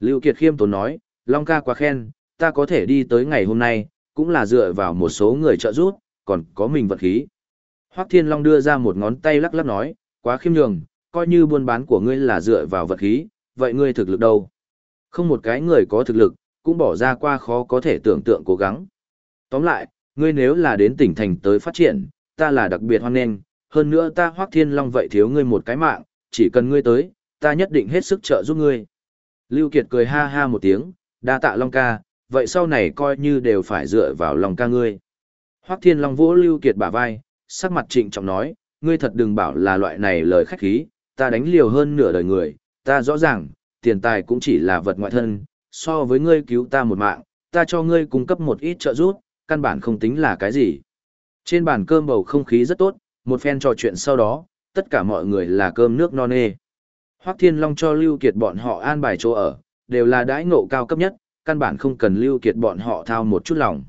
Lưu Kiệt khiêm tốn nói, Long ca quá khen, ta có thể đi tới ngày hôm nay, cũng là dựa vào một số người trợ giúp, còn có mình vật khí. Hoắc Thiên Long đưa ra một ngón tay lắc lắc nói, quá khiêm nhường, coi như buôn bán của ngươi là dựa vào vật khí, vậy ngươi thực lực đâu? Không một cái người có thực lực, cũng bỏ ra qua khó có thể tưởng tượng cố gắng. Tóm lại, ngươi nếu là đến tỉnh thành tới phát triển, ta là đặc biệt hoan nghênh, hơn nữa ta Hoắc Thiên Long vậy thiếu ngươi một cái mạng, chỉ cần ngươi tới, ta nhất định hết sức trợ giúp ngươi. Lưu Kiệt cười ha ha một tiếng, đa tạ Long ca, vậy sau này coi như đều phải dựa vào Long ca ngươi. Hoắc Thiên Long vỗ Lưu Kiệt bả vai, sắc mặt trịnh trọng nói, ngươi thật đừng bảo là loại này lời khách khí, ta đánh liều hơn nửa đời người, ta rõ ràng, tiền tài cũng chỉ là vật ngoại thân, so với ngươi cứu ta một mạng, ta cho ngươi cung cấp một ít trợ giúp, căn bản không tính là cái gì. Trên bàn cơm bầu không khí rất tốt, một phen trò chuyện sau đó, tất cả mọi người là cơm nước non nê. Hoắc Thiên Long cho Lưu Kiệt bọn họ an bài chỗ ở, đều là đãi ngộ cao cấp nhất, căn bản không cần Lưu Kiệt bọn họ thao một chút lòng.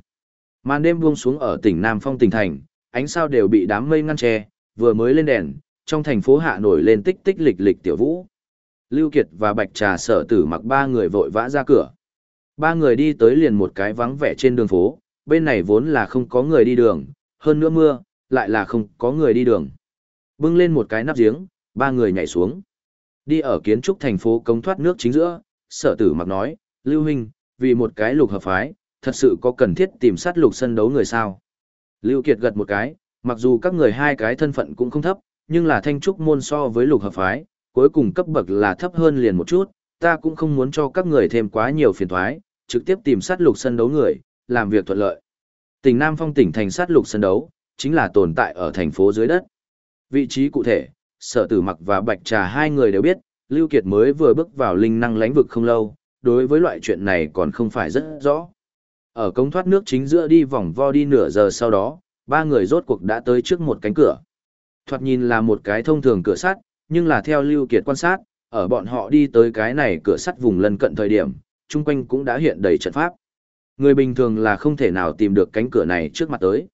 Màn đêm buông xuống ở tỉnh Nam Phong tỉnh thành, ánh sao đều bị đám mây ngăn che, vừa mới lên đèn, trong thành phố hạ nổi lên tích tích lịch lịch tiểu vũ. Lưu Kiệt và Bạch Trà sở tử mặc ba người vội vã ra cửa. Ba người đi tới liền một cái vắng vẻ trên đường phố, bên này vốn là không có người đi đường, hơn nữa mưa, lại là không có người đi đường. Bưng lên một cái nắp giếng, ba người nhảy xuống. Đi ở kiến trúc thành phố cống thoát nước chính giữa, sở tử mặc nói, Lưu Huynh, vì một cái lục hợp phái, thật sự có cần thiết tìm sát lục sân đấu người sao. Lưu Kiệt gật một cái, mặc dù các người hai cái thân phận cũng không thấp, nhưng là thanh trúc môn so với lục hợp phái, cuối cùng cấp bậc là thấp hơn liền một chút, ta cũng không muốn cho các người thêm quá nhiều phiền toái, trực tiếp tìm sát lục sân đấu người, làm việc thuận lợi. Tỉnh Nam Phong tỉnh thành sát lục sân đấu, chính là tồn tại ở thành phố dưới đất. Vị trí cụ thể, sở tử mặc và bạch trà hai người đều biết, Lưu Kiệt mới vừa bước vào linh năng lãnh vực không lâu, đối với loại chuyện này còn không phải rất rõ. Ở cống thoát nước chính giữa đi vòng vo đi nửa giờ sau đó, ba người rốt cuộc đã tới trước một cánh cửa. Thoạt nhìn là một cái thông thường cửa sắt, nhưng là theo Lưu Kiệt quan sát, ở bọn họ đi tới cái này cửa sắt vùng lân cận thời điểm, chung quanh cũng đã hiện đầy trận pháp. Người bình thường là không thể nào tìm được cánh cửa này trước mặt tới.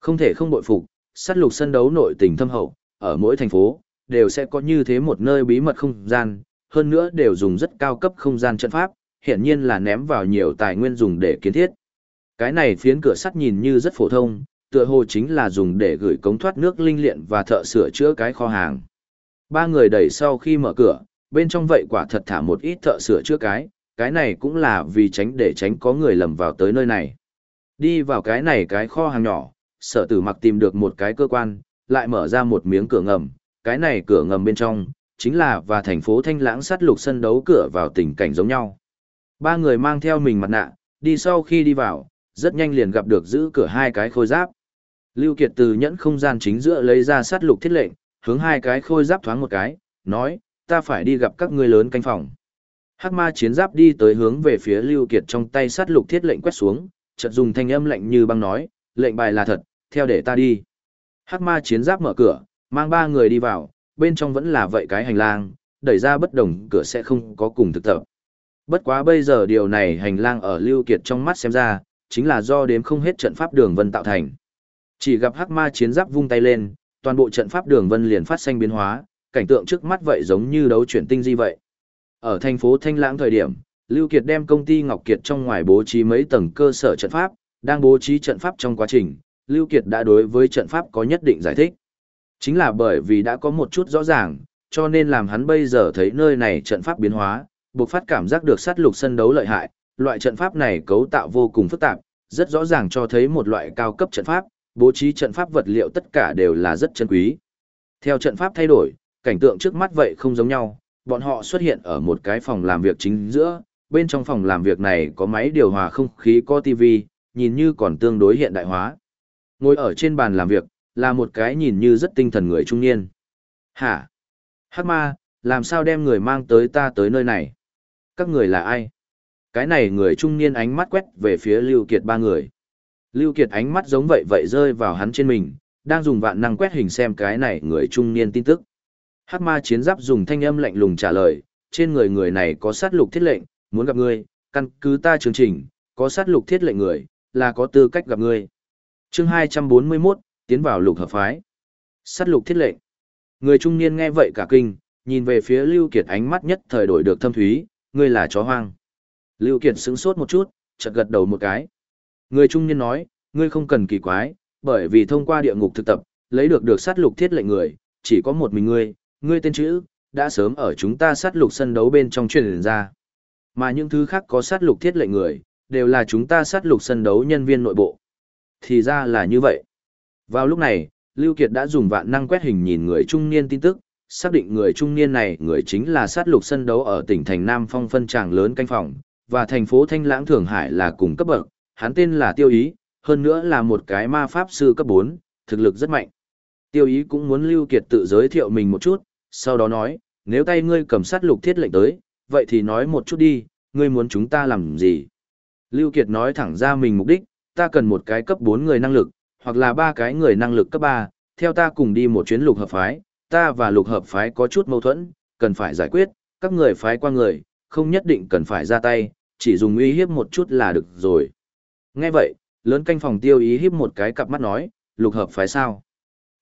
Không thể không bội phục, sát lục sân đấu nội tình thâm hậu, ở mỗi thành phố, đều sẽ có như thế một nơi bí mật không gian, hơn nữa đều dùng rất cao cấp không gian trận pháp, hiện nhiên là ném vào nhiều tài nguyên dùng để kiến thiết. Cái này phiến cửa sắt nhìn như rất phổ thông, tựa hồ chính là dùng để gửi cống thoát nước linh liện và thợ sửa chữa cái kho hàng. Ba người đẩy sau khi mở cửa, bên trong vậy quả thật thả một ít thợ sửa chữa cái, cái này cũng là vì tránh để tránh có người lầm vào tới nơi này. Đi vào cái này cái kho hàng nhỏ, sở tử mặc tìm được một cái cơ quan, lại mở ra một miếng cửa ngầm, cái này cửa ngầm bên trong, chính là và thành phố Thanh Lãng sát lục sân đấu cửa vào tình cảnh giống nhau. Ba người mang theo mình mặt nạ, đi sau khi đi vào, rất nhanh liền gặp được giữ cửa hai cái khôi giáp. Lưu Kiệt từ nhẫn không gian chính giữa lấy ra sát lục thiết lệnh, hướng hai cái khôi giáp thoáng một cái, nói, ta phải đi gặp các ngươi lớn canh phòng. Hắc ma chiến giáp đi tới hướng về phía Lưu Kiệt trong tay sát lục thiết lệnh quét xuống, chợt dùng thanh âm lạnh như băng nói, lệnh bài là thật, theo để ta đi. Hắc ma chiến giáp mở cửa, mang ba người đi vào, bên trong vẫn là vậy cái hành lang, đẩy ra bất đồng cửa sẽ không có cùng thực tập. Bất quá bây giờ điều này hành lang ở Lưu Kiệt trong mắt xem ra, chính là do đếm không hết trận pháp đường vân tạo thành. Chỉ gặp hắc ma chiến giáp vung tay lên, toàn bộ trận pháp đường vân liền phát sinh biến hóa, cảnh tượng trước mắt vậy giống như đấu chuyển tinh di vậy. Ở thành phố Thanh Lãng thời điểm, Lưu Kiệt đem công ty Ngọc Kiệt trong ngoài bố trí mấy tầng cơ sở trận pháp, đang bố trí trận pháp trong quá trình, Lưu Kiệt đã đối với trận pháp có nhất định giải thích. Chính là bởi vì đã có một chút rõ ràng, cho nên làm hắn bây giờ thấy nơi này trận pháp biến hóa, buộc phát cảm giác được sát lục sân đấu lợi hại, loại trận pháp này cấu tạo vô cùng phức tạp, rất rõ ràng cho thấy một loại cao cấp trận pháp, bố trí trận pháp vật liệu tất cả đều là rất chân quý. Theo trận pháp thay đổi, cảnh tượng trước mắt vậy không giống nhau, bọn họ xuất hiện ở một cái phòng làm việc chính giữa, bên trong phòng làm việc này có máy điều hòa không khí có tivi, nhìn như còn tương đối hiện đại hóa. Ngồi ở trên bàn làm việc, là một cái nhìn như rất tinh thần người trung niên. Hả? Hắc ma, làm sao đem người mang tới ta tới nơi này? Các người là ai? Cái này người trung niên ánh mắt quét về phía Lưu Kiệt ba người. Lưu Kiệt ánh mắt giống vậy vậy rơi vào hắn trên mình, đang dùng vạn năng quét hình xem cái này người trung niên tin tức. Hắc ma chiến giáp dùng thanh âm lạnh lùng trả lời, trên người người này có sát lục thiết lệnh, muốn gặp ngươi, căn cứ ta chương trình, có sát lục thiết lệnh người, là có tư cách gặp ngươi. Chương 241, tiến vào lục hợp phái. Sát lục thiết lệnh. Người trung niên nghe vậy cả kinh, nhìn về phía Lưu Kiệt ánh mắt nhất thời đổi được thâm thúy, ngươi là chó hoang. Lưu Kiệt sững sốt một chút, chợt gật đầu một cái. Người trung niên nói, ngươi không cần kỳ quái, bởi vì thông qua địa ngục thực tập, lấy được được sát lục thiết lệnh người, chỉ có một mình ngươi, ngươi tên chữ, đã sớm ở chúng ta sát lục sân đấu bên trong truyền ra. Mà những thứ khác có sát lục thiết lệnh người, đều là chúng ta sát lục sân đấu nhân viên nội bộ. Thì ra là như vậy. Vào lúc này, Lưu Kiệt đã dùng vạn năng quét hình nhìn người trung niên tin tức, xác định người trung niên này người chính là sát lục sân đấu ở tỉnh thành Nam Phong phân tràng lớn canh phòng, và thành phố Thanh Lãng Thượng Hải là cùng cấp bậc, hắn tên là Tiêu Ý, hơn nữa là một cái ma pháp sư cấp 4, thực lực rất mạnh. Tiêu Ý cũng muốn Lưu Kiệt tự giới thiệu mình một chút, sau đó nói, nếu tay ngươi cầm sát lục thiết lệnh tới, vậy thì nói một chút đi, ngươi muốn chúng ta làm gì? Lưu Kiệt nói thẳng ra mình mục đích, ta cần một cái cấp 4 người năng lực, hoặc là ba cái người năng lực cấp 3, theo ta cùng đi một chuyến lục hợp phái, ta và lục hợp phái có chút mâu thuẫn, cần phải giải quyết, các người phái qua người, không nhất định cần phải ra tay, chỉ dùng uy hiếp một chút là được rồi. Nghe vậy, lớn canh phòng tiêu ý hiếp một cái cặp mắt nói, lục hợp phái sao?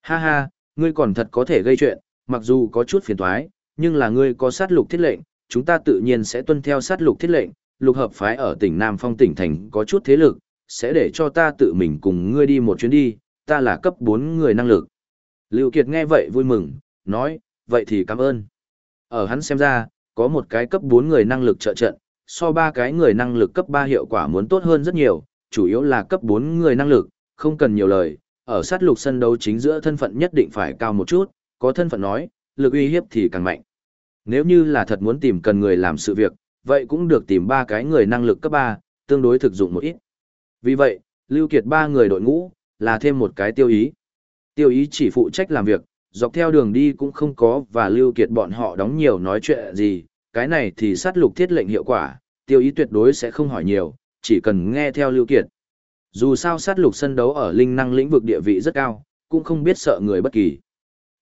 Ha ha, ngươi còn thật có thể gây chuyện, mặc dù có chút phiền toái, nhưng là ngươi có sát lục thiết lệnh, chúng ta tự nhiên sẽ tuân theo sát lục thiết lệnh, lục hợp phái ở tỉnh Nam Phong tỉnh thành có chút thế lực, sẽ để cho ta tự mình cùng ngươi đi một chuyến đi, ta là cấp 4 người năng lực. Lưu Kiệt nghe vậy vui mừng, nói, vậy thì cảm ơn. Ở hắn xem ra, có một cái cấp 4 người năng lực trợ trận, so ba cái người năng lực cấp 3 hiệu quả muốn tốt hơn rất nhiều, chủ yếu là cấp 4 người năng lực, không cần nhiều lời, ở sát lục sân đấu chính giữa thân phận nhất định phải cao một chút, có thân phận nói, lực uy hiếp thì càng mạnh. Nếu như là thật muốn tìm cần người làm sự việc, vậy cũng được tìm ba cái người năng lực cấp 3, tương đối thực dụng một ít. Vì vậy, Lưu Kiệt ba người đội ngũ, là thêm một cái tiêu ý. Tiêu ý chỉ phụ trách làm việc, dọc theo đường đi cũng không có và Lưu Kiệt bọn họ đóng nhiều nói chuyện gì, cái này thì sát lục thiết lệnh hiệu quả, tiêu ý tuyệt đối sẽ không hỏi nhiều, chỉ cần nghe theo Lưu Kiệt. Dù sao sát lục sân đấu ở linh năng lĩnh vực địa vị rất cao, cũng không biết sợ người bất kỳ.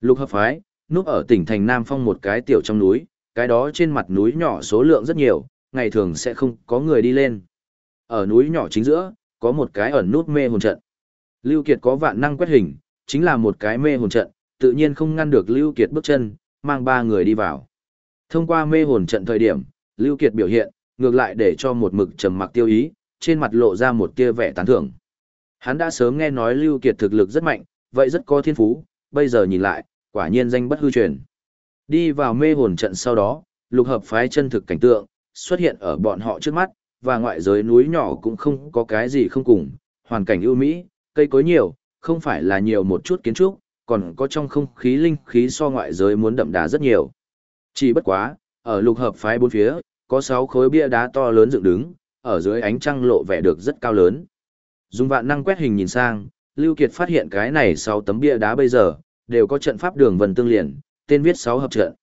Lục hợp phái, núp ở tỉnh thành Nam Phong một cái tiểu trong núi, cái đó trên mặt núi nhỏ số lượng rất nhiều, ngày thường sẽ không có người đi lên. Ở núi nhỏ chính giữa, có một cái ẩn nút mê hồn trận. Lưu Kiệt có vạn năng quét hình, chính là một cái mê hồn trận, tự nhiên không ngăn được Lưu Kiệt bước chân, mang ba người đi vào. Thông qua mê hồn trận thời điểm, Lưu Kiệt biểu hiện, ngược lại để cho một mực trầm mặc tiêu ý, trên mặt lộ ra một tia vẻ tán thưởng. Hắn đã sớm nghe nói Lưu Kiệt thực lực rất mạnh, vậy rất có thiên phú, bây giờ nhìn lại, quả nhiên danh bất hư truyền. Đi vào mê hồn trận sau đó, lục hợp phái chân thực cảnh tượng, xuất hiện ở bọn họ trước mắt, và ngoại giới núi nhỏ cũng không có cái gì không cùng, hoàn cảnh ưu mỹ, cây cối nhiều, không phải là nhiều một chút kiến trúc, còn có trong không khí linh khí so ngoại giới muốn đậm đà rất nhiều. Chỉ bất quá, ở lục hợp phái bốn phía, có sáu khối bia đá to lớn dựng đứng, ở dưới ánh trăng lộ vẻ được rất cao lớn. Dùng vạn năng quét hình nhìn sang, Lưu Kiệt phát hiện cái này sau tấm bia đá bây giờ, đều có trận pháp đường vần tương liền, tên viết sáu hợp trận.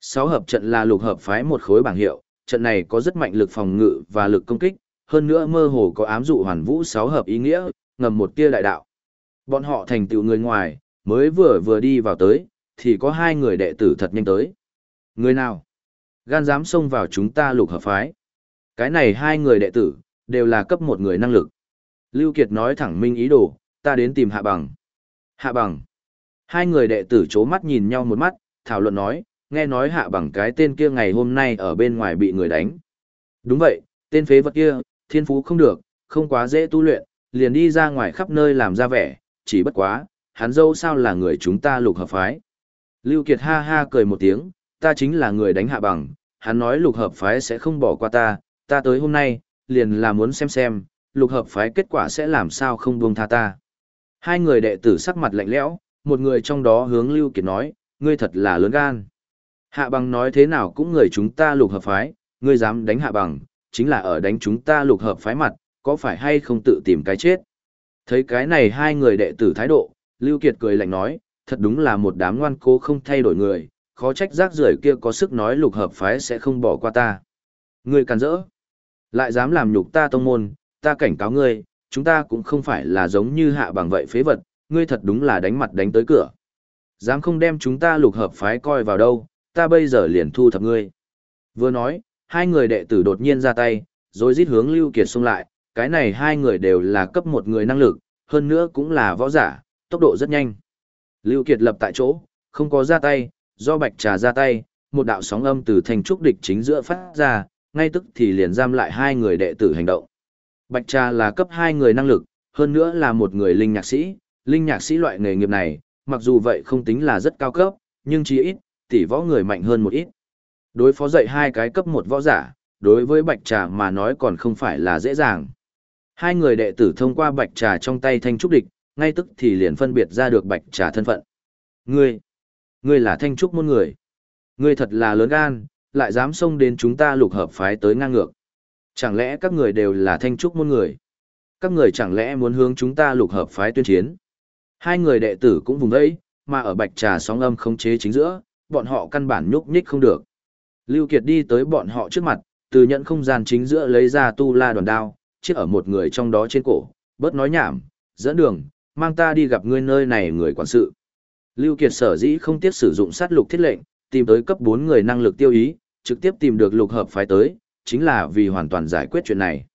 Sáu hợp trận là lục hợp phái một khối bảng hiệu, trận này có rất mạnh lực phòng ngự và lực công kích, hơn nữa mơ hồ có ám dụ hoàn vũ sáu hợp ý nghĩa, ngầm một tia đại đạo. Bọn họ thành tựu người ngoài, mới vừa vừa đi vào tới, thì có hai người đệ tử thật nhanh tới. Người nào? Gan dám xông vào chúng ta lục hợp phái. Cái này hai người đệ tử, đều là cấp một người năng lực. Lưu Kiệt nói thẳng minh ý đồ, ta đến tìm hạ bằng. Hạ bằng. Hai người đệ tử chố mắt nhìn nhau một mắt, thảo luận nói, nghe nói hạ bằng cái tên kia ngày hôm nay ở bên ngoài bị người đánh. Đúng vậy, tên phế vật kia, thiên phú không được, không quá dễ tu luyện, liền đi ra ngoài khắp nơi làm ra vẻ, chỉ bất quá, hắn dâu sao là người chúng ta lục hợp phái. Lưu Kiệt ha ha cười một tiếng, ta chính là người đánh hạ bằng, hắn nói lục hợp phái sẽ không bỏ qua ta, ta tới hôm nay, liền là muốn xem xem, lục hợp phái kết quả sẽ làm sao không buông tha ta. Hai người đệ tử sắc mặt lạnh lẽo, một người trong đó hướng Lưu Kiệt nói, ngươi thật là lớn gan. Hạ bằng nói thế nào cũng người chúng ta lục hợp phái, ngươi dám đánh hạ bằng, chính là ở đánh chúng ta lục hợp phái mặt, có phải hay không tự tìm cái chết. Thấy cái này hai người đệ tử thái độ, Lưu Kiệt cười lạnh nói, thật đúng là một đám ngoan cố không thay đổi người, khó trách rác rưởi kia có sức nói lục hợp phái sẽ không bỏ qua ta. Ngươi càn rỡ, lại dám làm nhục ta tông môn, ta cảnh cáo ngươi, chúng ta cũng không phải là giống như hạ bằng vậy phế vật, ngươi thật đúng là đánh mặt đánh tới cửa. Dám không đem chúng ta lục hợp phái coi vào đâu, ta bây giờ liền thu thập ngươi. Vừa nói, hai người đệ tử đột nhiên ra tay, rồi giết hướng Lưu Kiệt xông lại, cái này hai người đều là cấp một người năng lực, hơn nữa cũng là võ giả, tốc độ rất nhanh. Lưu Kiệt lập tại chỗ, không có ra tay, do bạch trà ra tay, một đạo sóng âm từ thành trúc địch chính giữa phát ra, ngay tức thì liền giam lại hai người đệ tử hành động. Bạch trà là cấp hai người năng lực, hơn nữa là một người linh nhạc sĩ, linh nhạc sĩ loại nghề nghiệp này, mặc dù vậy không tính là rất cao cấp, nhưng chỉ ít, tỷ võ người mạnh hơn một ít. Đối phó dạy hai cái cấp một võ giả, đối với bạch trà mà nói còn không phải là dễ dàng. Hai người đệ tử thông qua bạch trà trong tay thanh trúc địch, ngay tức thì liền phân biệt ra được bạch trà thân phận. Ngươi, ngươi là thanh trúc môn người. Ngươi thật là lớn gan, lại dám xông đến chúng ta lục hợp phái tới ngang ngược. Chẳng lẽ các người đều là thanh trúc môn người? Các người chẳng lẽ muốn hướng chúng ta lục hợp phái tuyên chiến? Hai người đệ tử cũng vùng đấy, mà ở bạch trà sóng âm không chế chính giữa, bọn họ căn bản nhúc nhích không được. Lưu Kiệt đi tới bọn họ trước mặt, từ nhận không gian chính giữa lấy ra tu la đoàn đao, chiếc ở một người trong đó trên cổ, bớt nói nhảm, dẫn đường, mang ta đi gặp ngươi nơi này người quản sự. Lưu Kiệt sở dĩ không tiếc sử dụng sát lục thiết lệnh, tìm tới cấp 4 người năng lực tiêu ý, trực tiếp tìm được lục hợp phái tới, chính là vì hoàn toàn giải quyết chuyện này.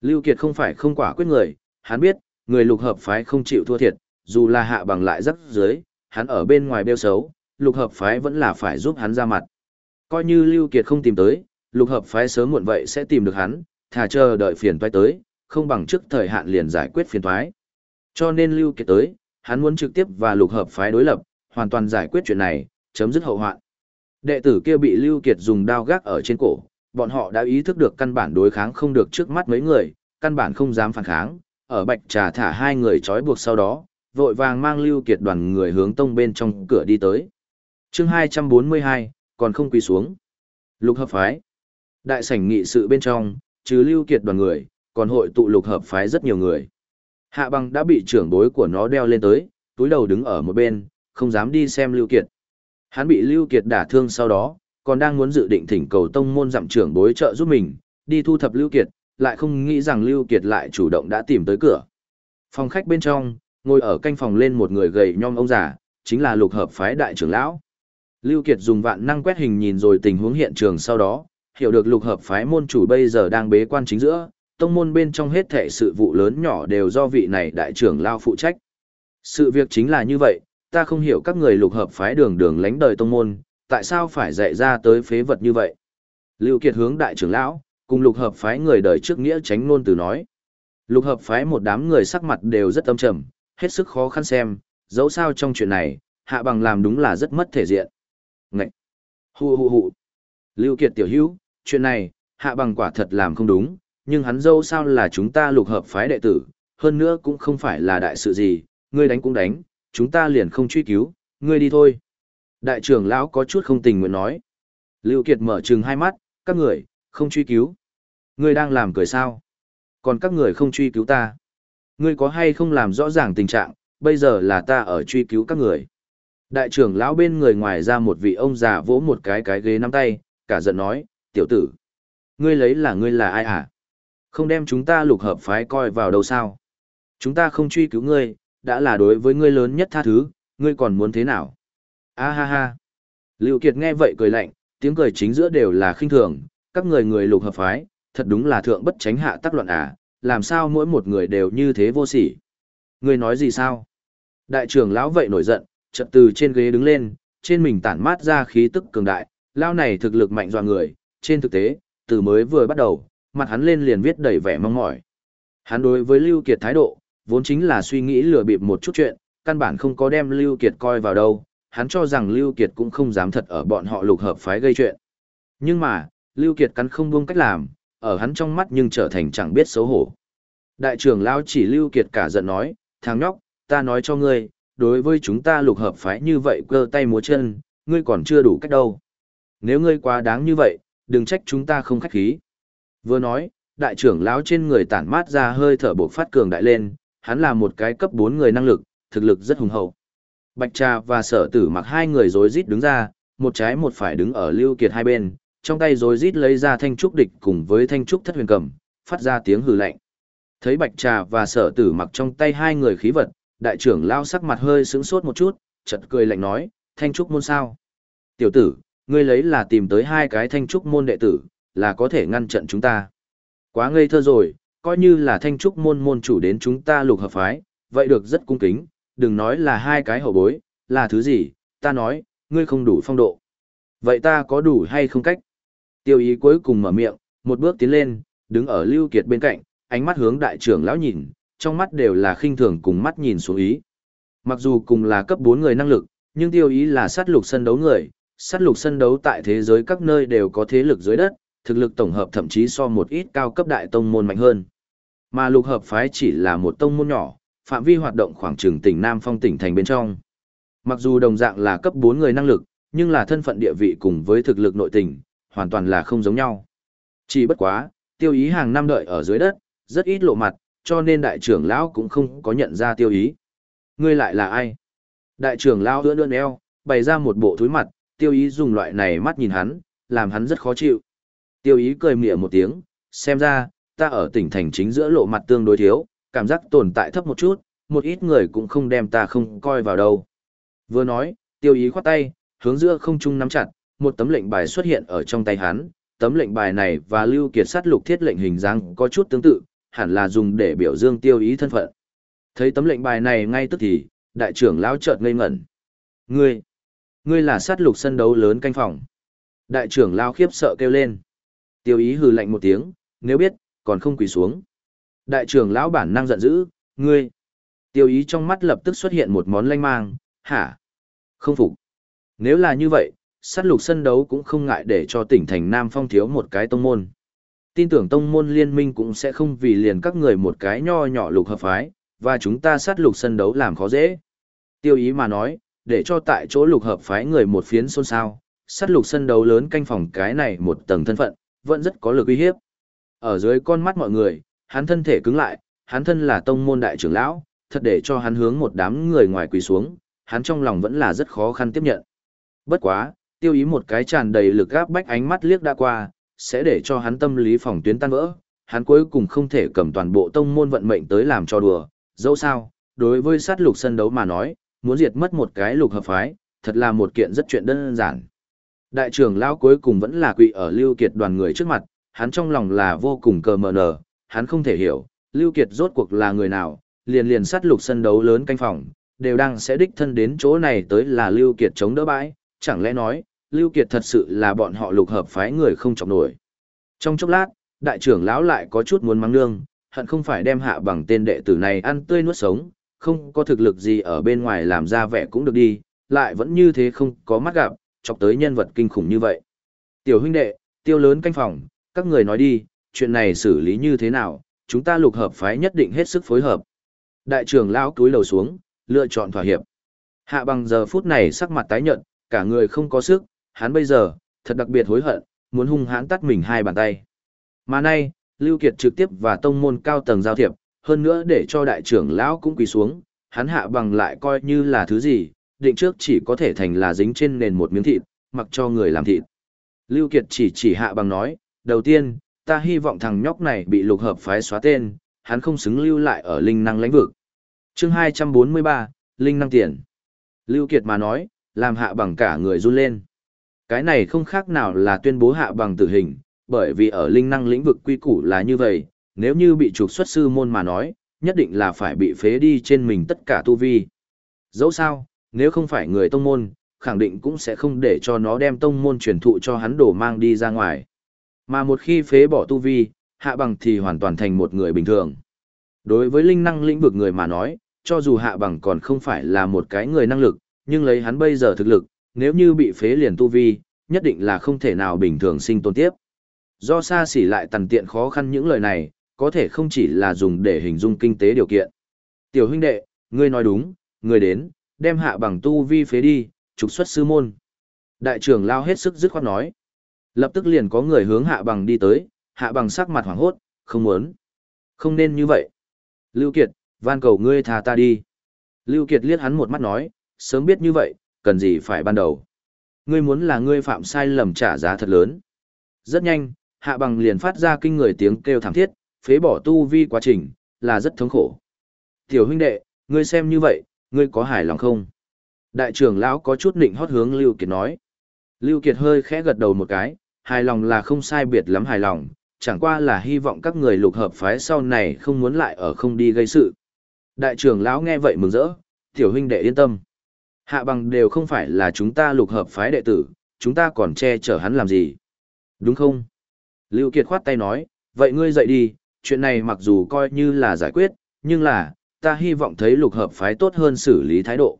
Lưu Kiệt không phải không quả quyết người, hắn biết, người lục hợp phái không chịu thua thiệt, dù là hạ bằng lại rất dưới, hắn ở bên ngoài bêu xấu, lục hợp phái vẫn là phải giúp hắn ra mặt. Coi như Lưu Kiệt không tìm tới, lục hợp phái sớm muộn vậy sẽ tìm được hắn, thà chờ đợi phiền toái tới, không bằng trước thời hạn liền giải quyết phiền toái. Cho nên Lưu Kiệt tới, hắn muốn trực tiếp và lục hợp phái đối lập, hoàn toàn giải quyết chuyện này, chấm dứt hậu hoạn. Đệ tử kia bị Lưu Kiệt dùng đao gác ở trên cổ, bọn họ đã ý thức được căn bản đối kháng không được trước mắt mấy người, căn bản không dám phản kháng, ở bạch trà thả hai người trói buộc sau đó, vội vàng mang Lưu Kiệt đoàn người hướng tông bên trong cửa đi tới. Chương 242, còn không quỳ xuống. Lục hợp phái. Đại sảnh nghị sự bên trong, trừ Lưu Kiệt đoàn người, còn hội tụ lục hợp phái rất nhiều người. Hạ bằng đã bị trưởng bối của nó đeo lên tới, túi đầu đứng ở một bên, không dám đi xem Lưu Kiệt. Hắn bị Lưu Kiệt đả thương sau đó, còn đang muốn dự định thỉnh cầu tông môn dặm trưởng bối trợ giúp mình, đi thu thập Lưu Kiệt, lại không nghĩ rằng Lưu Kiệt lại chủ động đã tìm tới cửa. Phòng khách bên trong, ngồi ở canh phòng lên một người gầy nhom ông già, chính là lục hợp phái đại trưởng lão. Lưu Kiệt dùng vạn năng quét hình nhìn rồi tình huống hiện trường sau đó, hiểu được lục hợp phái môn chủ bây giờ đang bế quan chính giữa, tông môn bên trong hết thảy sự vụ lớn nhỏ đều do vị này đại trưởng lão phụ trách. Sự việc chính là như vậy, ta không hiểu các người lục hợp phái đường đường lánh đời tông môn, tại sao phải dạy ra tới phế vật như vậy. Lưu Kiệt hướng đại trưởng lão, cùng lục hợp phái người đời trước nghĩa tránh nôn từ nói. Lục hợp phái một đám người sắc mặt đều rất âm trầm, hết sức khó khăn xem, dẫu sao trong chuyện này, hạ bằng làm đúng là rất mất thể diện. Ngậy! Hù hù hù! Lưu Kiệt tiểu hữu, chuyện này, hạ bằng quả thật làm không đúng, nhưng hắn dâu sao là chúng ta lục hợp phái đệ tử, hơn nữa cũng không phải là đại sự gì, ngươi đánh cũng đánh, chúng ta liền không truy cứu, ngươi đi thôi. Đại trưởng lão có chút không tình nguyện nói. Lưu Kiệt mở trừng hai mắt, các người, không truy cứu. Ngươi đang làm cười sao? Còn các người không truy cứu ta. Ngươi có hay không làm rõ ràng tình trạng, bây giờ là ta ở truy cứu các người. Đại trưởng lão bên người ngoài ra một vị ông già vỗ một cái cái ghế nắm tay, cả giận nói, tiểu tử. Ngươi lấy là ngươi là ai hả? Không đem chúng ta lục hợp phái coi vào đâu sao? Chúng ta không truy cứu ngươi, đã là đối với ngươi lớn nhất tha thứ, ngươi còn muốn thế nào? A ha ha. Lưu Kiệt nghe vậy cười lạnh, tiếng cười chính giữa đều là khinh thường, các người người lục hợp phái, thật đúng là thượng bất tránh hạ tắc loạn à, làm sao mỗi một người đều như thế vô sỉ. người nói gì sao? Đại trưởng lão vậy nổi giận, chợt từ trên ghế đứng lên, trên mình tản mát ra khí tức cường đại, lão này thực lực mạnh dọa người, trên thực tế, từ mới vừa bắt đầu, mặt hắn lên liền viết đầy vẻ mong mỏi. Hắn đối với Lưu Kiệt thái độ, vốn chính là suy nghĩ lừa bịp một chút chuyện, căn bản không có đem Lưu Kiệt coi vào đâu, hắn cho rằng Lưu Kiệt cũng không dám thật ở bọn họ lục hợp phái gây chuyện. Nhưng mà, Lưu Kiệt cắn không buông cách làm, ở hắn trong mắt nhưng trở thành chẳng biết xấu hổ. Đại trưởng lão chỉ Lưu Kiệt cả giận nói, thằng nhóc, ta nói cho ngươi, đối với chúng ta lục hợp phái như vậy cơ tay múa chân, ngươi còn chưa đủ cách đâu. Nếu ngươi quá đáng như vậy, đừng trách chúng ta không khách khí. Vừa nói, đại trưởng lão trên người tản mát ra hơi thở bộc phát cường đại lên, hắn là một cái cấp 4 người năng lực, thực lực rất hùng hậu. Bạch Trà và sở tử mặc hai người rối rít đứng ra, một trái một phải đứng ở Lưu Kiệt hai bên, trong tay rồi rít lấy ra thanh trúc địch cùng với thanh trúc thất huyền cầm, phát ra tiếng hừ lạnh. Thấy Bạch Trà và sở tử mặc trong tay hai người khí vật, đại trưởng lao sắc mặt hơi sững sốt một chút, chợt cười lạnh nói, thanh trúc môn sao? Tiểu tử, ngươi lấy là tìm tới hai cái thanh trúc môn đệ tử, là có thể ngăn trận chúng ta. Quá ngây thơ rồi, coi như là thanh trúc môn môn chủ đến chúng ta lục hợp phái, vậy được rất cung kính, đừng nói là hai cái hậu bối, là thứ gì, ta nói, ngươi không đủ phong độ. Vậy ta có đủ hay không cách? Tiêu ý cuối cùng mở miệng, một bước tiến lên, đứng ở Lưu Kiệt bên cạnh, ánh mắt hướng đại trưởng lão nhìn, trong mắt đều là khinh thường cùng mắt nhìn xuống ý. Mặc dù cùng là cấp 4 người năng lực, nhưng tiêu ý là sát lục sân đấu người, sát lục sân đấu tại thế giới các nơi đều có thế lực dưới đất, thực lực tổng hợp thậm chí so một ít cao cấp đại tông môn mạnh hơn. Mà lục hợp phái chỉ là một tông môn nhỏ, phạm vi hoạt động khoảng trường tỉnh Nam Phong tỉnh thành bên trong. Mặc dù đồng dạng là cấp 4 người năng lực, nhưng là thân phận địa vị cùng với thực lực nội tình, hoàn toàn là không giống nhau. Chỉ bất quá, tiêu ý hàng năm đợi ở dưới đất, rất ít lộ mặt, cho nên đại trưởng lão cũng không có nhận ra tiêu ý. Ngươi lại là ai? Đại trưởng lão ưỡn ưỡn eo, bày ra một bộ thúi mặt, tiêu ý dùng loại này mắt nhìn hắn, làm hắn rất khó chịu. Tiêu ý cười mỉa một tiếng, xem ra, ta ở tỉnh thành chính giữa lộ mặt tương đối thiếu, cảm giác tồn tại thấp một chút, một ít người cũng không đem ta không coi vào đâu. Vừa nói, tiêu ý khoát tay, hướng giữa không trung nắm chặt, một tấm lệnh bài xuất hiện ở trong tay hắn, tấm lệnh bài này và lưu kiệt sát lục thiết lệnh hình dáng có chút tương tự, hẳn là dùng để biểu dương tiêu ý thân phận. Thấy tấm lệnh bài này ngay tức thì, đại trưởng lão chợt ngây ngẩn. Ngươi, ngươi là sát lục sân đấu lớn canh phòng. Đại trưởng lão khiếp sợ kêu lên. Tiêu ý hừ lạnh một tiếng, nếu biết, còn không quỳ xuống. Đại trưởng lão bản năng giận dữ, ngươi. Tiêu ý trong mắt lập tức xuất hiện một món lanh mang, hả? Không phục. Nếu là như vậy, sát lục sân đấu cũng không ngại để cho tỉnh thành Nam Phong thiếu một cái tông môn. Tin tưởng tông môn liên minh cũng sẽ không vì liền các người một cái nho nhỏ lục hợp phái, và chúng ta sát lục sân đấu làm khó dễ. Tiêu ý mà nói, để cho tại chỗ lục hợp phái người một phiến xôn xao, sát lục sân đấu lớn canh phòng cái này một tầng thân phận, vẫn rất có lực uy hiếp. Ở dưới con mắt mọi người, hắn thân thể cứng lại, hắn thân là tông môn đại trưởng lão, thật để cho hắn hướng một đám người ngoài quỳ xuống, hắn trong lòng vẫn là rất khó khăn tiếp nhận. Bất quá, tiêu ý một cái tràn đầy lực gáp bách ánh mắt liếc đã qua, sẽ để cho hắn tâm lý phòng tuyến tan vỡ, hắn cuối cùng không thể cầm toàn bộ tông môn vận mệnh tới làm cho đùa, dẫu sao, đối với sát lục sân đấu mà nói, muốn diệt mất một cái lục hợp phái, thật là một kiện rất chuyện đơn giản. Đại trưởng lão cuối cùng vẫn là quỵ ở Lưu Kiệt đoàn người trước mặt, hắn trong lòng là vô cùng cờ mờ nở, hắn không thể hiểu, Lưu Kiệt rốt cuộc là người nào, liền liền sát lục sân đấu lớn canh phòng, đều đang sẽ đích thân đến chỗ này tới là Lưu Kiệt chống đỡ bãi, chẳng lẽ nói, Lưu Kiệt thật sự là bọn họ lục hợp phái người không trọng nổi. Trong chốc lát, đại trưởng lão lại có chút muốn mắng nương, hận không phải đem hạ bằng tên đệ tử này ăn tươi nuốt sống, không có thực lực gì ở bên ngoài làm ra vẻ cũng được đi, lại vẫn như thế không có mắt gặp, chọc tới nhân vật kinh khủng như vậy. Tiểu huynh đệ, tiêu lớn canh phòng, các người nói đi, chuyện này xử lý như thế nào, chúng ta lục hợp phái nhất định hết sức phối hợp. Đại trưởng lão cúi đầu xuống, lựa chọn thỏa hiệp. Hạ bằng giờ phút này sắc mặt tái nhợt, cả người không có sức, hắn bây giờ, thật đặc biệt hối hận, muốn hung hãn tắt mình hai bàn tay. Mà nay, Lưu Kiệt trực tiếp và tông môn cao tầng giao thiệp, hơn nữa để cho đại trưởng lão cũng quỳ xuống, hắn hạ bằng lại coi như là thứ gì, định trước chỉ có thể thành là dính trên nền một miếng thịt, mặc cho người làm thịt. Lưu Kiệt chỉ chỉ hạ bằng nói, đầu tiên, ta hy vọng thằng nhóc này bị lục hợp phái xóa tên, hắn không xứng lưu lại ở linh năng lãnh vực. Chương 243, Linh năng tiền. Lưu Kiệt mà nói, làm hạ bằng cả người run lên. Cái này không khác nào là tuyên bố hạ bằng tử hình, bởi vì ở linh năng lĩnh vực quy củ là như vậy, nếu như bị trục xuất sư môn mà nói, nhất định là phải bị phế đi trên mình tất cả tu vi. Dẫu sao, nếu không phải người tông môn, khẳng định cũng sẽ không để cho nó đem tông môn truyền thụ cho hắn đổ mang đi ra ngoài. Mà một khi phế bỏ tu vi, hạ bằng thì hoàn toàn thành một người bình thường. Đối với linh năng lĩnh vực người mà nói, cho dù hạ bằng còn không phải là một cái người năng lực, nhưng lấy hắn bây giờ thực lực, nếu như bị phế liền tu vi, nhất định là không thể nào bình thường sinh tồn tiếp. Do xa xỉ lại tần tiện khó khăn những lời này, có thể không chỉ là dùng để hình dung kinh tế điều kiện. Tiểu huynh đệ, ngươi nói đúng, ngươi đến, đem hạ bằng tu vi phế đi, trục xuất sư môn. Đại trưởng lao hết sức dứt khoát nói. Lập tức liền có người hướng hạ bằng đi tới, hạ bằng sắc mặt hoảng hốt, không muốn. Không nên như vậy. Lưu Kiệt, van cầu ngươi thả ta đi. Lưu Kiệt liếc hắn một mắt nói, sớm biết như vậy, cần gì phải ban đầu. Ngươi muốn là ngươi phạm sai lầm trả giá thật lớn. Rất nhanh, hạ bằng liền phát ra kinh người tiếng kêu thảm thiết, phế bỏ tu vi quá trình, là rất thống khổ. Tiểu huynh đệ, ngươi xem như vậy, ngươi có hài lòng không? Đại trưởng lão có chút nịnh hót hướng Lưu Kiệt nói. Lưu Kiệt hơi khẽ gật đầu một cái, hài lòng là không sai biệt lắm hài lòng, chẳng qua là hy vọng các người lục hợp phái sau này không muốn lại ở không đi gây sự. Đại trưởng lão nghe vậy mừng rỡ, tiểu huynh đệ yên tâm. Hạ bằng đều không phải là chúng ta lục hợp phái đệ tử, chúng ta còn che chở hắn làm gì. Đúng không? Lưu Kiệt khoát tay nói, vậy ngươi dậy đi, chuyện này mặc dù coi như là giải quyết, nhưng là, ta hy vọng thấy lục hợp phái tốt hơn xử lý thái độ.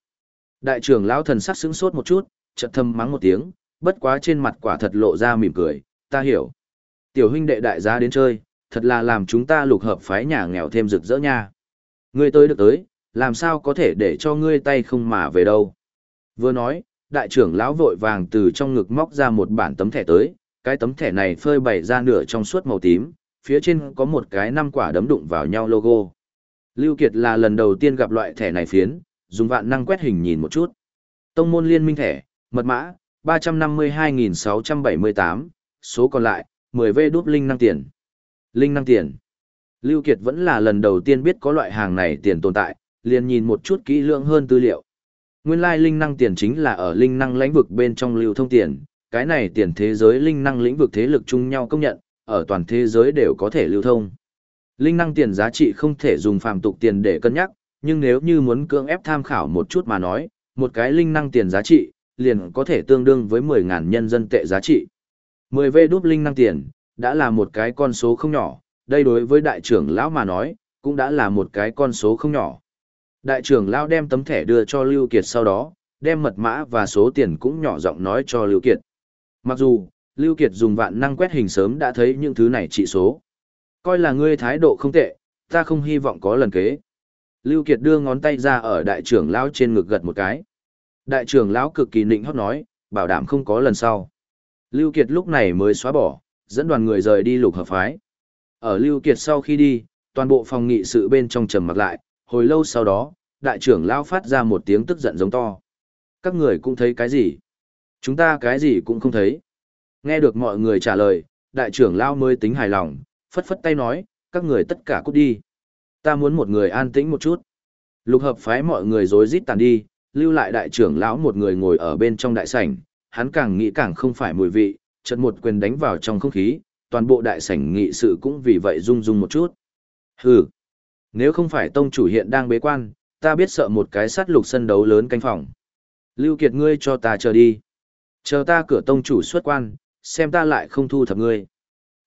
Đại trưởng lão thần sắc sững sốt một chút, chợt thầm mắng một tiếng, bất quá trên mặt quả thật lộ ra mỉm cười, ta hiểu. Tiểu huynh đệ đại gia đến chơi, thật là làm chúng ta lục hợp phái nhà nghèo thêm rực rỡ nha. Ngươi tới được tới, làm sao có thể để cho ngươi tay không mà về đâu. Vừa nói, đại trưởng lão vội vàng từ trong ngực móc ra một bản tấm thẻ tới, cái tấm thẻ này phơi bày ra nửa trong suốt màu tím, phía trên có một cái năm quả đấm đụng vào nhau logo. Lưu Kiệt là lần đầu tiên gặp loại thẻ này phiến, dùng vạn năng quét hình nhìn một chút. Tông môn liên minh thẻ, mật mã, 352.678, số còn lại, 10V đúp linh năng tiền. Linh năng tiền. Lưu Kiệt vẫn là lần đầu tiên biết có loại hàng này tiền tồn tại, liền nhìn một chút kỹ lưỡng hơn tư liệu. Nguyên lai linh năng tiền chính là ở linh năng lĩnh vực bên trong lưu thông tiền, cái này tiền thế giới linh năng lĩnh vực thế lực chung nhau công nhận, ở toàn thế giới đều có thể lưu thông. Linh năng tiền giá trị không thể dùng phàm tục tiền để cân nhắc, nhưng nếu như muốn cưỡng ép tham khảo một chút mà nói, một cái linh năng tiền giá trị, liền có thể tương đương với 10.000 nhân dân tệ giá trị. 10 V đúp linh năng tiền, đã là một cái con số không nhỏ, đây đối với đại trưởng lão mà nói, cũng đã là một cái con số không nhỏ. Đại trưởng lão đem tấm thẻ đưa cho Lưu Kiệt sau đó, đem mật mã và số tiền cũng nhỏ giọng nói cho Lưu Kiệt. Mặc dù, Lưu Kiệt dùng vạn năng quét hình sớm đã thấy những thứ này trị số. Coi là ngươi thái độ không tệ, ta không hy vọng có lần kế. Lưu Kiệt đưa ngón tay ra ở đại trưởng lão trên ngực gật một cái. Đại trưởng lão cực kỳ nịnh hót nói, bảo đảm không có lần sau. Lưu Kiệt lúc này mới xóa bỏ, dẫn đoàn người rời đi lục hợp phái. Ở Lưu Kiệt sau khi đi, Toàn bộ phòng nghị sự bên trong trầm mặc lại, hồi lâu sau đó, đại trưởng lão phát ra một tiếng tức giận giống to. Các người cũng thấy cái gì? Chúng ta cái gì cũng không thấy. Nghe được mọi người trả lời, đại trưởng lão mới tính hài lòng, phất phất tay nói, các người tất cả cút đi. Ta muốn một người an tĩnh một chút. Lục hợp phái mọi người rối rít tàn đi, lưu lại đại trưởng lão một người ngồi ở bên trong đại sảnh, hắn càng nghĩ càng không phải mùi vị, chợt một quyền đánh vào trong không khí, toàn bộ đại sảnh nghị sự cũng vì vậy rung rung một chút. Hừ, nếu không phải tông chủ hiện đang bế quan, ta biết sợ một cái sát lục sân đấu lớn canh phòng. Lưu Kiệt ngươi cho ta chờ đi. Chờ ta cửa tông chủ xuất quan, xem ta lại không thu thập ngươi.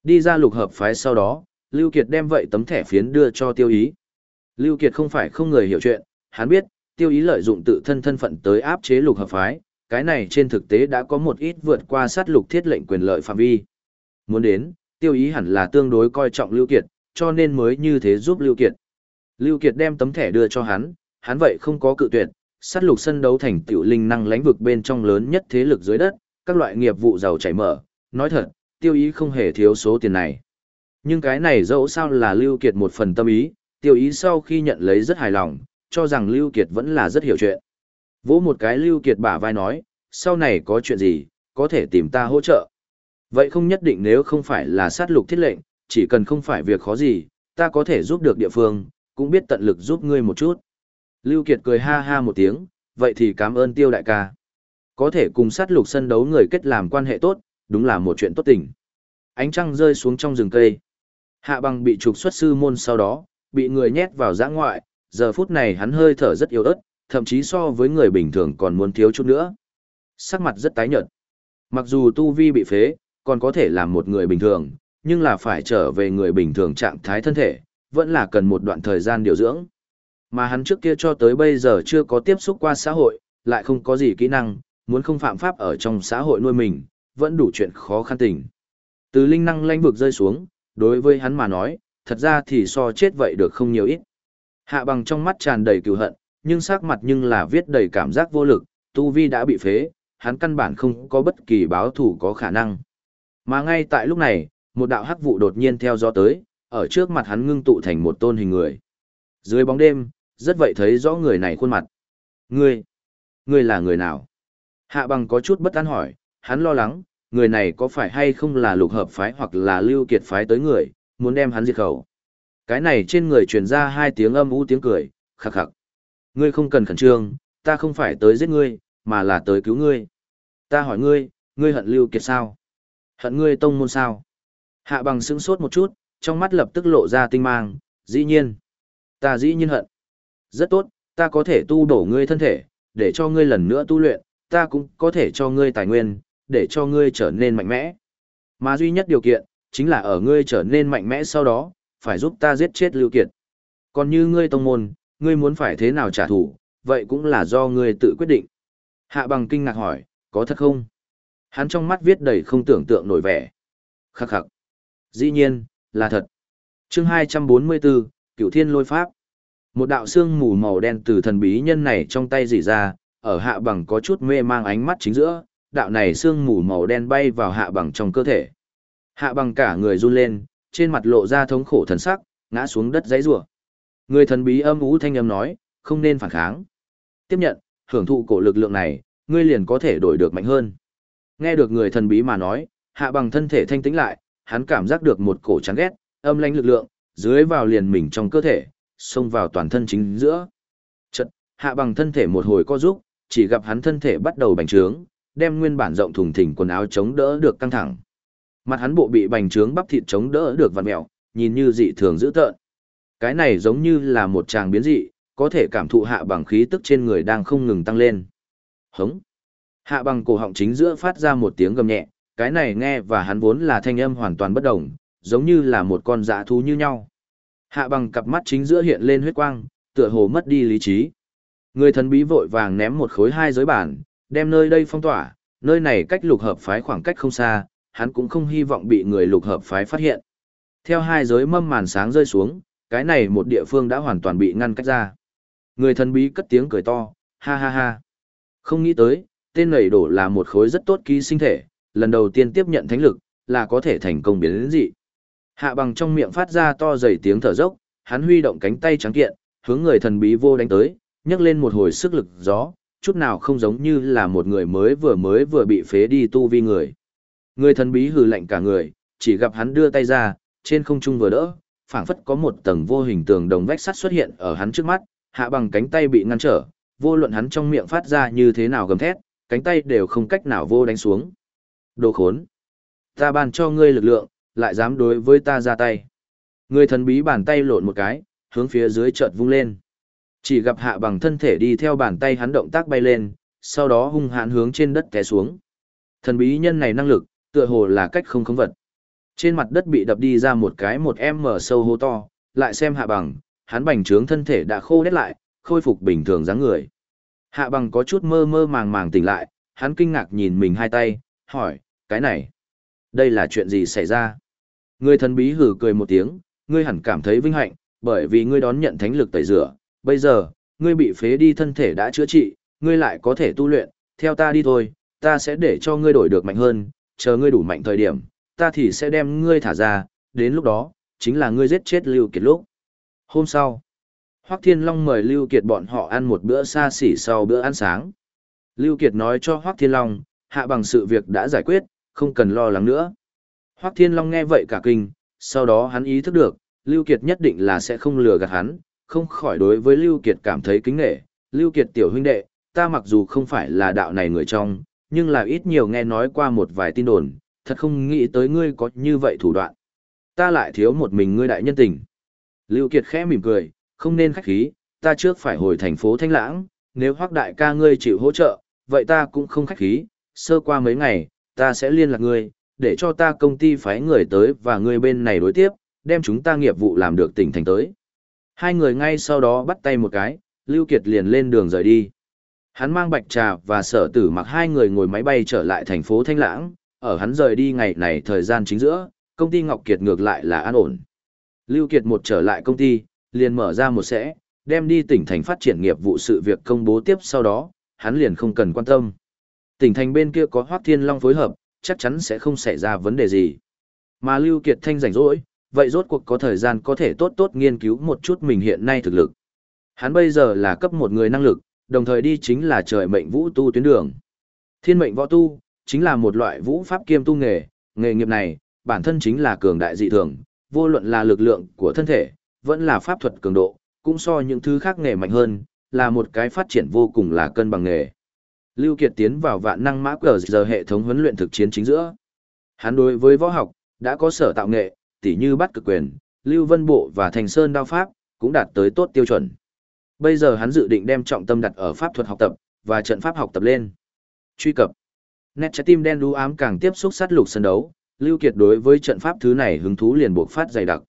Đi ra lục hợp phái sau đó, Lưu Kiệt đem vậy tấm thẻ phiến đưa cho tiêu ý. Lưu Kiệt không phải không người hiểu chuyện, hắn biết, tiêu ý lợi dụng tự thân thân phận tới áp chế lục hợp phái, cái này trên thực tế đã có một ít vượt qua sát lục thiết lệnh quyền lợi phạm vi. Muốn đến, tiêu ý hẳn là tương đối coi trọng Lưu Kiệt, cho nên mới như thế giúp Lưu Kiệt. Lưu Kiệt đem tấm thẻ đưa cho hắn, hắn vậy không có cự tuyệt, sát lục sân đấu thành tiểu linh năng lãnh vực bên trong lớn nhất thế lực dưới đất, các loại nghiệp vụ giàu chảy mở, nói thật, tiêu ý không hề thiếu số tiền này. Nhưng cái này dẫu sao là Lưu Kiệt một phần tâm ý, tiêu ý sau khi nhận lấy rất hài lòng, cho rằng Lưu Kiệt vẫn là rất hiểu chuyện. Vỗ một cái Lưu Kiệt bả vai nói, sau này có chuyện gì, có thể tìm ta hỗ trợ. Vậy không nhất định nếu không phải là sát lục thiết lệnh, chỉ cần không phải việc khó gì, ta có thể giúp được địa phương, cũng biết tận lực giúp ngươi một chút. Lưu Kiệt cười ha ha một tiếng, vậy thì cảm ơn tiêu đại ca. Có thể cùng sát lục sân đấu người kết làm quan hệ tốt, đúng là một chuyện tốt tình. Ánh trăng rơi xuống trong rừng cây. Hạ bằng bị trục xuất sư môn sau đó, bị người nhét vào giã ngoại, giờ phút này hắn hơi thở rất yếu ớt, thậm chí so với người bình thường còn muốn thiếu chút nữa. Sắc mặt rất tái nhợt. Mặc dù tu vi bị phế, còn có thể làm một người bình thường, nhưng là phải trở về người bình thường trạng thái thân thể, vẫn là cần một đoạn thời gian điều dưỡng. Mà hắn trước kia cho tới bây giờ chưa có tiếp xúc qua xã hội, lại không có gì kỹ năng, muốn không phạm pháp ở trong xã hội nuôi mình, vẫn đủ chuyện khó khăn tình. Từ linh năng lãnh vực rơi xuống, đối với hắn mà nói, thật ra thì so chết vậy được không nhiều ít. Hạ bằng trong mắt tràn đầy cừu hận, nhưng sắc mặt nhưng là viết đầy cảm giác vô lực, tu vi đã bị phế, hắn căn bản không có bất kỳ báo thủ có khả năng. Mà ngay tại lúc này, một đạo hắc vụ đột nhiên theo gió tới, ở trước mặt hắn ngưng tụ thành một tôn hình người. Dưới bóng đêm, rất vậy thấy rõ người này khuôn mặt. Ngươi, ngươi là người nào? Hạ bằng có chút bất an hỏi, hắn lo lắng, người này có phải hay không là lục hợp phái hoặc là lưu kiệt phái tới người, muốn đem hắn diệt khẩu. Cái này trên người truyền ra hai tiếng âm u tiếng cười, khắc khắc. Ngươi không cần khẩn trương, ta không phải tới giết ngươi, mà là tới cứu ngươi. Ta hỏi ngươi, ngươi hận lưu kiệt sao? Hận ngươi tông môn sao? Hạ bằng sững sốt một chút, trong mắt lập tức lộ ra tinh mang, dĩ nhiên. Ta dĩ nhiên hận. Rất tốt, ta có thể tu đổ ngươi thân thể, để cho ngươi lần nữa tu luyện, ta cũng có thể cho ngươi tài nguyên, để cho ngươi trở nên mạnh mẽ. Mà duy nhất điều kiện, chính là ở ngươi trở nên mạnh mẽ sau đó, phải giúp ta giết chết Lưu Kiệt. Còn như ngươi tông môn, ngươi muốn phải thế nào trả thù, vậy cũng là do ngươi tự quyết định. Hạ bằng kinh ngạc hỏi, có thật không? Hắn trong mắt viết đầy không tưởng tượng nổi vẻ. Khắc khắc. Dĩ nhiên, là thật. chương 244, Cửu Thiên Lôi Pháp. Một đạo xương mù màu đen từ thần bí nhân này trong tay rỉ ra, ở hạ bằng có chút mê mang ánh mắt chính giữa, đạo này xương mù màu đen bay vào hạ bằng trong cơ thể. Hạ bằng cả người run lên, trên mặt lộ ra thống khổ thần sắc, ngã xuống đất giấy rủa. Người thần bí âm ú thanh âm nói, không nên phản kháng. Tiếp nhận, hưởng thụ cổ lực lượng này, ngươi liền có thể đổi được mạnh hơn. Nghe được người thần bí mà nói, hạ bằng thân thể thanh tĩnh lại, hắn cảm giác được một cổ chán ghét, âm lãnh lực lượng, dưới vào liền mình trong cơ thể, xông vào toàn thân chính giữa. Chật, hạ bằng thân thể một hồi co rúc, chỉ gặp hắn thân thể bắt đầu bành trướng, đem nguyên bản rộng thùng thình quần áo chống đỡ được căng thẳng. Mặt hắn bộ bị bành trướng bắp thịt chống đỡ được vặn mèo, nhìn như dị thường dữ tợn. Cái này giống như là một tràng biến dị, có thể cảm thụ hạ bằng khí tức trên người đang không ngừng tăng lên. Hống. Hạ bằng cổ họng chính giữa phát ra một tiếng gầm nhẹ, cái này nghe và hắn vốn là thanh âm hoàn toàn bất đồng, giống như là một con dã thú như nhau. Hạ bằng cặp mắt chính giữa hiện lên huyết quang, tựa hồ mất đi lý trí. Người thần bí vội vàng ném một khối hai giới bản, đem nơi đây phong tỏa, nơi này cách lục hợp phái khoảng cách không xa, hắn cũng không hy vọng bị người lục hợp phái phát hiện. Theo hai giới mâm màn sáng rơi xuống, cái này một địa phương đã hoàn toàn bị ngăn cách ra. Người thần bí cất tiếng cười to, ha ha ha. Không nghĩ tới, tên nảy đổ là một khối rất tốt ký sinh thể, lần đầu tiên tiếp nhận thánh lực, là có thể thành công biến đến dị. Hạ bằng trong miệng phát ra to dày tiếng thở dốc, hắn huy động cánh tay trắng kiện, hướng người thần bí vô đánh tới, nhấc lên một hồi sức lực gió, chút nào không giống như là một người mới vừa mới vừa bị phế đi tu vi người. Người thần bí hừ lạnh cả người, chỉ gặp hắn đưa tay ra, trên không trung vừa đỡ, phảng phất có một tầng vô hình tường đồng vách sắt xuất hiện ở hắn trước mắt, hạ bằng cánh tay bị ngăn trở, vô luận hắn trong miệng phát ra như thế nào gầm thét, cánh tay đều không cách nào vô đánh xuống. Đồ khốn! Ta ban cho ngươi lực lượng, lại dám đối với ta ra tay. Người thần bí bàn tay lộn một cái, hướng phía dưới chợt vung lên. Chỉ gặp hạ bằng thân thể đi theo bàn tay hắn động tác bay lên, sau đó hung hãn hướng trên đất té xuống. Thần bí nhân này năng lực, tựa hồ là cách không khống vật. Trên mặt đất bị đập đi ra một cái một em mở sâu hố to, lại xem hạ bằng, hắn bành trướng thân thể đã khô đét lại, khôi phục bình thường dáng người. Hạ bằng có chút mơ mơ màng màng tỉnh lại, hắn kinh ngạc nhìn mình hai tay, hỏi, cái này, đây là chuyện gì xảy ra? Người thần bí hử cười một tiếng, ngươi hẳn cảm thấy vinh hạnh, bởi vì ngươi đón nhận thánh lực tẩy rửa, bây giờ, ngươi bị phế đi thân thể đã chữa trị, ngươi lại có thể tu luyện, theo ta đi thôi, ta sẽ để cho ngươi đổi được mạnh hơn, chờ ngươi đủ mạnh thời điểm, ta thì sẽ đem ngươi thả ra, đến lúc đó, chính là ngươi giết chết Lưu Kiệt lúc. Hôm sau, Hoắc Thiên Long mời Lưu Kiệt bọn họ ăn một bữa xa xỉ sau bữa ăn sáng. Lưu Kiệt nói cho Hoắc Thiên Long, hạ bằng sự việc đã giải quyết, không cần lo lắng nữa. Hoắc Thiên Long nghe vậy cả kinh, sau đó hắn ý thức được, Lưu Kiệt nhất định là sẽ không lừa gạt hắn, không khỏi đối với Lưu Kiệt cảm thấy kính nể. Lưu Kiệt tiểu huynh đệ, ta mặc dù không phải là đạo này người trong, nhưng là ít nhiều nghe nói qua một vài tin đồn, thật không nghĩ tới ngươi có như vậy thủ đoạn. Ta lại thiếu một mình ngươi đại nhân tình. Lưu Kiệt khẽ mỉm cười, không nên khách khí, ta trước phải hồi thành phố Thanh Lãng, nếu hoác đại ca ngươi chịu hỗ trợ, vậy ta cũng không khách khí, sơ qua mấy ngày, ta sẽ liên lạc ngươi, để cho ta công ty phái người tới và ngươi bên này đối tiếp, đem chúng ta nghiệp vụ làm được tỉnh thành tới. Hai người ngay sau đó bắt tay một cái, Lưu Kiệt liền lên đường rời đi. Hắn mang bạch trà và sở tử mặc hai người ngồi máy bay trở lại thành phố Thanh Lãng, ở hắn rời đi ngày này thời gian chính giữa, công ty Ngọc Kiệt ngược lại là an ổn. Lưu Kiệt một trở lại công ty, liền mở ra một sẽ, đem đi tỉnh thành phát triển nghiệp vụ sự việc công bố tiếp sau đó, hắn liền không cần quan tâm. Tỉnh thành bên kia có Hoắc Thiên Long phối hợp, chắc chắn sẽ không xảy ra vấn đề gì. Mà Lưu Kiệt Thanh rảnh rỗi, vậy rốt cuộc có thời gian có thể tốt tốt nghiên cứu một chút mình hiện nay thực lực. Hắn bây giờ là cấp một người năng lực, đồng thời đi chính là trời mệnh vũ tu tuyến đường. Thiên mệnh võ tu, chính là một loại vũ pháp kiêm tu nghề, nghề nghiệp này, bản thân chính là cường đại dị thường, vô luận là lực lượng của thân thể, vẫn là pháp thuật cường độ, cũng so những thứ khác nghề mạnh hơn, là một cái phát triển vô cùng là cân bằng nghề. Lưu Kiệt tiến vào vạn năng mã cờ giờ hệ thống huấn luyện thực chiến chính giữa. Hắn đối với võ học, đã có sở tạo nghệ, tỉ như bắt cực quyền, Lưu Vân Bộ và Thành Sơn đao pháp, cũng đạt tới tốt tiêu chuẩn. Bây giờ hắn dự định đem trọng tâm đặt ở pháp thuật học tập, và trận pháp học tập lên. Truy cập. Nét trái tim đen đu ám càng tiếp xúc sát lục sân đấu, Lưu Kiệt đối với trận pháp thứ này hứng thú liền buộc phát dày đặc.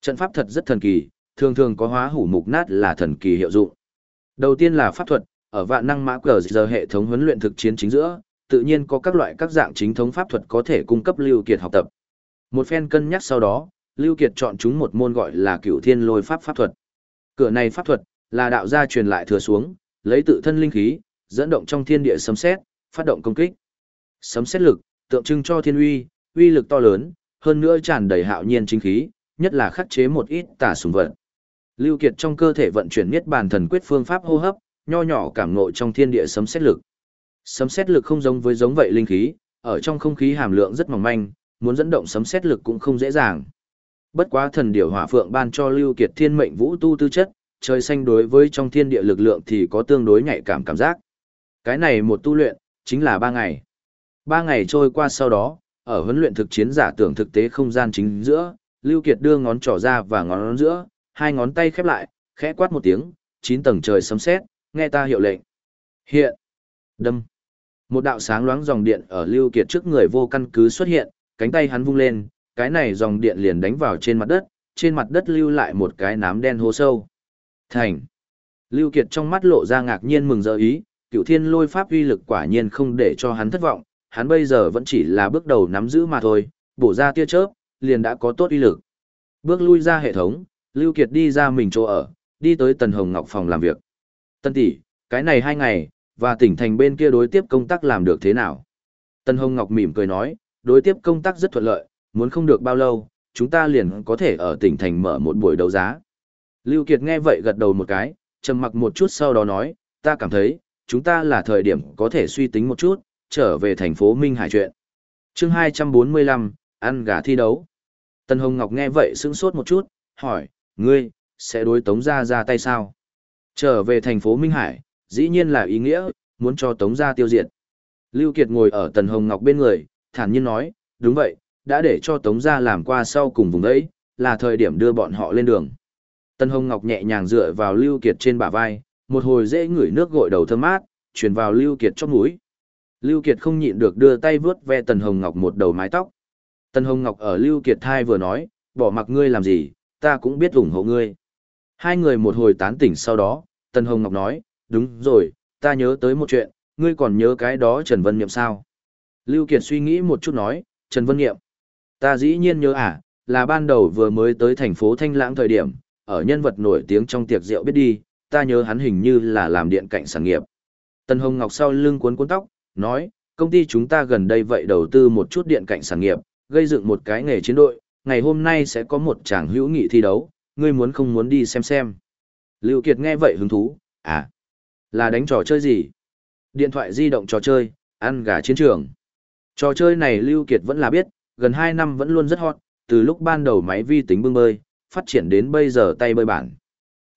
Trận pháp thật rất thần kỳ, thường thường có hóa hủ mục nát là thần kỳ hiệu dụng. Đầu tiên là pháp thuật, ở vạn năng mã cờ giờ hệ thống huấn luyện thực chiến chính giữa, tự nhiên có các loại các dạng chính thống pháp thuật có thể cung cấp Lưu Kiệt học tập. Một phen cân nhắc sau đó, Lưu Kiệt chọn chúng một môn gọi là Cửu Thiên Lôi Pháp pháp thuật. Cửa này pháp thuật là đạo gia truyền lại thừa xuống, lấy tự thân linh khí, dẫn động trong thiên địa sấm sét, phát động công kích. Sấm sét lực, tượng trưng cho thiên uy, uy lực to lớn, hơn nữa tràn đầy hạo nhiên chính khí, nhất là khắc chế một ít tà sùng vật. Lưu Kiệt trong cơ thể vận chuyển niết bàn thần quyết phương pháp hô hấp, nho nhỏ cảm ngộ trong thiên địa sấm xét lực. Sấm xét lực không giống với giống vậy linh khí, ở trong không khí hàm lượng rất mỏng manh, muốn dẫn động sấm xét lực cũng không dễ dàng. Bất quá thần điểu hỏa phượng ban cho Lưu Kiệt thiên mệnh vũ tu tư chất, trời xanh đối với trong thiên địa lực lượng thì có tương đối nhạy cảm cảm giác. Cái này một tu luyện, chính là ba ngày. Ba ngày trôi qua sau đó, ở huấn luyện thực chiến giả tưởng thực tế không gian chính giữa, Lưu Kiệt đưa ngón trỏ ra và ngón giữa, hai ngón tay khép lại, khẽ quát một tiếng, chín tầng trời sấm sét, nghe ta hiệu lệnh. Hiện, đâm. Một đạo sáng loáng dòng điện ở Lưu Kiệt trước người vô căn cứ xuất hiện, cánh tay hắn vung lên, cái này dòng điện liền đánh vào trên mặt đất, trên mặt đất lưu lại một cái nám đen hố sâu. Thành. Lưu Kiệt trong mắt lộ ra ngạc nhiên mừng rỡ ý, cựu thiên lôi pháp uy lực quả nhiên không để cho hắn thất vọng, hắn bây giờ vẫn chỉ là bước đầu nắm giữ mà thôi, bổ ra tia chớp, liền đã có tốt uy lực. Bước lui ra hệ thống, Lưu Kiệt đi ra mình chỗ ở, đi tới Tần Hồng Ngọc phòng làm việc. Tân tỷ, cái này hai ngày, và tỉnh thành bên kia đối tiếp công tác làm được thế nào? Tân Hồng Ngọc mỉm cười nói, đối tiếp công tác rất thuận lợi, muốn không được bao lâu, chúng ta liền có thể ở tỉnh thành mở một buổi đấu giá. Lưu Kiệt nghe vậy gật đầu một cái, trầm mặc một chút sau đó nói, ta cảm thấy, chúng ta là thời điểm có thể suy tính một chút, trở về thành phố Minh Hải chuyện. Chương 245, ăn gà thi đấu. Tân Hồng Ngọc nghe vậy sững sốt một chút, hỏi, ngươi, sẽ đối Tống Gia ra tay sao? Trở về thành phố Minh Hải, dĩ nhiên là ý nghĩa, muốn cho Tống Gia tiêu diệt. Lưu Kiệt ngồi ở Tần Hồng Ngọc bên người, thản nhiên nói, đúng vậy, đã để cho Tống Gia làm qua sau cùng vùng đấy, là thời điểm đưa bọn họ lên đường. Tần Hồng Ngọc nhẹ nhàng dựa vào Lưu Kiệt trên bả vai, một hồi dễ ngửi nước gội đầu thơm mát, truyền vào Lưu Kiệt trong mũi. Lưu Kiệt không nhịn được đưa tay vướt ve Tần Hồng Ngọc một đầu mái tóc. Tần Hồng Ngọc ở Lưu Kiệt thai vừa nói, bỏ mặc ngươi làm gì, ta cũng biết ủng hộ ngươi. Hai người một hồi tán tỉnh sau đó, Tần Hồng Ngọc nói, đúng rồi, ta nhớ tới một chuyện, ngươi còn nhớ cái đó Trần Vân Niệm sao? Lưu Kiệt suy nghĩ một chút nói, Trần Vân Niệm. Ta dĩ nhiên nhớ à, là ban đầu vừa mới tới thành phố Thanh Lãng thời điểm, ở nhân vật nổi tiếng trong tiệc rượu biết đi, ta nhớ hắn hình như là làm điện cạnh sản nghiệp. Tần Hồng Ngọc sau lưng cuốn cuốn tóc, nói, công ty chúng ta gần đây vậy đầu tư một chút điện cạnh sản nghiệp, gây dựng một cái nghề chiến đội, ngày hôm nay sẽ có một tràng hữu nghị thi đấu, ngươi muốn không muốn đi xem xem. Lưu Kiệt nghe vậy hứng thú, à, là đánh trò chơi gì? Điện thoại di động trò chơi, ăn gà chiến trường. Trò chơi này Lưu Kiệt vẫn là biết, gần 2 năm vẫn luôn rất hot, từ lúc ban đầu máy vi tính bưng bơi, phát triển đến bây giờ tay bơi bản.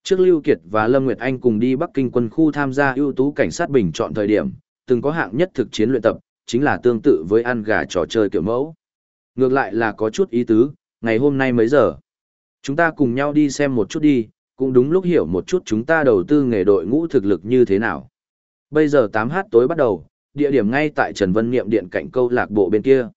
Trước Lưu Kiệt và Lâm Nguyệt Anh cùng đi Bắc Kinh quân khu tham gia ưu tú cảnh sát bình chọn thời điểm, từng có hạng nhất thực chiến luyện tập, chính là tương tự với ăn gà trò chơi kiểu mẫu. Ngược lại là có chút ý tứ, ngày hôm nay mấy giờ. Chúng ta cùng nhau đi xem một chút đi, cũng đúng lúc hiểu một chút chúng ta đầu tư nghề đội ngũ thực lực như thế nào. Bây giờ 8h tối bắt đầu, địa điểm ngay tại Trần Vân Niệm Điện cạnh câu lạc bộ bên kia.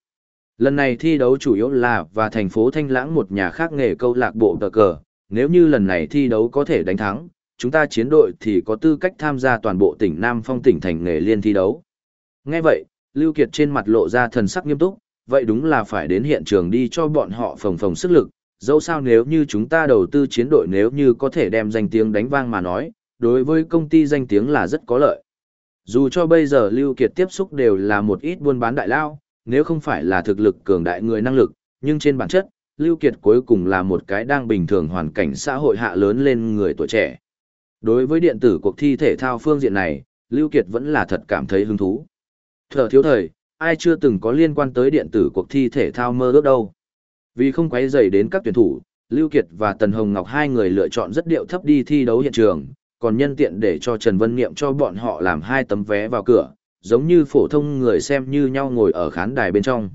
Lần này thi đấu chủ yếu là và thành phố Thanh Lãng một nhà khác nghề câu lạc bộ tờ cờ, nếu như lần này thi đấu có thể đánh thắng, chúng ta chiến đội thì có tư cách tham gia toàn bộ tỉnh Nam Phong tỉnh thành nghề liên thi đấu. Nghe vậy, Lưu Kiệt trên mặt lộ ra thần sắc nghiêm túc, vậy đúng là phải đến hiện trường đi cho bọn họ phồng phồng sức lực, dẫu sao nếu như chúng ta đầu tư chiến đội nếu như có thể đem danh tiếng đánh vang mà nói, đối với công ty danh tiếng là rất có lợi. Dù cho bây giờ Lưu Kiệt tiếp xúc đều là một ít buôn bán đại lao, nếu không phải là thực lực cường đại người năng lực, nhưng trên bản chất, Lưu Kiệt cuối cùng là một cái đang bình thường hoàn cảnh xã hội hạ lớn lên người tuổi trẻ. Đối với điện tử cuộc thi thể thao phương diện này, Lưu Kiệt vẫn là thật cảm thấy hứng thú. Thở thiếu thời, ai chưa từng có liên quan tới điện tử cuộc thi thể thao mơ ước đâu. Vì không quấy rầy đến các tuyển thủ, Lưu Kiệt và Tần Hồng Ngọc hai người lựa chọn rất điệu thấp đi thi đấu hiện trường, còn nhân tiện để cho Trần Vân Niệm cho bọn họ làm hai tấm vé vào cửa, giống như phổ thông người xem như nhau ngồi ở khán đài bên trong.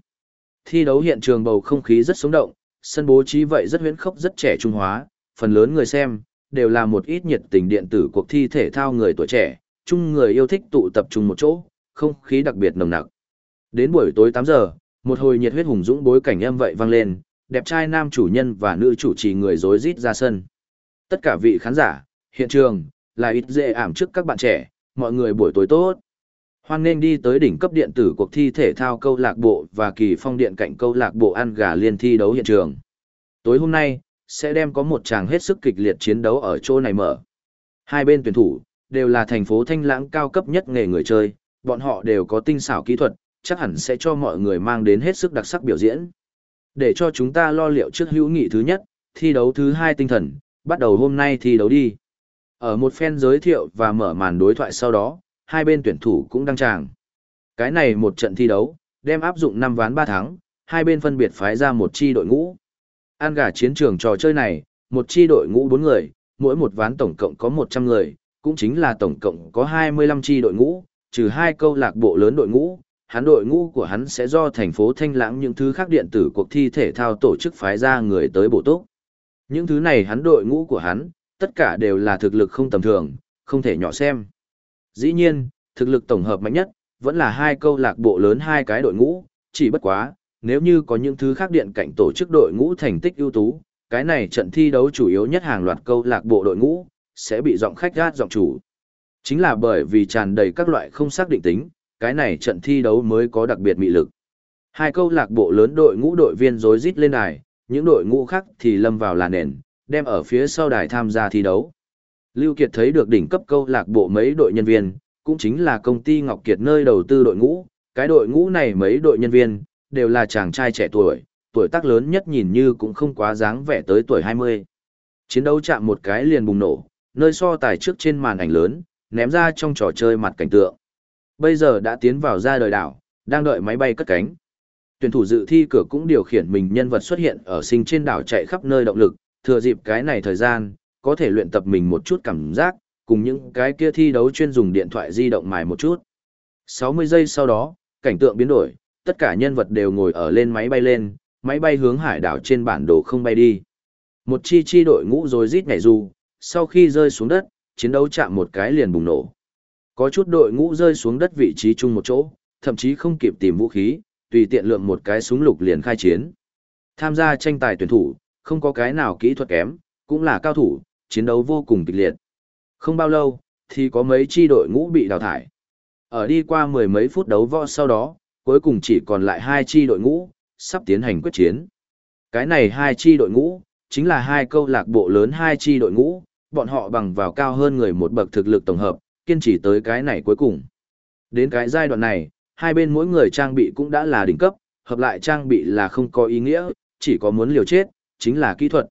Thi đấu hiện trường bầu không khí rất sống động, sân bố trí vậy rất huyễn khốc rất trẻ trung hóa, phần lớn người xem đều là một ít nhiệt tình điện tử cuộc thi thể thao người tuổi trẻ, chung người yêu thích tụ tập trung một chỗ, không khí đặc biệt nồng nặc. Đến buổi tối 8 giờ, một hồi nhiệt huyết hùng dũng bối cảnh âm vậy vang lên, đẹp trai nam chủ nhân và nữ chủ trì người rối rít ra sân. Tất cả vị khán giả, hiện trường, là ít dễ ảm trước các bạn trẻ, mọi người buổi tối tốt. Hoan nên đi tới đỉnh cấp điện tử cuộc thi thể thao câu lạc bộ và kỳ phong điện cạnh câu lạc bộ ăn gà liên thi đấu hiện trường. Tối hôm nay, sẽ đem có một tràng hết sức kịch liệt chiến đấu ở chỗ này mở. Hai bên tuyển thủ, đều là thành phố thanh lãng cao cấp nhất nghề người chơi, bọn họ đều có tinh xảo kỹ thuật, chắc hẳn sẽ cho mọi người mang đến hết sức đặc sắc biểu diễn. Để cho chúng ta lo liệu trước hữu nghị thứ nhất, thi đấu thứ hai tinh thần, bắt đầu hôm nay thi đấu đi. Ở một phen giới thiệu và mở màn đối thoại sau đó, hai bên tuyển thủ cũng đăng tràng. Cái này một trận thi đấu, đem áp dụng 5 ván 3 thắng, hai bên phân biệt phái ra một chi đội ngũ. An gà chiến trường trò chơi này, một chi đội ngũ 4 người, mỗi một ván tổng cộng có 100 người, cũng chính là tổng cộng có 25 chi đội ngũ, trừ hai câu lạc bộ lớn đội ngũ, hắn đội ngũ của hắn sẽ do thành phố Thanh Lãng những thứ khác điện tử cuộc thi thể thao tổ chức phái ra người tới bổ túc. Những thứ này hắn đội ngũ của hắn, tất cả đều là thực lực không tầm thường, không thể nhỏ xem. Dĩ nhiên, thực lực tổng hợp mạnh nhất, vẫn là hai câu lạc bộ lớn hai cái đội ngũ, chỉ bất quá, nếu như có những thứ khác điện cạnh tổ chức đội ngũ thành tích ưu tú, cái này trận thi đấu chủ yếu nhất hàng loạt câu lạc bộ đội ngũ, sẽ bị giọng khách gát giọng chủ. Chính là bởi vì tràn đầy các loại không xác định tính, cái này trận thi đấu mới có đặc biệt mị lực. Hai câu lạc bộ lớn đội ngũ đội viên rối rít lên đài, những đội ngũ khác thì lâm vào làn nền, đem ở phía sau đài tham gia thi đấu. Lưu Kiệt thấy được đỉnh cấp câu lạc bộ mấy đội nhân viên, cũng chính là công ty Ngọc Kiệt nơi đầu tư đội ngũ, cái đội ngũ này mấy đội nhân viên, đều là chàng trai trẻ tuổi, tuổi tác lớn nhất nhìn như cũng không quá dáng vẻ tới tuổi 20. Chiến đấu chạm một cái liền bùng nổ, nơi so tài trước trên màn ảnh lớn, ném ra trong trò chơi mặt cảnh tượng. Bây giờ đã tiến vào ra đời đảo, đang đợi máy bay cất cánh. Tuyển thủ dự thi cửa cũng điều khiển mình nhân vật xuất hiện ở sinh trên đảo chạy khắp nơi động lực, thừa dịp cái này thời gian, có thể luyện tập mình một chút cảm giác, cùng những cái kia thi đấu chuyên dùng điện thoại di động mài một chút. 60 giây sau đó, cảnh tượng biến đổi, tất cả nhân vật đều ngồi ở lên máy bay lên, máy bay hướng hải đảo trên bản đồ không bay đi. Một chi chi đội ngũ rồi rít nhảy dù, sau khi rơi xuống đất, chiến đấu chạm một cái liền bùng nổ. Có chút đội ngũ rơi xuống đất vị trí chung một chỗ, thậm chí không kịp tìm vũ khí, tùy tiện lượm một cái súng lục liền khai chiến. Tham gia tranh tài tuyển thủ, không có cái nào kỹ thuật kém, cũng là cao thủ, chiến đấu vô cùng kịch liệt. Không bao lâu, thì có mấy chi đội ngũ bị đào thải. Ở đi qua mười mấy phút đấu võ sau đó, cuối cùng chỉ còn lại hai chi đội ngũ, sắp tiến hành quyết chiến. Cái này hai chi đội ngũ, chính là hai câu lạc bộ lớn hai chi đội ngũ, bọn họ bằng vào cao hơn người một bậc thực lực tổng hợp, kiên trì tới cái này cuối cùng. Đến cái giai đoạn này, hai bên mỗi người trang bị cũng đã là đỉnh cấp, hợp lại trang bị là không có ý nghĩa, chỉ có muốn liều chết, chính là kỹ thuật.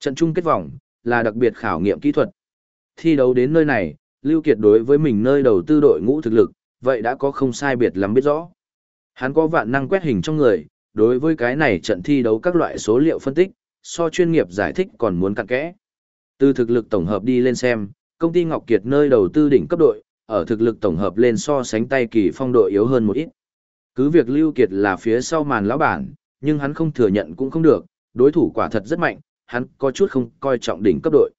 Trận chung kết vòng, là đặc biệt khảo nghiệm kỹ thuật. Thi đấu đến nơi này, Lưu Kiệt đối với mình nơi đầu tư đội ngũ thực lực, vậy đã có không sai biệt lắm biết rõ. Hắn có vạn năng quét hình trong người, đối với cái này trận thi đấu các loại số liệu phân tích, so chuyên nghiệp giải thích còn muốn cặn kẽ. Từ thực lực tổng hợp đi lên xem, công ty Ngọc Kiệt nơi đầu tư đỉnh cấp đội, ở thực lực tổng hợp lên so sánh tay kỳ phong đội yếu hơn một ít. Cứ việc Lưu Kiệt là phía sau màn lão bản, nhưng hắn không thừa nhận cũng không được, đối thủ quả thật rất mạnh, hắn có chút không coi trọng đỉnh cấp đội.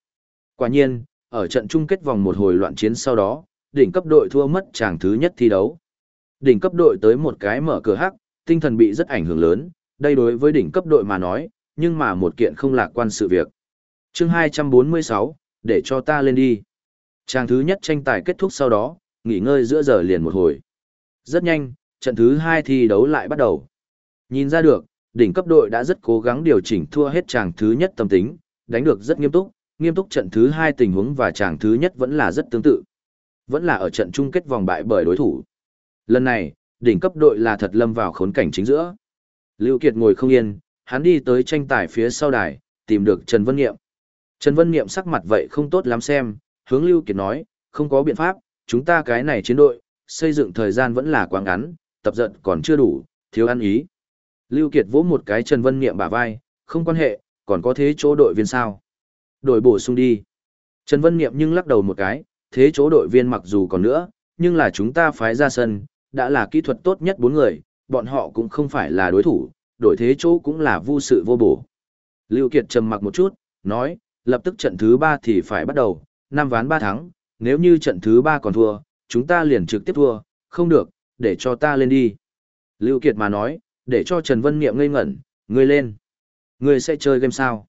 Quả nhiên, ở trận chung kết vòng một hồi loạn chiến sau đó, đỉnh cấp đội thua mất chàng thứ nhất thi đấu. Đỉnh cấp đội tới một cái mở cửa hắc, tinh thần bị rất ảnh hưởng lớn, đây đối với đỉnh cấp đội mà nói, nhưng mà một kiện không lạc quan sự việc. Chương 246, để cho ta lên đi. Tràng thứ nhất tranh tài kết thúc sau đó, nghỉ ngơi giữa giờ liền một hồi. Rất nhanh, trận thứ hai thi đấu lại bắt đầu. Nhìn ra được, đỉnh cấp đội đã rất cố gắng điều chỉnh thua hết chàng thứ nhất tâm tính, đánh được rất nghiêm túc, nghiêm túc trận thứ hai tình huống và chàng thứ nhất vẫn là rất tương tự. Vẫn là ở trận chung kết vòng bại bởi đối thủ. Lần này, đỉnh cấp đội là thật lâm vào khốn cảnh chính giữa. Lưu Kiệt ngồi không yên, hắn đi tới tranh tài phía sau đài, tìm được Trần Vân Niệm. Trần Vân Niệm sắc mặt vậy không tốt lắm xem, hướng Lưu Kiệt nói, không có biện pháp, chúng ta cái này chiến đội, xây dựng thời gian vẫn là quá ngắn, tập giận còn chưa đủ, thiếu ăn ý. Lưu Kiệt vỗ một cái Trần Vân Niệm bả vai, không quan hệ, còn có thế chỗ đội viên sao. Đội bổ sung đi. Trần Vân Niệm nhưng lắc đầu một cái, thế chỗ đội viên mặc dù còn nữa, nhưng là chúng ta phái ra sân, đã là kỹ thuật tốt nhất bốn người, bọn họ cũng không phải là đối thủ, đổi thế chỗ cũng là vô sự vô bổ. Lưu Kiệt trầm mặc một chút, nói, lập tức trận thứ ba thì phải bắt đầu, năm ván ba thắng, nếu như trận thứ ba còn thua, chúng ta liền trực tiếp thua, không được, để cho ta lên đi. Lưu Kiệt mà nói, để cho Trần Vân Niệm ngây ngẩn, ngươi lên. Ngươi sẽ chơi game sao?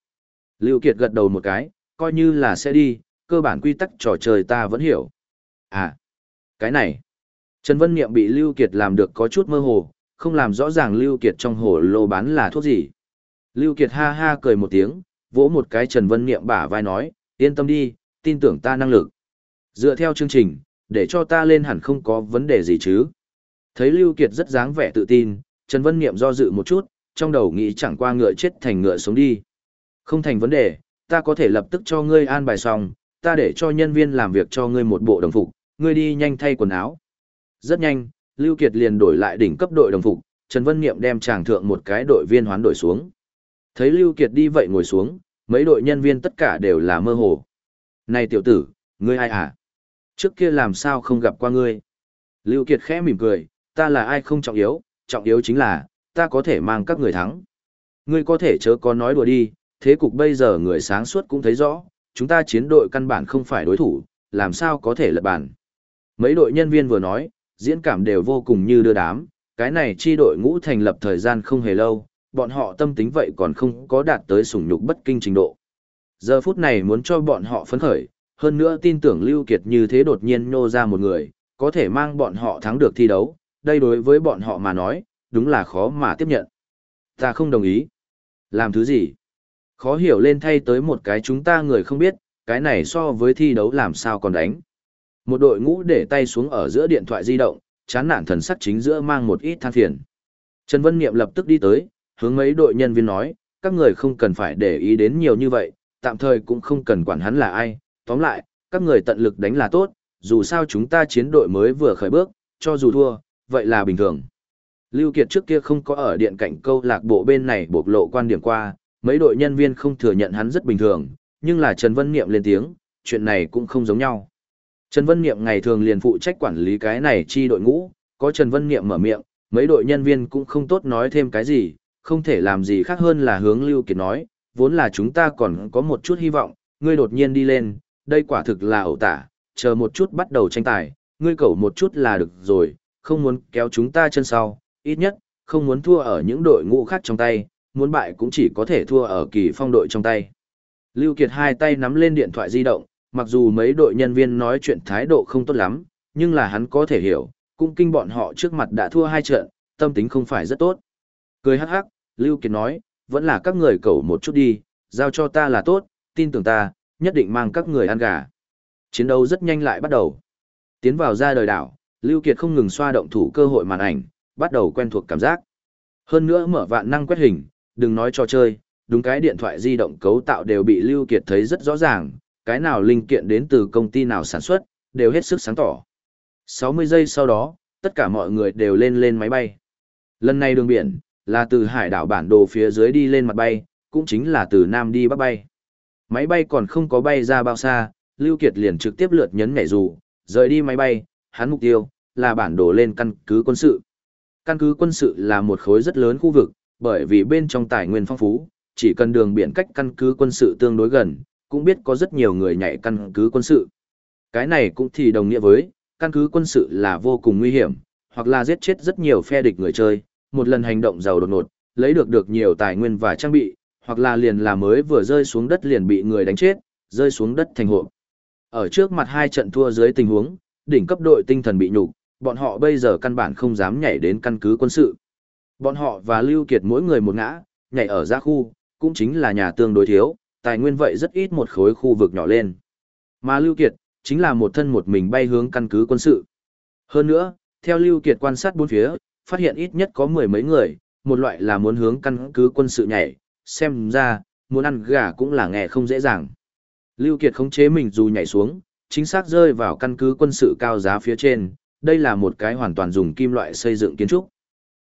Lưu Kiệt gật đầu một cái, coi như là sẽ đi, cơ bản quy tắc trò chơi ta vẫn hiểu. À, cái này. Trần Vân Niệm bị Lưu Kiệt làm được có chút mơ hồ, không làm rõ ràng Lưu Kiệt trong hồ lô bán là thuốc gì. Lưu Kiệt ha ha cười một tiếng, vỗ một cái Trần Vân Niệm bả vai nói, yên tâm đi, tin tưởng ta năng lực. Dựa theo chương trình, để cho ta lên hẳn không có vấn đề gì chứ. Thấy Lưu Kiệt rất dáng vẻ tự tin, Trần Vân Niệm do dự một chút, trong đầu nghĩ chẳng qua ngựa chết thành ngựa sống đi. Không thành vấn đề, ta có thể lập tức cho ngươi an bài xong, ta để cho nhân viên làm việc cho ngươi một bộ đồng phục, ngươi đi nhanh thay quần áo. Rất nhanh, Lưu Kiệt liền đổi lại đỉnh cấp đội đồng phục, Trần Vân Niệm đem chàng thượng một cái đội viên hoán đổi xuống. Thấy Lưu Kiệt đi vậy ngồi xuống, mấy đội nhân viên tất cả đều là mơ hồ. Này tiểu tử, ngươi ai à? Trước kia làm sao không gặp qua ngươi? Lưu Kiệt khẽ mỉm cười, ta là ai không trọng yếu, trọng yếu chính là, ta có thể mang các người thắng. Ngươi có thể chớ có nói đùa đi, thế cục bây giờ người sáng suốt cũng thấy rõ, chúng ta chiến đội căn bản không phải đối thủ, làm sao có thể lật bàn? Mấy đội nhân viên vừa nói, diễn cảm đều vô cùng như đưa đám, cái này chi đội ngũ thành lập thời gian không hề lâu, bọn họ tâm tính vậy còn không có đạt tới sủng nhục bất kinh trình độ. Giờ phút này muốn cho bọn họ phấn khởi, hơn nữa tin tưởng Lưu Kiệt như thế đột nhiên nô ra một người, có thể mang bọn họ thắng được thi đấu, đây đối với bọn họ mà nói, đúng là khó mà tiếp nhận. Ta không đồng ý. Làm thứ gì? Khó hiểu lên thay tới một cái chúng ta người không biết, cái này so với thi đấu làm sao còn đánh. Một đội ngũ để tay xuống ở giữa điện thoại di động, chán nản thần sắc chính giữa mang một ít than phiền. Trần Vân Niệm lập tức đi tới, hướng mấy đội nhân viên nói, các người không cần phải để ý đến nhiều như vậy, tạm thời cũng không cần quản hắn là ai, tóm lại, các người tận lực đánh là tốt, dù sao chúng ta chiến đội mới vừa khởi bước, cho dù thua, vậy là bình thường. Lưu Kiệt trước kia không có ở điện cạnh câu lạc bộ bên này bộc lộ quan điểm qua, mấy đội nhân viên không thừa nhận hắn rất bình thường, nhưng là Trần Vân Niệm lên tiếng, chuyện này cũng không giống nhau. Trần Vân Niệm ngày thường liền phụ trách quản lý cái này chi đội ngũ, có Trần Vân Niệm mở miệng, mấy đội nhân viên cũng không tốt nói thêm cái gì, không thể làm gì khác hơn là hướng Lưu Kiệt nói, vốn là chúng ta còn có một chút hy vọng, ngươi đột nhiên đi lên, đây quả thực là ẩu tả, chờ một chút bắt đầu tranh tài, ngươi cầu một chút là được rồi, không muốn kéo chúng ta chân sau, ít nhất, không muốn thua ở những đội ngũ khác trong tay, muốn bại cũng chỉ có thể thua ở kỳ phong đội trong tay. Lưu Kiệt hai tay nắm lên điện thoại di động, mặc dù mấy đội nhân viên nói chuyện thái độ không tốt lắm, nhưng là hắn có thể hiểu, cũng kinh bọn họ trước mặt đã thua hai trận, tâm tính không phải rất tốt. Cười hắc hắc, Lưu Kiệt nói, vẫn là các người cầu một chút đi, giao cho ta là tốt, tin tưởng ta, nhất định mang các người ăn gà. Chiến đấu rất nhanh lại bắt đầu. Tiến vào ra đời đảo, Lưu Kiệt không ngừng xoa động thủ cơ hội màn ảnh, bắt đầu quen thuộc cảm giác. Hơn nữa mở vạn năng quét hình, đừng nói cho chơi, đúng cái điện thoại di động cấu tạo đều bị Lưu Kiệt thấy rất rõ ràng, cái nào linh kiện đến từ công ty nào sản xuất, đều hết sức sáng tỏ. 60 giây sau đó, tất cả mọi người đều lên lên máy bay. Lần này đường biển, là từ hải đảo bản đồ phía dưới đi lên mặt bay, cũng chính là từ Nam đi Bắc bay. Máy bay còn không có bay ra bao xa, Lưu Kiệt liền trực tiếp lượt nhấn nhảy dù, rời đi máy bay, hắn mục tiêu, là bản đồ lên căn cứ quân sự. Căn cứ quân sự là một khối rất lớn khu vực, bởi vì bên trong tài nguyên phong phú, chỉ cần đường biển cách căn cứ quân sự tương đối gần, cũng biết có rất nhiều người nhảy căn cứ quân sự. Cái này cũng thì đồng nghĩa với, căn cứ quân sự là vô cùng nguy hiểm, hoặc là giết chết rất nhiều phe địch người chơi, một lần hành động giàu đột ngột, lấy được được nhiều tài nguyên và trang bị, hoặc là liền là mới vừa rơi xuống đất liền bị người đánh chết, rơi xuống đất thành hộ. Ở trước mặt hai trận thua dưới tình huống, đỉnh cấp đội tinh thần bị nhục, bọn họ bây giờ căn bản không dám nhảy đến căn cứ quân sự. Bọn họ và Lưu Kiệt mỗi người một ngã, nhảy ở ra khu, cũng chính là nhà tương đối thiếu, tài nguyên vậy rất ít một khối khu vực nhỏ lên. Mà Lưu Kiệt, chính là một thân một mình bay hướng căn cứ quân sự. Hơn nữa, theo Lưu Kiệt quan sát bốn phía, phát hiện ít nhất có mười mấy người, một loại là muốn hướng căn cứ quân sự nhảy, xem ra, muốn ăn gà cũng là nghe không dễ dàng. Lưu Kiệt khống chế mình dù nhảy xuống, chính xác rơi vào căn cứ quân sự cao giá phía trên, đây là một cái hoàn toàn dùng kim loại xây dựng kiến trúc.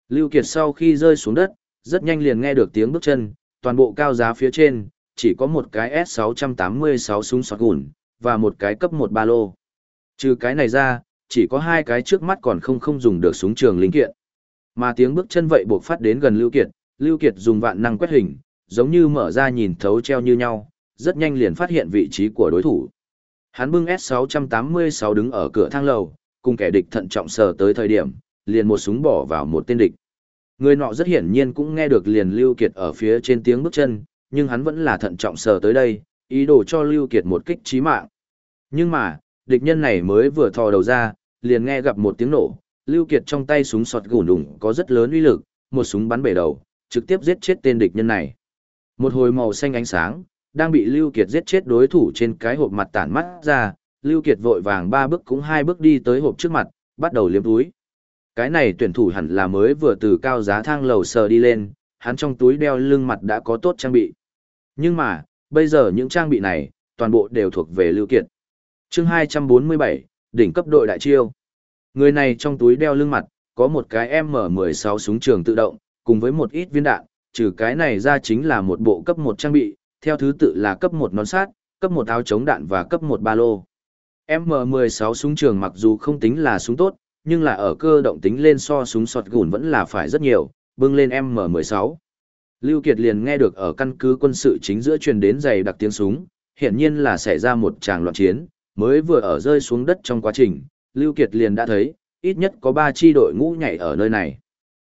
Lưu Kiệt sau khi rơi xuống đất, rất nhanh liền nghe được tiếng bước chân, toàn bộ cao giá phía trên, chỉ có một cái S686 súng sọt gùn, và một cái cấp 1 ba lô. Trừ cái này ra, chỉ có hai cái trước mắt còn không không dùng được súng trường linh kiện. Mà tiếng bước chân vậy buộc phát đến gần Lưu Kiệt, Lưu Kiệt dùng vạn năng quét hình, giống như mở ra nhìn thấu treo như nhau, rất nhanh liền phát hiện vị trí của đối thủ. Hắn bưng S686 đứng ở cửa thang lầu, cùng kẻ địch thận trọng sờ tới thời điểm, liền một súng bỏ vào một tên địch. Người nọ rất hiển nhiên cũng nghe được liền Lưu Kiệt ở phía trên tiếng bước chân, nhưng hắn vẫn là thận trọng sờ tới đây, ý đồ cho Lưu Kiệt một kích chí mạng. Nhưng mà, địch nhân này mới vừa thò đầu ra, liền nghe gặp một tiếng nổ, Lưu Kiệt trong tay súng sọt gùn đủng có rất lớn uy lực, một súng bắn bể đầu, trực tiếp giết chết tên địch nhân này. Một hồi màu xanh ánh sáng, đang bị Lưu Kiệt giết chết đối thủ trên cái hộp mặt tản mắt ra, Lưu Kiệt vội vàng ba bước cũng hai bước đi tới hộp trước mặt, bắt đầu liếm túi. Cái này tuyển thủ hẳn là mới vừa từ cao giá thang lầu sờ đi lên, hắn trong túi đeo lưng mặt đã có tốt trang bị. Nhưng mà, bây giờ những trang bị này, toàn bộ đều thuộc về Lưu Kiệt. Chương 247, đỉnh cấp đội đại chiêu. Người này trong túi đeo lưng mặt, có một cái M16 súng trường tự động, cùng với một ít viên đạn, trừ cái này ra chính là một bộ cấp 1 trang bị, theo thứ tự là cấp 1 nón sát, cấp 1 áo chống đạn và cấp 1 ba lô. M16 súng trường mặc dù không tính là súng tốt, nhưng là ở cơ động tính lên so súng sọt gùn vẫn là phải rất nhiều, bưng lên M16. Lưu Kiệt liền nghe được ở căn cứ quân sự chính giữa truyền đến dày đặc tiếng súng, hiện nhiên là xảy ra một tràng loạn chiến, mới vừa ở rơi xuống đất trong quá trình, Lưu Kiệt liền đã thấy, ít nhất có 3 chi đội ngũ nhảy ở nơi này.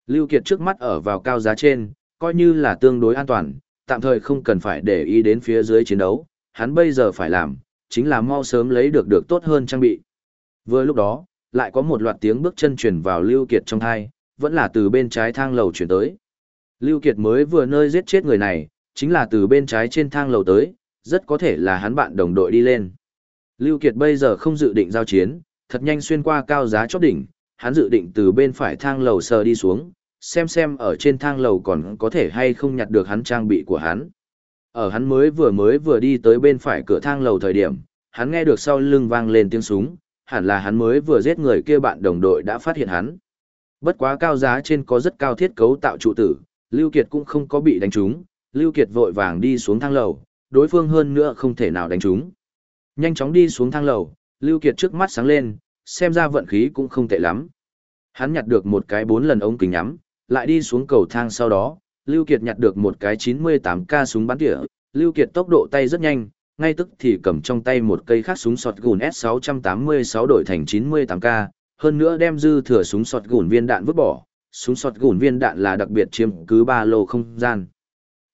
Lưu Kiệt trước mắt ở vào cao giá trên, coi như là tương đối an toàn, tạm thời không cần phải để ý đến phía dưới chiến đấu, hắn bây giờ phải làm, chính là mau sớm lấy được được tốt hơn trang bị. Vừa lúc đó, lại có một loạt tiếng bước chân truyền vào Lưu Kiệt trong thai, vẫn là từ bên trái thang lầu truyền tới. Lưu Kiệt mới vừa nơi giết chết người này, chính là từ bên trái trên thang lầu tới, rất có thể là hắn bạn đồng đội đi lên. Lưu Kiệt bây giờ không dự định giao chiến, thật nhanh xuyên qua cao giá chót đỉnh, hắn dự định từ bên phải thang lầu sờ đi xuống, xem xem ở trên thang lầu còn có thể hay không nhặt được hắn trang bị của hắn. Ở hắn mới vừa mới vừa đi tới bên phải cửa thang lầu thời điểm, hắn nghe được sau lưng vang lên tiếng súng, hẳn là hắn mới vừa giết người kia bạn đồng đội đã phát hiện hắn. Bất quá cao giá trên có rất cao thiết cấu tạo trụ tử, Lưu Kiệt cũng không có bị đánh trúng, Lưu Kiệt vội vàng đi xuống thang lầu, đối phương hơn nữa không thể nào đánh trúng. Nhanh chóng đi xuống thang lầu, Lưu Kiệt trước mắt sáng lên, xem ra vận khí cũng không tệ lắm. Hắn nhặt được một cái bốn lần ống kính nhắm, lại đi xuống cầu thang sau đó, Lưu Kiệt nhặt được một cái 98K súng bắn tỉa, Lưu Kiệt tốc độ tay rất nhanh, ngay tức thì cầm trong tay một cây khác súng sọt gùn S686 đổi thành 98K, hơn nữa đem dư thừa súng sọt gùn viên đạn vứt bỏ, súng sọt gùn viên đạn là đặc biệt chiếm cứ ba lô không gian.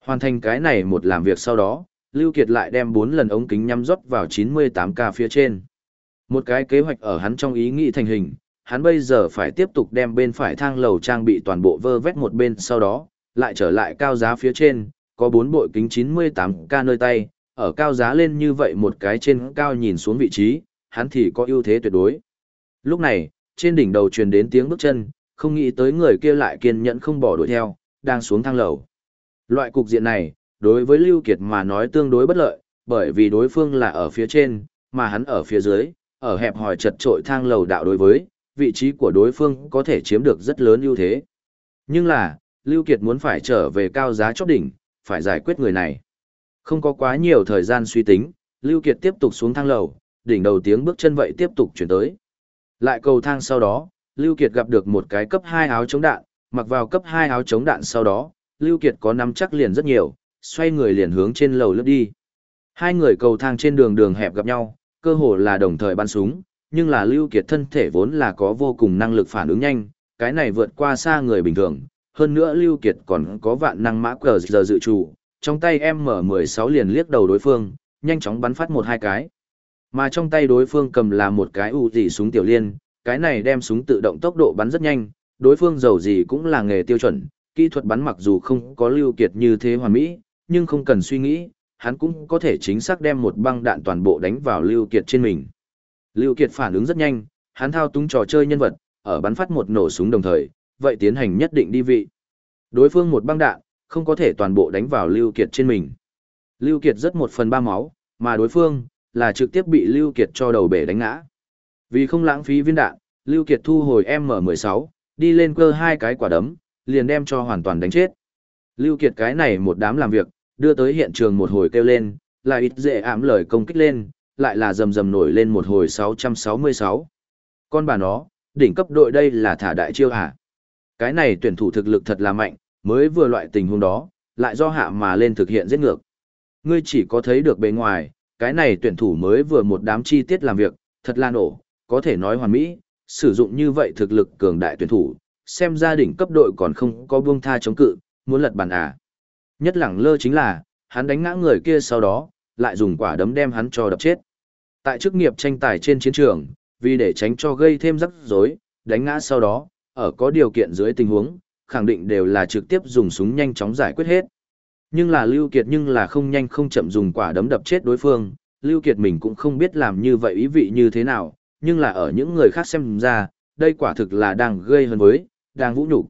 Hoàn thành cái này một làm việc sau đó, Lưu Kiệt lại đem 4 lần ống kính nhắm rót vào 98K phía trên. Một cái kế hoạch ở hắn trong ý nghĩ thành hình, hắn bây giờ phải tiếp tục đem bên phải thang lầu trang bị toàn bộ vơ vét một bên sau đó, lại trở lại cao giá phía trên, có bốn bội kính 98K nơi tay, ở cao giá lên như vậy một cái trên cao nhìn xuống vị trí, hắn thì có ưu thế tuyệt đối. Lúc này, trên đỉnh đầu truyền đến tiếng bước chân, không nghĩ tới người kia lại kiên nhẫn không bỏ đuổi theo, đang xuống thang lầu. Loại cục diện này, đối với Lưu Kiệt mà nói tương đối bất lợi, bởi vì đối phương là ở phía trên, mà hắn ở phía dưới, ở hẹp hòi chật trội thang lầu đạo đối với, vị trí của đối phương có thể chiếm được rất lớn ưu thế. Nhưng là, Lưu Kiệt muốn phải trở về cao giá chót đỉnh, phải giải quyết người này. Không có quá nhiều thời gian suy tính, Lưu Kiệt tiếp tục xuống thang lầu, đỉnh đầu tiếng bước chân vậy tiếp tục chuyển tới. Lại cầu thang sau đó, Lưu Kiệt gặp được một cái cấp 2 áo chống đạn, mặc vào cấp 2 áo chống đạn sau đó, Lưu Kiệt có nắm chắc liền rất nhiều, xoay người liền hướng trên lầu lướt đi. Hai người cầu thang trên đường đường hẹp gặp nhau, cơ hồ là đồng thời bắn súng, nhưng là Lưu Kiệt thân thể vốn là có vô cùng năng lực phản ứng nhanh, cái này vượt qua xa người bình thường. Hơn nữa Lưu Kiệt còn có vạn năng mã cờ giờ dự trù, trong tay M16 liền liếc đầu đối phương, nhanh chóng bắn phát một hai cái. Mà trong tay đối phương cầm là một cái u gì súng tiểu liên, cái này đem súng tự động tốc độ bắn rất nhanh, đối phương giàu gì cũng là nghề tiêu chuẩn, kỹ thuật bắn mặc dù không có Lưu Kiệt như thế hoàn mỹ, nhưng không cần suy nghĩ, hắn cũng có thể chính xác đem một băng đạn toàn bộ đánh vào Lưu Kiệt trên mình. Lưu Kiệt phản ứng rất nhanh, hắn thao túng trò chơi nhân vật, ở bắn phát một nổ súng đồng thời, vậy tiến hành nhất định đi vị. Đối phương một băng đạn, không có thể toàn bộ đánh vào Lưu Kiệt trên mình. Lưu Kiệt rất một phần ba máu, mà đối phương, là trực tiếp bị Lưu Kiệt cho đầu bể đánh ngã. Vì không lãng phí viên đạn, Lưu Kiệt thu hồi M16, đi lên cơ hai cái quả đấm, liền đem cho hoàn toàn đánh chết. Lưu Kiệt cái này một đám làm việc, đưa tới hiện trường một hồi kêu lên, lại ít dễ ảm lời công kích lên, lại là rầm rầm nổi lên một hồi 666. Con bà nó, đỉnh cấp đội đây là thả đại chiêu hả? Cái này tuyển thủ thực lực thật là mạnh, mới vừa loại tình huống đó, lại do hạ mà lên thực hiện giết ngược. Ngươi chỉ có thấy được bề ngoài, cái này tuyển thủ mới vừa một đám chi tiết làm việc, thật là nổ, có thể nói hoàn mỹ, sử dụng như vậy thực lực cường đại tuyển thủ, xem gia đình cấp đội còn không có buông tha chống cự, muốn lật bàn à. Nhất lẳng lơ chính là, hắn đánh ngã người kia sau đó, lại dùng quả đấm đem hắn cho đập chết. Tại chức nghiệp tranh tài trên chiến trường, vì để tránh cho gây thêm rắc rối, đánh ngã sau đó, ở có điều kiện dưới tình huống, khẳng định đều là trực tiếp dùng súng nhanh chóng giải quyết hết. Nhưng là Lưu Kiệt nhưng là không nhanh không chậm dùng quả đấm đập chết đối phương, Lưu Kiệt mình cũng không biết làm như vậy ý vị như thế nào, nhưng là ở những người khác xem ra, đây quả thực là đang gây hơn với, đang vũ nhục.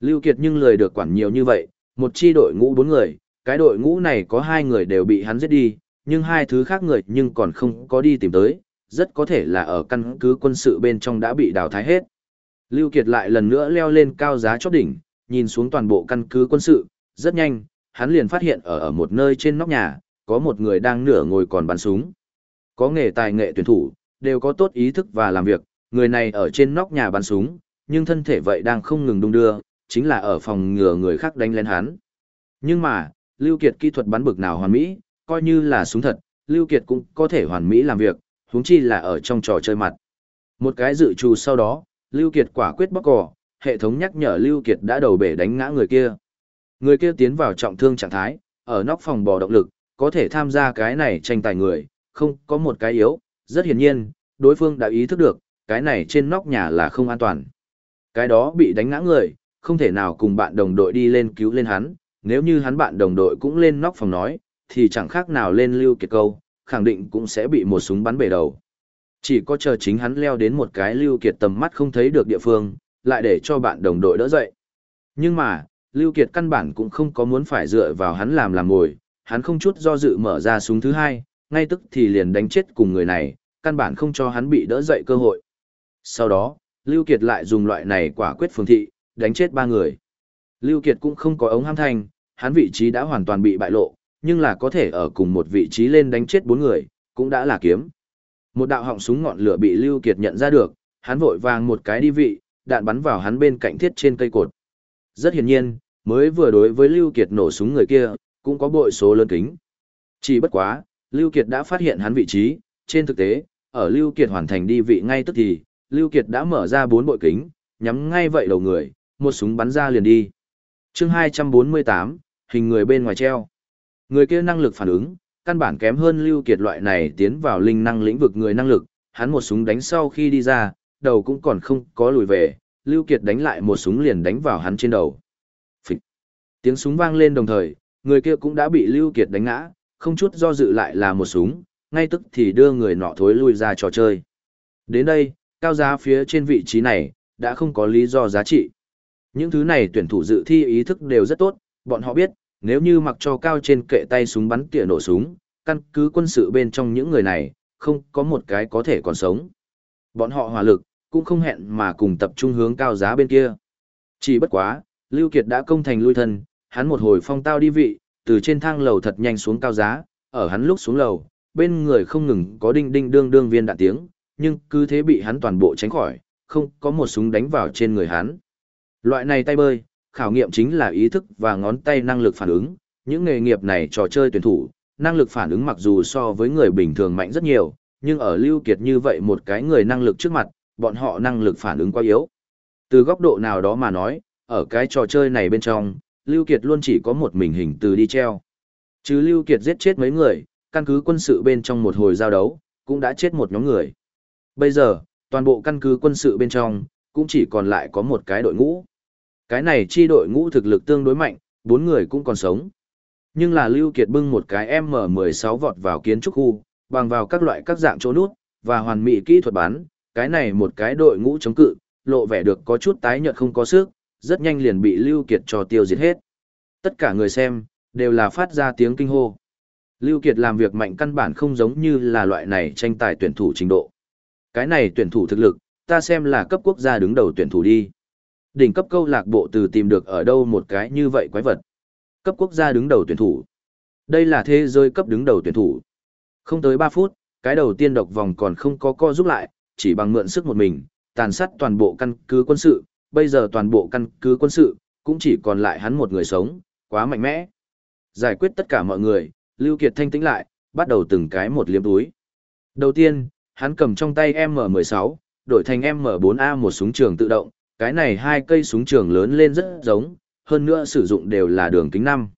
Lưu Kiệt nhưng lời được quản nhiều như vậy, một chi đội ngũ bốn người, cái đội ngũ này có hai người đều bị hắn giết đi, nhưng hai thứ khác người nhưng còn không có đi tìm tới, rất có thể là ở căn cứ quân sự bên trong đã bị đào thái hết. Lưu Kiệt lại lần nữa leo lên cao giá chót đỉnh, nhìn xuống toàn bộ căn cứ quân sự, rất nhanh, hắn liền phát hiện ở ở một nơi trên nóc nhà, có một người đang nửa ngồi còn bắn súng. Có nghề tài nghệ tuyển thủ, đều có tốt ý thức và làm việc, người này ở trên nóc nhà bắn súng, nhưng thân thể vậy đang không ngừng đung đưa, chính là ở phòng ngừa người khác đánh lên hắn. Nhưng mà, Lưu Kiệt kỹ thuật bắn bực nào hoàn mỹ, coi như là súng thật, Lưu Kiệt cũng có thể hoàn mỹ làm việc, huống chi là ở trong trò chơi mặt. Một cái dự trù sau đó, Lưu Kiệt quả quyết bóc cò, hệ thống nhắc nhở Lưu Kiệt đã đầu bể đánh ngã người kia. Người kia tiến vào trọng thương trạng thái, ở nóc phòng bò động lực, có thể tham gia cái này tranh tài người, không có một cái yếu, rất hiển nhiên, đối phương đã ý thức được, cái này trên nóc nhà là không an toàn. Cái đó bị đánh ngã người, không thể nào cùng bạn đồng đội đi lên cứu lên hắn, nếu như hắn bạn đồng đội cũng lên nóc phòng nói, thì chẳng khác nào lên lưu kiệt câu, khẳng định cũng sẽ bị một súng bắn bể đầu. Chỉ có chờ chính hắn leo đến một cái lưu kiệt tầm mắt không thấy được địa phương, lại để cho bạn đồng đội đỡ dậy. Nhưng mà, lưu kiệt căn bản cũng không có muốn phải dựa vào hắn làm làm ngồi, hắn không chút do dự mở ra súng thứ hai, ngay tức thì liền đánh chết cùng người này, căn bản không cho hắn bị đỡ dậy cơ hội. Sau đó, Lưu Kiệt lại dùng loại này quả quyết phương thị, đánh chết ba người. Lưu Kiệt cũng không có ống ham thanh, hắn vị trí đã hoàn toàn bị bại lộ, nhưng là có thể ở cùng một vị trí lên đánh chết bốn người, cũng đã là kiếm. Một đạo họng súng ngọn lửa bị Lưu Kiệt nhận ra được, hắn vội vàng một cái đi vị, đạn bắn vào hắn bên cạnh thiết trên cây cột. Rất hiển nhiên, mới vừa đối với Lưu Kiệt nổ súng người kia, cũng có bội số lớn kính. Chỉ bất quá, Lưu Kiệt đã phát hiện hắn vị trí, trên thực tế, ở Lưu Kiệt hoàn thành đi vị ngay tức thì, Lưu Kiệt đã mở ra bốn bội kính, nhắm ngay vậy đầu người, một súng bắn ra liền đi. Chương 248, hình người bên ngoài treo. Người kia năng lực phản ứng, căn bản kém hơn Lưu Kiệt loại này tiến vào linh năng lĩnh vực người năng lực, hắn một súng đánh sau khi đi ra, đầu cũng còn không có lùi về, Lưu Kiệt đánh lại một súng liền đánh vào hắn trên đầu. Phịch. Tiếng súng vang lên đồng thời, người kia cũng đã bị Lưu Kiệt đánh ngã, không chút do dự lại là một súng, ngay tức thì đưa người nọ thối lui ra trò chơi. Đến đây, cao giá phía trên vị trí này, đã không có lý do giá trị. Những thứ này tuyển thủ dự thi ý thức đều rất tốt, bọn họ biết, nếu như mặc cho cao trên kệ tay súng bắn tỉa nổ súng, căn cứ quân sự bên trong những người này, không có một cái có thể còn sống. Bọn họ hòa lực, cũng không hẹn mà cùng tập trung hướng cao giá bên kia. Chỉ bất quá, Lưu Kiệt đã công thành lui thân, hắn một hồi phong tao đi vị, từ trên thang lầu thật nhanh xuống cao giá, ở hắn lúc xuống lầu, bên người không ngừng có đinh đinh đương đương viên đạn tiếng, nhưng cứ thế bị hắn toàn bộ tránh khỏi, không có một súng đánh vào trên người hắn. Loại này tay bơi, khảo nghiệm chính là ý thức và ngón tay năng lực phản ứng, những nghề nghiệp này trò chơi tuyển thủ, năng lực phản ứng mặc dù so với người bình thường mạnh rất nhiều, nhưng ở Lưu Kiệt như vậy một cái người năng lực trước mặt, bọn họ năng lực phản ứng quá yếu. Từ góc độ nào đó mà nói, ở cái trò chơi này bên trong, Lưu Kiệt luôn chỉ có một mình hình từ đi treo. Chứ Lưu Kiệt giết chết mấy người, căn cứ quân sự bên trong một hồi giao đấu, cũng đã chết một nhóm người. Bây giờ, toàn bộ căn cứ quân sự bên trong, cũng chỉ còn lại có một cái đội ngũ. Cái này chi đội ngũ thực lực tương đối mạnh, bốn người cũng còn sống. Nhưng là Lưu Kiệt bưng một cái M16 vọt vào kiến trúc khu, bằng vào các loại các dạng chỗ nút, và hoàn mỹ kỹ thuật bán cái này một cái đội ngũ chống cự, lộ vẻ được có chút tái nhợt không có sức, rất nhanh liền bị Lưu Kiệt cho tiêu diệt hết. Tất cả người xem, đều là phát ra tiếng kinh hô. Lưu Kiệt làm việc mạnh căn bản không giống như là loại này tranh tài tuyển thủ trình độ. Cái này tuyển thủ thực lực, ta xem là cấp quốc gia đứng đầu tuyển thủ đi. Đỉnh cấp câu lạc bộ từ tìm được ở đâu một cái như vậy quái vật. Cấp quốc gia đứng đầu tuyển thủ. Đây là thế giới cấp đứng đầu tuyển thủ. Không tới 3 phút, cái đầu tiên độc vòng còn không có co giúp lại, chỉ bằng mượn sức một mình, tàn sát toàn bộ căn cứ quân sự, bây giờ toàn bộ căn cứ quân sự, cũng chỉ còn lại hắn một người sống, quá mạnh mẽ. Giải quyết tất cả mọi người, Lưu Kiệt thanh tĩnh lại, bắt đầu từng cái một liếm túi. Đầu tiên, hắn cầm trong tay M16, đổi thành M4A một súng trường tự động, cái này hai cây súng trường lớn lên rất giống, hơn nữa sử dụng đều là đường kính 5.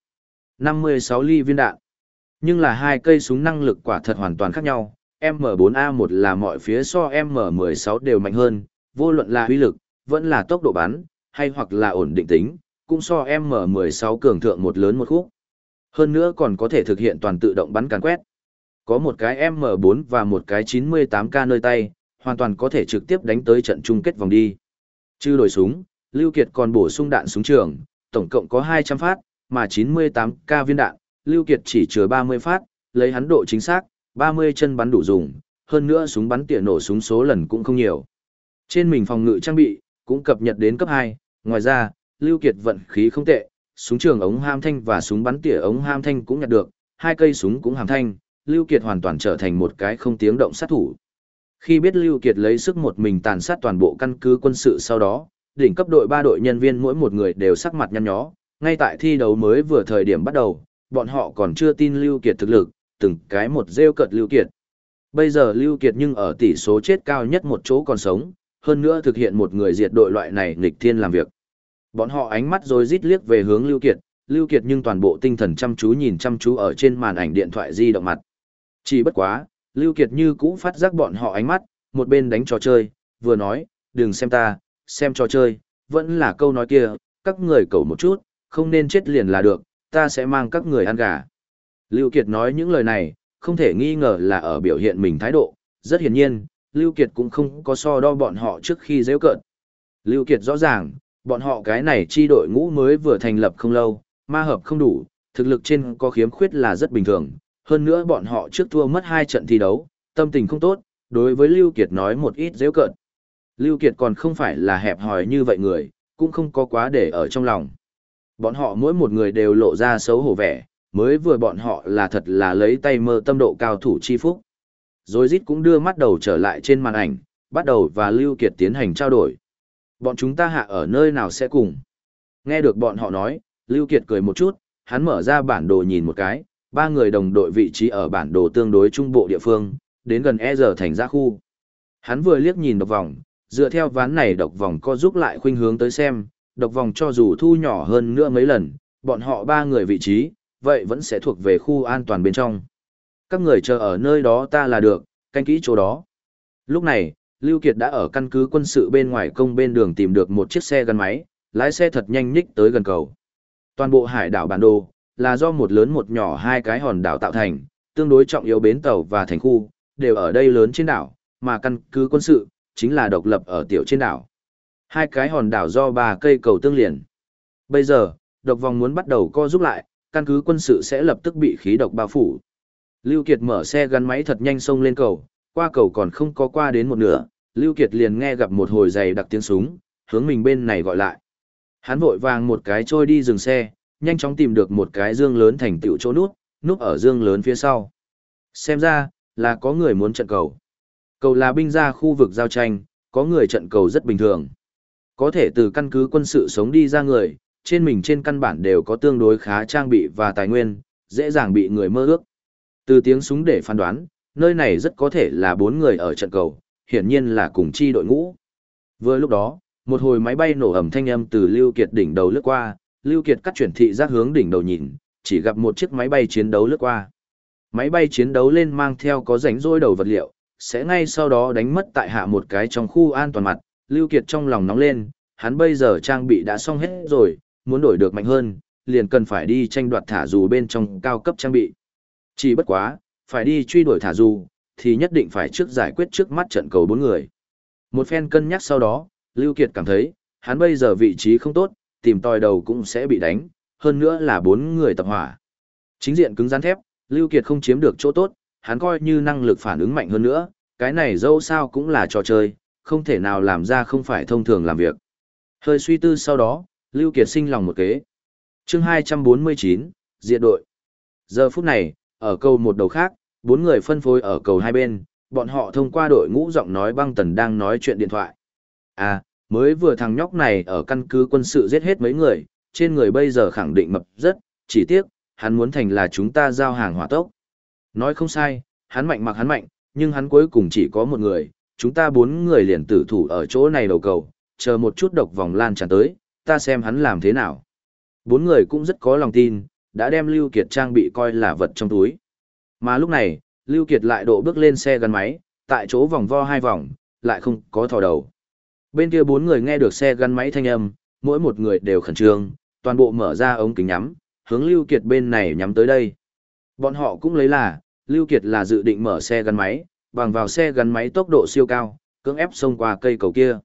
56 ly viên đạn. Nhưng là hai cây súng năng lực quả thật hoàn toàn khác nhau, M4A1 là mọi phía so M16 đều mạnh hơn, vô luận là uy lực, vẫn là tốc độ bắn, hay hoặc là ổn định tính, cũng so M16 cường thượng một lớn một khúc. Hơn nữa còn có thể thực hiện toàn tự động bắn càn quét. Có một cái M4 và một cái 98K nơi tay, hoàn toàn có thể trực tiếp đánh tới trận chung kết vòng đi. Chứ đổi súng, Lưu Kiệt còn bổ sung đạn súng trường, tổng cộng có 200 phát, mà 98K viên đạn, Lưu Kiệt chỉ chứa 30 phát, lấy hắn độ chính xác, 30 chân bắn đủ dùng, hơn nữa súng bắn tỉa nổ súng số lần cũng không nhiều. Trên mình phòng ngự trang bị, cũng cập nhật đến cấp 2, ngoài ra, Lưu Kiệt vận khí không tệ, súng trường ống ham thanh và súng bắn tỉa ống ham thanh cũng nhặt được, hai cây súng cũng hàm thanh, Lưu Kiệt hoàn toàn trở thành một cái không tiếng động sát thủ. Khi biết Lưu Kiệt lấy sức một mình tàn sát toàn bộ căn cứ quân sự sau đó, đỉnh cấp đội ba đội nhân viên mỗi một người đều sắc mặt nhăn nhó, ngay tại thi đấu mới vừa thời điểm bắt đầu, bọn họ còn chưa tin Lưu Kiệt thực lực, từng cái một rêu cợt Lưu Kiệt. Bây giờ Lưu Kiệt nhưng ở tỷ số chết cao nhất một chỗ còn sống, hơn nữa thực hiện một người diệt đội loại này nghịch thiên làm việc. Bọn họ ánh mắt rồi rít liếc về hướng Lưu Kiệt, Lưu Kiệt nhưng toàn bộ tinh thần chăm chú nhìn chăm chú ở trên màn ảnh điện thoại di động mặt. Chỉ bất quá, Lưu Kiệt như cũ phát giác bọn họ ánh mắt, một bên đánh trò chơi, vừa nói, đừng xem ta, xem trò chơi, vẫn là câu nói kia, các người cầu một chút, không nên chết liền là được, ta sẽ mang các người ăn gà. Lưu Kiệt nói những lời này, không thể nghi ngờ là ở biểu hiện mình thái độ, rất hiển nhiên, Lưu Kiệt cũng không có so đo bọn họ trước khi dễ cợt. Lưu Kiệt rõ ràng, bọn họ cái này chi đội ngũ mới vừa thành lập không lâu, ma hợp không đủ, thực lực trên có khiếm khuyết là rất bình thường, hơn nữa bọn họ trước thua mất hai trận thi đấu, tâm tình không tốt, đối với Lưu Kiệt nói một ít dễ cợt. Lưu Kiệt còn không phải là hẹp hòi như vậy người, cũng không có quá để ở trong lòng. Bọn họ mỗi một người đều lộ ra xấu hổ vẻ, mới vừa bọn họ là thật là lấy tay mơ tâm độ cao thủ chi phúc. Rồi dít cũng đưa mắt đầu trở lại trên màn ảnh, bắt đầu và Lưu Kiệt tiến hành trao đổi. Bọn chúng ta hạ ở nơi nào sẽ cùng? Nghe được bọn họ nói, Lưu Kiệt cười một chút, hắn mở ra bản đồ nhìn một cái, ba người đồng đội vị trí ở bản đồ tương đối trung bộ địa phương, đến gần E giờ thành ra khu. Hắn vừa liếc nhìn độc vòng, dựa theo ván này độc vòng co giúp lại khuynh hướng tới xem, độc vòng cho dù thu nhỏ hơn nữa mấy lần, bọn họ ba người vị trí, vậy vẫn sẽ thuộc về khu an toàn bên trong. Các người chờ ở nơi đó ta là được, canh kỹ chỗ đó. Lúc này, Lưu Kiệt đã ở căn cứ quân sự bên ngoài công bên đường tìm được một chiếc xe gắn máy, lái xe thật nhanh nhích tới gần cầu. Toàn bộ hải đảo bản đồ, là do một lớn một nhỏ hai cái hòn đảo tạo thành, tương đối trọng yếu bến tàu và thành khu, đều ở đây lớn trên đảo, mà căn cứ quân sự, chính là độc lập ở tiểu trên đảo. Hai cái hòn đảo do ba cây cầu tương liền. Bây giờ, độc vòng muốn bắt đầu co giúp lại, căn cứ quân sự sẽ lập tức bị khí độc bao phủ. Lưu Kiệt mở xe gắn máy thật nhanh xông lên cầu, qua cầu còn không có qua đến một nửa, Lưu Kiệt liền nghe gặp một hồi dày đặc tiếng súng, hướng mình bên này gọi lại. Hắn vội vàng một cái trôi đi dừng xe, nhanh chóng tìm được một cái dương lớn thành tựu chỗ nút, núp ở dương lớn phía sau. Xem ra, là có người muốn trận cầu. Cầu là binh ra khu vực giao tranh, có người trận cầu rất bình thường. Có thể từ căn cứ quân sự sống đi ra người, trên mình trên căn bản đều có tương đối khá trang bị và tài nguyên, dễ dàng bị người mơ ước. Từ tiếng súng để phán đoán, nơi này rất có thể là bốn người ở trận cầu, hiển nhiên là cùng chi đội ngũ. Vừa lúc đó, một hồi máy bay nổ ầm thanh âm từ Lưu Kiệt đỉnh đầu lướt qua, Lưu Kiệt cắt chuyển thị giác hướng đỉnh đầu nhìn, chỉ gặp một chiếc máy bay chiến đấu lướt qua. Máy bay chiến đấu lên mang theo có rảnh rỗi đầu vật liệu, sẽ ngay sau đó đánh mất tại hạ một cái trong khu an toàn mặt, Lưu Kiệt trong lòng nóng lên, hắn bây giờ trang bị đã xong hết rồi, muốn đổi được mạnh hơn, liền cần phải đi tranh đoạt thả dù bên trong cao cấp trang bị. Chỉ bất quá, phải đi truy đuổi thả dù, thì nhất định phải trước giải quyết trước mắt trận cầu bốn người. Một phen cân nhắc sau đó, Lưu Kiệt cảm thấy, hắn bây giờ vị trí không tốt, tìm tòi đầu cũng sẽ bị đánh, hơn nữa là bốn người tập hỏa. Chính diện cứng rắn thép, Lưu Kiệt không chiếm được chỗ tốt, hắn coi như năng lực phản ứng mạnh hơn nữa, cái này dẫu sao cũng là trò chơi, không thể nào làm ra không phải thông thường làm việc. Hơi suy tư sau đó, Lưu Kiệt sinh lòng một kế. Chương 249, diệt đội. Giờ phút này, ở cầu một đầu khác, bốn người phân phối ở cầu hai bên, bọn họ thông qua đội ngũ giọng nói băng tần đang nói chuyện điện thoại. À, mới vừa thằng nhóc này ở căn cứ quân sự giết hết mấy người, trên người bây giờ khẳng định mập rất, chỉ tiếc, hắn muốn thành là chúng ta giao hàng hỏa tốc. Nói không sai, hắn mạnh mặc hắn mạnh, nhưng hắn cuối cùng chỉ có một người, chúng ta bốn người liền tử thủ ở chỗ này đầu cầu, chờ một chút độc vòng lan tràn tới, ta xem hắn làm thế nào. Bốn người cũng rất có lòng tin, đã đem Lưu Kiệt trang bị coi là vật trong túi. Mà lúc này, Lưu Kiệt lại độ bước lên xe gắn máy, tại chỗ vòng vo hai vòng, lại không có thò đầu. Bên kia bốn người nghe được xe gắn máy thanh âm, mỗi một người đều khẩn trương, toàn bộ mở ra ống kính nhắm, hướng Lưu Kiệt bên này nhắm tới đây. Bọn họ cũng lấy là, Lưu Kiệt là dự định mở xe gắn máy, bằng vào xe gắn máy tốc độ siêu cao, cưỡng ép xông qua cây cầu kia.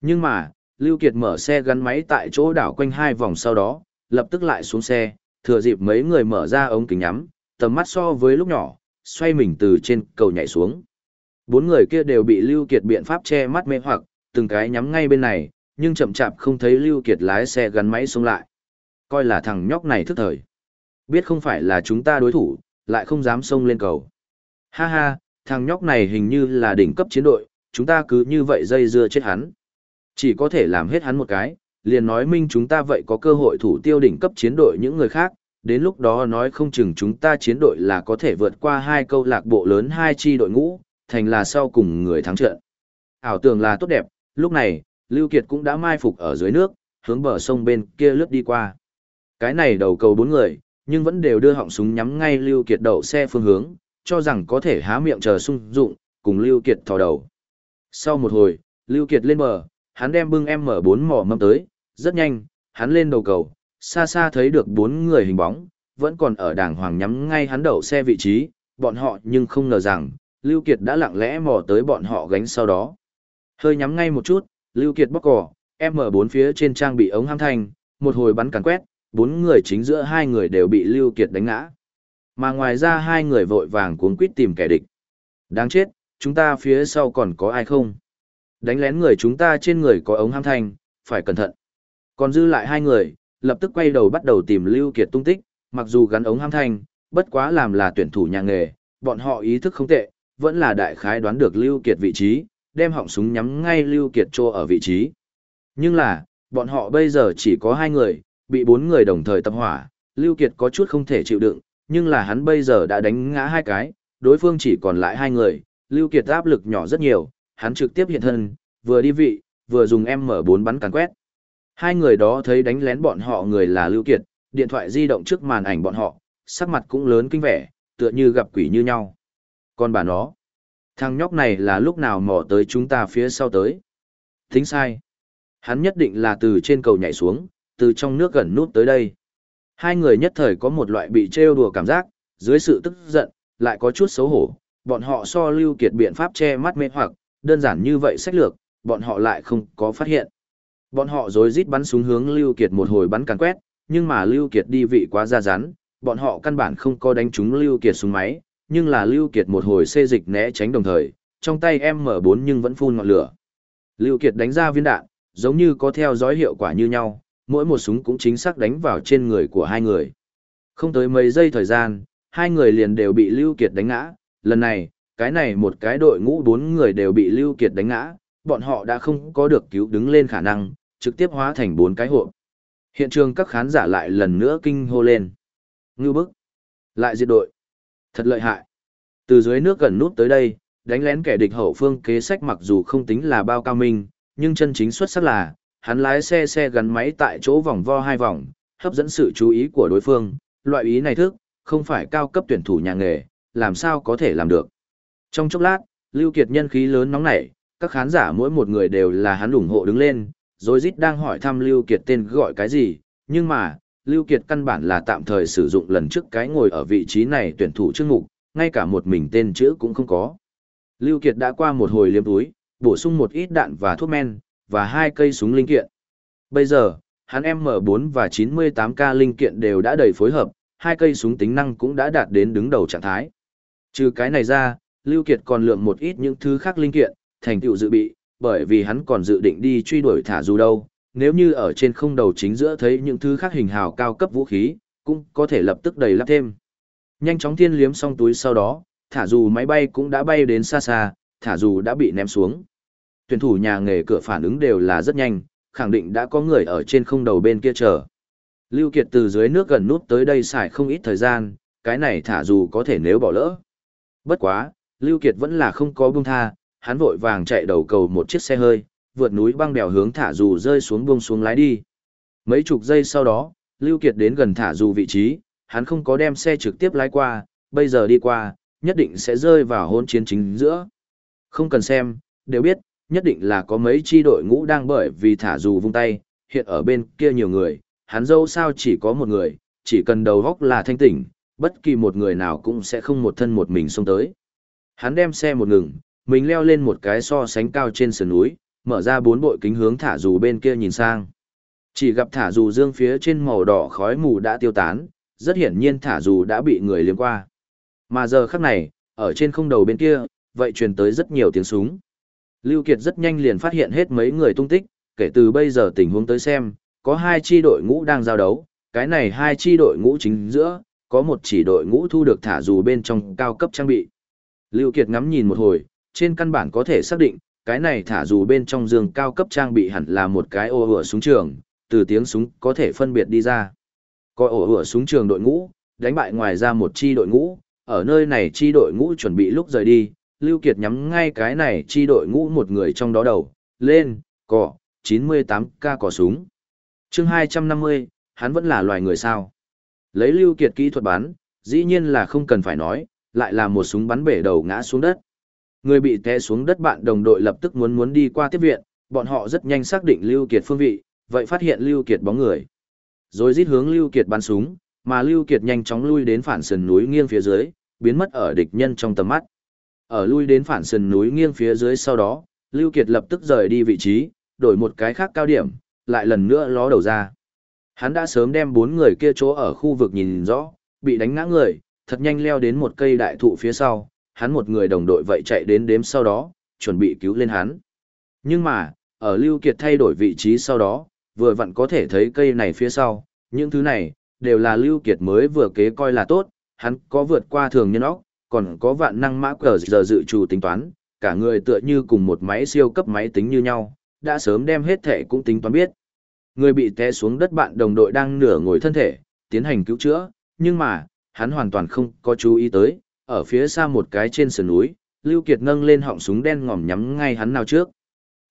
Nhưng mà, Lưu Kiệt mở xe gắn máy tại chỗ đảo quanh hai vòng sau đó, lập tức lại xuống xe, thừa dịp mấy người mở ra ống kính nhắm, tầm mắt so với lúc nhỏ, xoay mình từ trên cầu nhảy xuống. Bốn người kia đều bị Lưu Kiệt biện pháp che mắt mê hoặc, từng cái nhắm ngay bên này, nhưng chậm chạp không thấy Lưu Kiệt lái xe gắn máy xuống lại. Coi là thằng nhóc này thức thời. Biết không phải là chúng ta đối thủ, lại không dám xông lên cầu. Ha ha, thằng nhóc này hình như là đỉnh cấp chiến đội, chúng ta cứ như vậy dây dưa chết hắn. Chỉ có thể làm hết hắn một cái, liền nói minh chúng ta vậy có cơ hội thủ tiêu đỉnh cấp chiến đội những người khác, đến lúc đó nói không chừng chúng ta chiến đội là có thể vượt qua hai câu lạc bộ lớn hai chi đội ngũ, thành là sau cùng người thắng trận. Ảo tưởng là tốt đẹp, lúc này, Lưu Kiệt cũng đã mai phục ở dưới nước, hướng bờ sông bên kia lướt đi qua. Cái này đầu cầu bốn người, nhưng vẫn đều đưa họng súng nhắm ngay Lưu Kiệt đậu xe phương hướng, cho rằng có thể há miệng chờ sung dụng, cùng Lưu Kiệt thò đầu. Sau một hồi, Lưu Kiệt lên bờ, hắn đem bưng M4 mỏ mâm tới, rất nhanh, hắn lên đầu cầu, xa xa thấy được bốn người hình bóng, vẫn còn ở đàng hoàng nhắm ngay hắn đậu xe vị trí, bọn họ nhưng không ngờ rằng, Lưu Kiệt đã lặng lẽ mò tới bọn họ gánh sau đó. Hơi nhắm ngay một chút, Lưu Kiệt bóc cỏ, M4 phía trên trang bị ống ham thành, một hồi bắn càn quét, bốn người chính giữa hai người đều bị Lưu Kiệt đánh ngã. Mà ngoài ra hai người vội vàng cuống quýt tìm kẻ địch. Đáng chết, chúng ta phía sau còn có ai không? Đánh lén người chúng ta trên người có ống ham thành, phải cẩn thận. Còn dư lại hai người, lập tức quay đầu bắt đầu tìm Lưu Kiệt tung tích, mặc dù gắn ống ham thành, bất quá làm là tuyển thủ nhà nghề, bọn họ ý thức không tệ, vẫn là đại khái đoán được Lưu Kiệt vị trí, đem họng súng nhắm ngay Lưu Kiệt trô ở vị trí. Nhưng là, bọn họ bây giờ chỉ có hai người, bị bốn người đồng thời tập hỏa, Lưu Kiệt có chút không thể chịu đựng, nhưng là hắn bây giờ đã đánh ngã hai cái, đối phương chỉ còn lại hai người, Lưu Kiệt áp lực nhỏ rất nhiều, hắn trực tiếp hiện thân, vừa đi vị, vừa dùng M4 bắn càn quét. Hai người đó thấy đánh lén bọn họ người là Lưu Kiệt, điện thoại di động trước màn ảnh bọn họ, sắc mặt cũng lớn kinh vẻ, tựa như gặp quỷ như nhau. Còn bà nó, thằng nhóc này là lúc nào mò tới chúng ta phía sau tới. Tính sai. Hắn nhất định là từ trên cầu nhảy xuống, từ trong nước gần nút tới đây. Hai người nhất thời có một loại bị trêu đùa cảm giác, dưới sự tức giận, lại có chút xấu hổ. Bọn họ so lưu kiệt biện pháp che mắt mê hoặc, đơn giản như vậy sách lược, bọn họ lại không có phát hiện. Bọn họ rối rít bắn súng hướng lưu kiệt một hồi bắn càn quét, nhưng mà lưu kiệt đi vị quá ra rắn, bọn họ căn bản không có đánh trúng lưu kiệt súng máy, nhưng là lưu kiệt một hồi xê dịch né tránh đồng thời, trong tay M4 nhưng vẫn phun ngọn lửa. Lưu kiệt đánh ra viên đạn, giống như có theo dõi hiệu quả như nhau, mỗi một súng cũng chính xác đánh vào trên người của hai người. Không tới mấy giây thời gian, hai người liền đều bị Lưu Kiệt đánh ngã, lần này, cái này một cái đội ngũ bốn người đều bị Lưu Kiệt đánh ngã, bọn họ đã không có được cứu đứng lên khả năng, trực tiếp hóa thành bốn cái hộp. Hiện trường các khán giả lại lần nữa kinh hô lên. Ngư bức. Lại diệt đội. Thật lợi hại. Từ dưới nước gần nút tới đây, đánh lén kẻ địch hậu phương kế sách mặc dù không tính là bao cao minh, nhưng chân chính xuất sắc là, hắn lái xe xe gắn máy tại chỗ vòng vo hai vòng, hấp dẫn sự chú ý của đối phương, loại ý này thức, không phải cao cấp tuyển thủ nhà nghề, làm sao có thể làm được. Trong chốc lát, Lưu Kiệt nhân khí lớn nóng nảy, các khán giả mỗi một người đều là hắn ủng hộ đứng lên, rồi rít đang hỏi thăm Lưu Kiệt tên gọi cái gì, nhưng mà, Lưu Kiệt căn bản là tạm thời sử dụng lần trước cái ngồi ở vị trí này tuyển thủ trước mục, ngay cả một mình tên chữ cũng không có. Lưu Kiệt đã qua một hồi liếm túi, bổ sung một ít đạn và thuốc men, và hai cây súng linh kiện. Bây giờ, hắn M4 và 98K linh kiện đều đã đầy phối hợp, hai cây súng tính năng cũng đã đạt đến đứng đầu trạng thái. Trừ cái này ra, Lưu Kiệt còn lượng một ít những thứ khác linh kiện, thành tựu dự bị, bởi vì hắn còn dự định đi truy đuổi thả dù đâu, nếu như ở trên không đầu chính giữa thấy những thứ khác hình hào cao cấp vũ khí, cũng có thể lập tức đầy lắp thêm. Nhanh chóng thiên liếm xong túi sau đó, thả dù máy bay cũng đã bay đến xa xa, thả dù đã bị ném xuống. Tuyển thủ nhà nghề cửa phản ứng đều là rất nhanh, khẳng định đã có người ở trên không đầu bên kia chờ. Lưu Kiệt từ dưới nước gần nút tới đây xài không ít thời gian, cái này thả dù có thể nếu bỏ lỡ. Bất quá, Lưu Kiệt vẫn là không có buông tha, hắn vội vàng chạy đầu cầu một chiếc xe hơi, vượt núi băng đèo hướng thả dù rơi xuống buông xuống lái đi. Mấy chục giây sau đó, Lưu Kiệt đến gần thả dù vị trí, hắn không có đem xe trực tiếp lái qua, bây giờ đi qua, nhất định sẽ rơi vào hỗn chiến chính giữa. Không cần xem, đều biết, nhất định là có mấy chi đội ngũ đang bởi vì thả dù vung tay, hiện ở bên kia nhiều người, hắn dâu sao chỉ có một người, chỉ cần đầu góc là thanh tỉnh, bất kỳ một người nào cũng sẽ không một thân một mình xông tới. Hắn đem xe một ngừng, mình leo lên một cái so sánh cao trên sườn núi, mở ra bốn bội kính hướng thả dù bên kia nhìn sang. Chỉ gặp thả dù dương phía trên màu đỏ khói mù đã tiêu tán, rất hiển nhiên thả dù đã bị người liếm qua. Mà giờ khắc này, ở trên không đầu bên kia, vậy truyền tới rất nhiều tiếng súng. Lưu Kiệt rất nhanh liền phát hiện hết mấy người tung tích, kể từ bây giờ tình huống tới xem, có hai chi đội ngũ đang giao đấu, cái này hai chi đội ngũ chính giữa, có một chỉ đội ngũ thu được thả dù bên trong cao cấp trang bị. Lưu Kiệt ngắm nhìn một hồi, trên căn bản có thể xác định, cái này thả dù bên trong giường cao cấp trang bị hẳn là một cái ô ửa súng trường, từ tiếng súng có thể phân biệt đi ra. Coi ổ ửa súng trường đội ngũ, đánh bại ngoài ra một chi đội ngũ, ở nơi này chi đội ngũ chuẩn bị lúc rời đi, Lưu Kiệt nhắm ngay cái này chi đội ngũ một người trong đó đầu, lên, cỏ, 98k cỏ súng. chương 250, hắn vẫn là loài người sao. Lấy Lưu Kiệt kỹ thuật bắn, dĩ nhiên là không cần phải nói, lại là một súng bắn bể đầu ngã xuống đất. Người bị té xuống đất bạn đồng đội lập tức muốn muốn đi qua tiếp viện, bọn họ rất nhanh xác định Lưu Kiệt phương vị, vậy phát hiện Lưu Kiệt bóng người. Rồi rít hướng Lưu Kiệt bắn súng, mà Lưu Kiệt nhanh chóng lui đến phản sườn núi nghiêng phía dưới, biến mất ở địch nhân trong tầm mắt. Ở lui đến phản sườn núi nghiêng phía dưới sau đó, Lưu Kiệt lập tức rời đi vị trí, đổi một cái khác cao điểm, lại lần nữa ló đầu ra. Hắn đã sớm đem bốn người kia chỗ ở khu vực nhìn rõ, bị đánh ngã người, thật nhanh leo đến một cây đại thụ phía sau, hắn một người đồng đội vậy chạy đến đếm sau đó, chuẩn bị cứu lên hắn. Nhưng mà, ở Lưu Kiệt thay đổi vị trí sau đó, vừa vặn có thể thấy cây này phía sau, những thứ này, đều là Lưu Kiệt mới vừa kế coi là tốt, hắn có vượt qua thường nhân óc, còn có vạn năng mã cờ giờ dự trù tính toán, cả người tựa như cùng một máy siêu cấp máy tính như nhau, đã sớm đem hết thể cũng tính toán biết. Người bị té xuống đất bạn đồng đội đang nửa ngồi thân thể, tiến hành cứu chữa, nhưng mà, hắn hoàn toàn không có chú ý tới, ở phía xa một cái trên sườn núi, Lưu Kiệt nâng lên họng súng đen ngòm nhắm ngay hắn nào trước.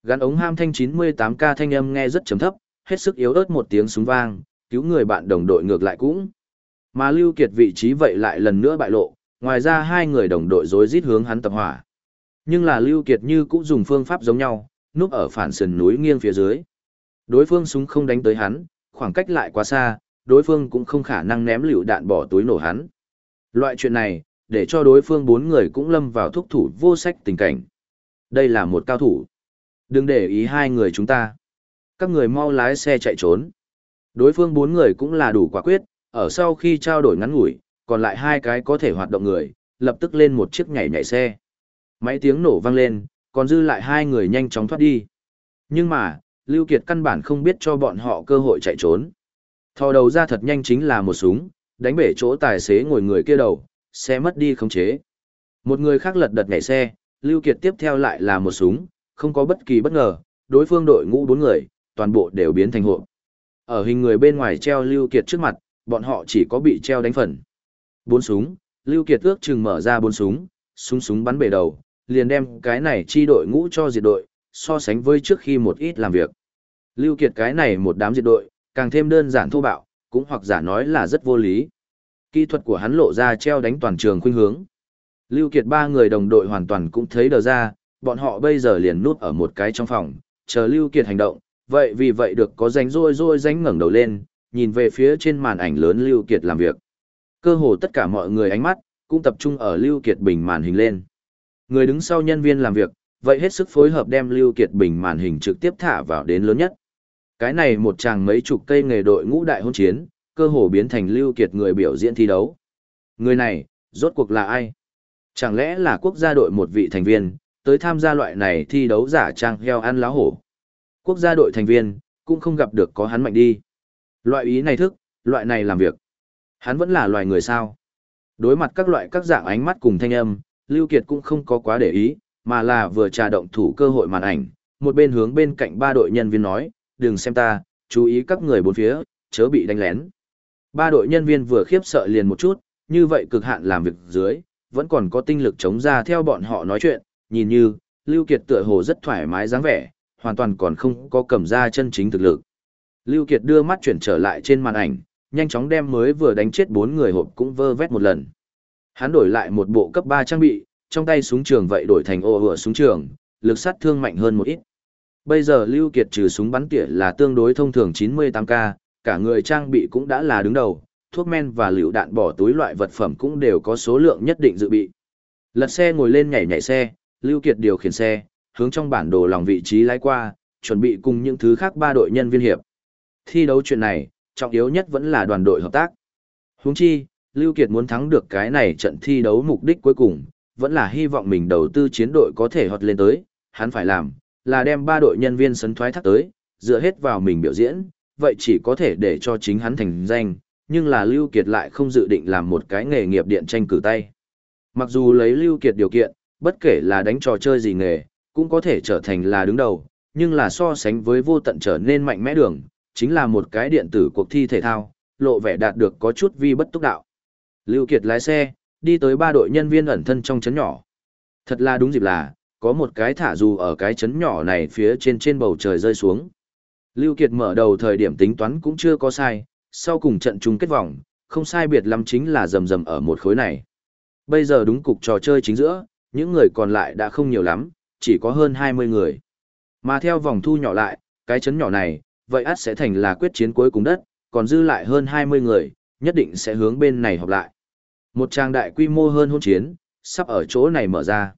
Gắn ống ham thanh 98K thanh âm nghe rất trầm thấp, hết sức yếu ớt một tiếng súng vang, cứu người bạn đồng đội ngược lại cũng. Mà Lưu Kiệt vị trí vậy lại lần nữa bại lộ, ngoài ra hai người đồng đội rối rít hướng hắn tập hỏa. Nhưng là Lưu Kiệt như cũng dùng phương pháp giống nhau, núp ở phản sườn núi nghiêng phía dưới. Đối phương súng không đánh tới hắn, khoảng cách lại quá xa, đối phương cũng không khả năng ném lựu đạn bỏ túi nổ hắn. Loại chuyện này, để cho đối phương bốn người cũng lâm vào thúc thủ vô sách tình cảnh. Đây là một cao thủ. Đừng để ý hai người chúng ta. Các người mau lái xe chạy trốn. Đối phương bốn người cũng là đủ quả quyết, ở sau khi trao đổi ngắn ngủi, còn lại hai cái có thể hoạt động người, lập tức lên một chiếc nhảy nhảy xe. Máy tiếng nổ vang lên, còn dư lại hai người nhanh chóng thoát đi. Nhưng mà, Lưu Kiệt căn bản không biết cho bọn họ cơ hội chạy trốn. Thò đầu ra thật nhanh chính là một súng, đánh bể chỗ tài xế ngồi người kia đầu, xe mất đi khống chế. Một người khác lật đật nhảy xe, Lưu Kiệt tiếp theo lại là một súng, không có bất kỳ bất ngờ, đối phương đội ngũ bốn người, toàn bộ đều biến thành hộ. Ở hình người bên ngoài treo Lưu Kiệt trước mặt, bọn họ chỉ có bị treo đánh phần. Bốn súng, Lưu Kiệt ước chừng mở ra bốn súng, súng súng bắn bể đầu, liền đem cái này chi đội ngũ cho diệt đội, so sánh với trước khi một ít làm việc. Lưu Kiệt cái này một đám diệt đội, càng thêm đơn giản thô bạo, cũng hoặc giả nói là rất vô lý. Kỹ thuật của hắn lộ ra treo đánh toàn trường khuynh hướng. Lưu Kiệt ba người đồng đội hoàn toàn cũng thấy đờ ra, bọn họ bây giờ liền núp ở một cái trong phòng, chờ Lưu Kiệt hành động, vậy vì vậy được có ránh rôi rôi ránh ngẩng đầu lên, nhìn về phía trên màn ảnh lớn Lưu Kiệt làm việc. Cơ hồ tất cả mọi người ánh mắt, cũng tập trung ở Lưu Kiệt bình màn hình lên. Người đứng sau nhân viên làm việc, vậy hết sức phối hợp đem Lưu Kiệt bình màn hình trực tiếp thả vào đến lớn nhất. Cái này một chàng mấy chục cây nghề đội ngũ đại hôn chiến, cơ hồ biến thành Lưu Kiệt người biểu diễn thi đấu. Người này, rốt cuộc là ai? Chẳng lẽ là quốc gia đội một vị thành viên, tới tham gia loại này thi đấu giả trang heo ăn lá hổ? Quốc gia đội thành viên, cũng không gặp được có hắn mạnh đi. Loại ý này thức, loại này làm việc. Hắn vẫn là loài người sao? Đối mặt các loại các dạng ánh mắt cùng thanh âm, Lưu Kiệt cũng không có quá để ý, mà là vừa trà động thủ cơ hội màn ảnh, một bên hướng bên cạnh ba đội nhân viên nói, đừng xem ta, chú ý các người bốn phía, chớ bị đánh lén. Ba đội nhân viên vừa khiếp sợ liền một chút, như vậy cực hạn làm việc dưới, vẫn còn có tinh lực chống ra theo bọn họ nói chuyện, nhìn như, Lưu Kiệt tựa hồ rất thoải mái dáng vẻ, hoàn toàn còn không có cầm ra chân chính thực lực. Lưu Kiệt đưa mắt chuyển trở lại trên màn ảnh, nhanh chóng đem mới vừa đánh chết bốn người hộp cũng vơ vét một lần. Hắn đổi lại một bộ cấp 3 trang bị, trong tay súng trường vậy đổi thành ô hựa súng trường, lực sát thương mạnh hơn một ít. Bây giờ Lưu Kiệt trừ súng bắn tỉa là tương đối thông thường 98K, cả người trang bị cũng đã là đứng đầu, thuốc men và liều đạn bỏ túi loại vật phẩm cũng đều có số lượng nhất định dự bị. Lật xe ngồi lên nhảy nhảy xe, Lưu Kiệt điều khiển xe, hướng trong bản đồ lòng vị trí lái qua, chuẩn bị cùng những thứ khác ba đội nhân viên hiệp. Thi đấu chuyện này, trọng yếu nhất vẫn là đoàn đội hợp tác. Huống chi, Lưu Kiệt muốn thắng được cái này trận thi đấu mục đích cuối cùng, vẫn là hy vọng mình đầu tư chiến đội có thể hot lên tới, hắn phải làm, là đem ba đội nhân viên sấn thoái thác tới, dựa hết vào mình biểu diễn, vậy chỉ có thể để cho chính hắn thành danh, nhưng là Lưu Kiệt lại không dự định làm một cái nghề nghiệp điện tranh cử tay. Mặc dù lấy Lưu Kiệt điều kiện, bất kể là đánh trò chơi gì nghề, cũng có thể trở thành là đứng đầu, nhưng là so sánh với vô tận trở nên mạnh mẽ đường, chính là một cái điện tử cuộc thi thể thao, lộ vẻ đạt được có chút vi bất túc đạo. Lưu Kiệt lái xe, đi tới ba đội nhân viên ẩn thân trong chấn nhỏ. Thật là đúng dịp là, có một cái thả dù ở cái chấn nhỏ này phía trên trên bầu trời rơi xuống. Lưu Kiệt mở đầu thời điểm tính toán cũng chưa có sai, sau cùng trận chung kết vòng, không sai biệt lắm chính là rầm rầm ở một khối này. Bây giờ đúng cục trò chơi chính giữa, những người còn lại đã không nhiều lắm, chỉ có hơn 20 người. Mà theo vòng thu nhỏ lại, cái chấn nhỏ này, vậy ắt sẽ thành là quyết chiến cuối cùng đất, còn dư lại hơn 20 người, nhất định sẽ hướng bên này họp lại. Một trang đại quy mô hơn hôn chiến, sắp ở chỗ này mở ra.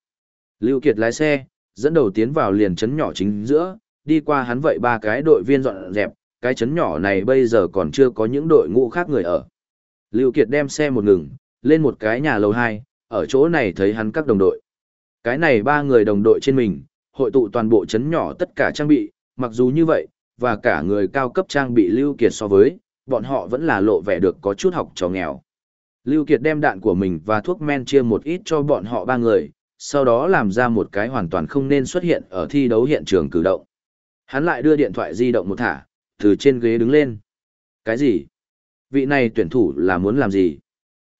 Lưu Kiệt lái xe, dẫn đầu tiến vào liền chấn nhỏ chính giữa, đi qua hắn vậy ba cái đội viên dọn dẹp, cái chấn nhỏ này bây giờ còn chưa có những đội ngũ khác người ở. Lưu Kiệt đem xe một ngừng, lên một cái nhà lầu 2, ở chỗ này thấy hắn các đồng đội. Cái này ba người đồng đội trên mình, hội tụ toàn bộ chấn nhỏ tất cả trang bị, mặc dù như vậy, và cả người cao cấp trang bị Lưu Kiệt so với, bọn họ vẫn là lộ vẻ được có chút học trò nghèo. Lưu Kiệt đem đạn của mình và thuốc men chia một ít cho bọn họ ba người, sau đó làm ra một cái hoàn toàn không nên xuất hiện ở thi đấu hiện trường cử động. Hắn lại đưa điện thoại di động một thả, từ trên ghế đứng lên. Cái gì? Vị này tuyển thủ là muốn làm gì?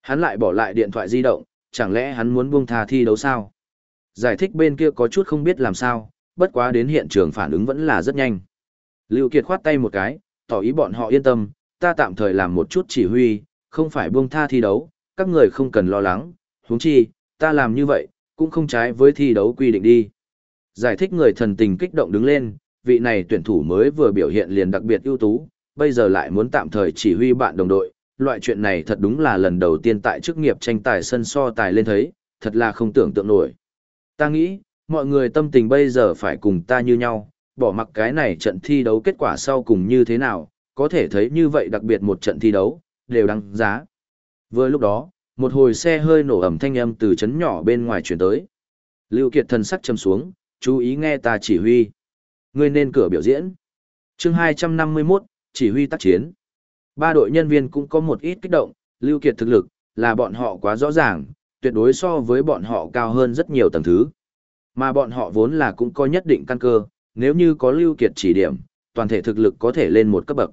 Hắn lại bỏ lại điện thoại di động, chẳng lẽ hắn muốn buông tha thi đấu sao? Giải thích bên kia có chút không biết làm sao, bất quá đến hiện trường phản ứng vẫn là rất nhanh. Lưu Kiệt khoát tay một cái, tỏ ý bọn họ yên tâm, ta tạm thời làm một chút chỉ huy, không phải buông tha thi đấu, các người không cần lo lắng, huống chi, ta làm như vậy, cũng không trái với thi đấu quy định đi. Giải thích người thần tình kích động đứng lên, vị này tuyển thủ mới vừa biểu hiện liền đặc biệt ưu tú, bây giờ lại muốn tạm thời chỉ huy bạn đồng đội, loại chuyện này thật đúng là lần đầu tiên tại chức nghiệp tranh tài sân so tài lên thấy, thật là không tưởng tượng nổi. Ta nghĩ, mọi người tâm tình bây giờ phải cùng ta như nhau, bỏ mặc cái này trận thi đấu kết quả sau cùng như thế nào, có thể thấy như vậy đặc biệt một trận thi đấu, đều đăng giá. Vừa lúc đó, một hồi xe hơi nổ ẩm thanh âm từ chấn nhỏ bên ngoài chuyển tới. Lưu Kiệt thần sắc châm xuống, chú ý nghe ta chỉ huy. Ngươi nên cửa biểu diễn. Chương 251, chỉ huy tác chiến. Ba đội nhân viên cũng có một ít kích động, Lưu Kiệt thực lực, là bọn họ quá rõ ràng, tuyệt đối so với bọn họ cao hơn rất nhiều tầng thứ. Mà bọn họ vốn là cũng có nhất định căn cơ, nếu như có Lưu Kiệt chỉ điểm, toàn thể thực lực có thể lên một cấp bậc.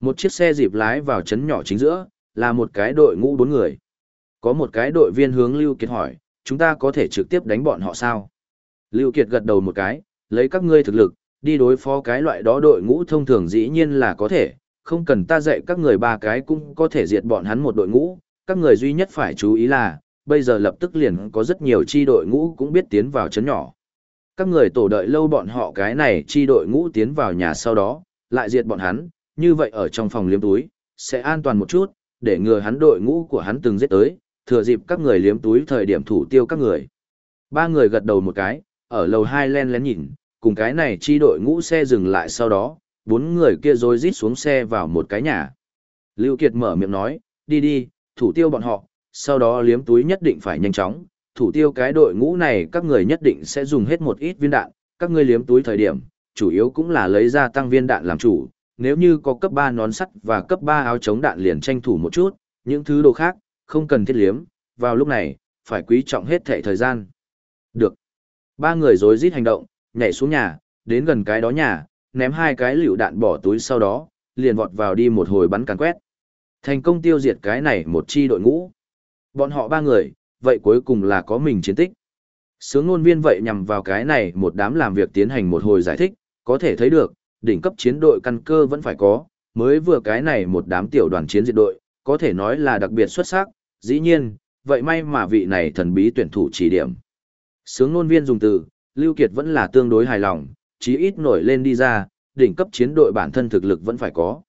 Một chiếc xe dịp lái vào chấn nhỏ chính giữa, là một cái đội ngũ bốn người. Có một cái đội viên hướng Lưu Kiệt hỏi, chúng ta có thể trực tiếp đánh bọn họ sao? Lưu Kiệt gật đầu một cái, lấy các ngươi thực lực, đi đối phó cái loại đó đội ngũ thông thường dĩ nhiên là có thể, không cần ta dạy các người ba cái cũng có thể diệt bọn hắn một đội ngũ, các người duy nhất phải chú ý là, bây giờ lập tức liền có rất nhiều chi đội ngũ cũng biết tiến vào chấn nhỏ. Các người tổ đợi lâu bọn họ cái này chi đội ngũ tiến vào nhà sau đó, lại diệt bọn hắn, như vậy ở trong phòng liếm túi, sẽ an toàn một chút, để ngừa hắn đội ngũ của hắn từng giết tới, thừa dịp các người liếm túi thời điểm thủ tiêu các người. Ba người gật đầu một cái, ở lầu hai len lén nhìn, cùng cái này chi đội ngũ xe dừng lại sau đó, bốn người kia rồi rít xuống xe vào một cái nhà. Lưu Kiệt mở miệng nói, đi đi, thủ tiêu bọn họ, sau đó liếm túi nhất định phải nhanh chóng, thủ tiêu cái đội ngũ này các người nhất định sẽ dùng hết một ít viên đạn, các ngươi liếm túi thời điểm, chủ yếu cũng là lấy ra tăng viên đạn làm chủ, nếu như có cấp 3 nón sắt và cấp 3 áo chống đạn liền tranh thủ một chút, những thứ đồ khác, không cần thiết liếm, vào lúc này, phải quý trọng hết thể thời gian. Được. Ba người rối rít hành động, nhảy xuống nhà, đến gần cái đó nhà, ném hai cái liều đạn bỏ túi sau đó, liền vọt vào đi một hồi bắn càn quét. Thành công tiêu diệt cái này một chi đội ngũ. Bọn họ ba người, vậy cuối cùng là có mình chiến tích. Sướng ngôn viên vậy nhằm vào cái này một đám làm việc tiến hành một hồi giải thích, có thể thấy được, đỉnh cấp chiến đội căn cơ vẫn phải có, mới vừa cái này một đám tiểu đoàn chiến diệt đội, có thể nói là đặc biệt xuất sắc, dĩ nhiên, vậy may mà vị này thần bí tuyển thủ chỉ điểm. Sướng ngôn viên dùng từ, Lưu Kiệt vẫn là tương đối hài lòng, chí ít nổi lên đi ra, đỉnh cấp chiến đội bản thân thực lực vẫn phải có.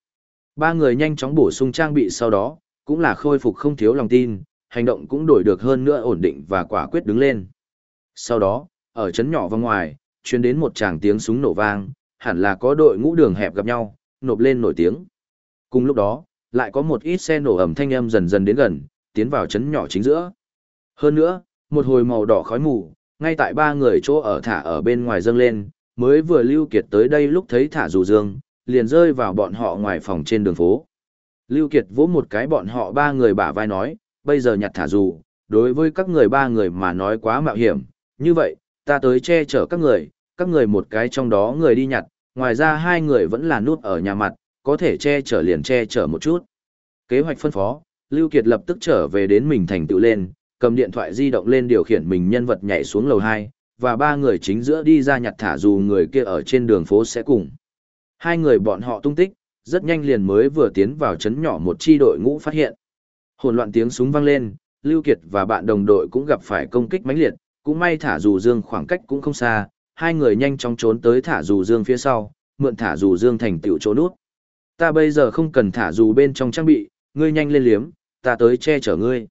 Ba người nhanh chóng bổ sung trang bị sau đó, cũng là khôi phục không thiếu lòng tin, hành động cũng đổi được hơn nữa ổn định và quả quyết đứng lên. Sau đó, ở chấn nhỏ vòng ngoài, truyền đến một tràng tiếng súng nổ vang, hẳn là có đội ngũ đường hẹp gặp nhau, nộp lên nổi tiếng. Cùng lúc đó, lại có một ít xe nổ ầm thanh âm dần dần đến gần, tiến vào chấn nhỏ chính giữa. Hơn nữa, một hồi màu đỏ khói mù, ngay tại ba người chỗ ở thả ở bên ngoài dâng lên, mới vừa Lưu Kiệt tới đây lúc thấy thả dù dương, liền rơi vào bọn họ ngoài phòng trên đường phố. Lưu Kiệt vỗ một cái bọn họ ba người bả vai nói, bây giờ nhặt thả dù, đối với các người ba người mà nói quá mạo hiểm, như vậy, ta tới che chở các người, các người một cái trong đó người đi nhặt, ngoài ra hai người vẫn là nút ở nhà mặt, có thể che chở liền che chở một chút. Kế hoạch phân phó, Lưu Kiệt lập tức trở về đến mình thành tựu lên, cầm điện thoại di động lên điều khiển mình nhân vật nhảy xuống lầu 2, và ba người chính giữa đi ra nhặt thả dù người kia ở trên đường phố sẽ cùng. Hai người bọn họ tung tích, rất nhanh liền mới vừa tiến vào chấn nhỏ một chi đội ngũ phát hiện. Hồn loạn tiếng súng vang lên, Lưu Kiệt và bạn đồng đội cũng gặp phải công kích mãnh liệt, cũng may thả dù dương khoảng cách cũng không xa, hai người nhanh chóng trốn tới thả dù dương phía sau, mượn thả dù dương thành tiểu chỗ nút. Ta bây giờ không cần thả dù bên trong trang bị, ngươi nhanh lên liếm, ta tới che chở ngươi.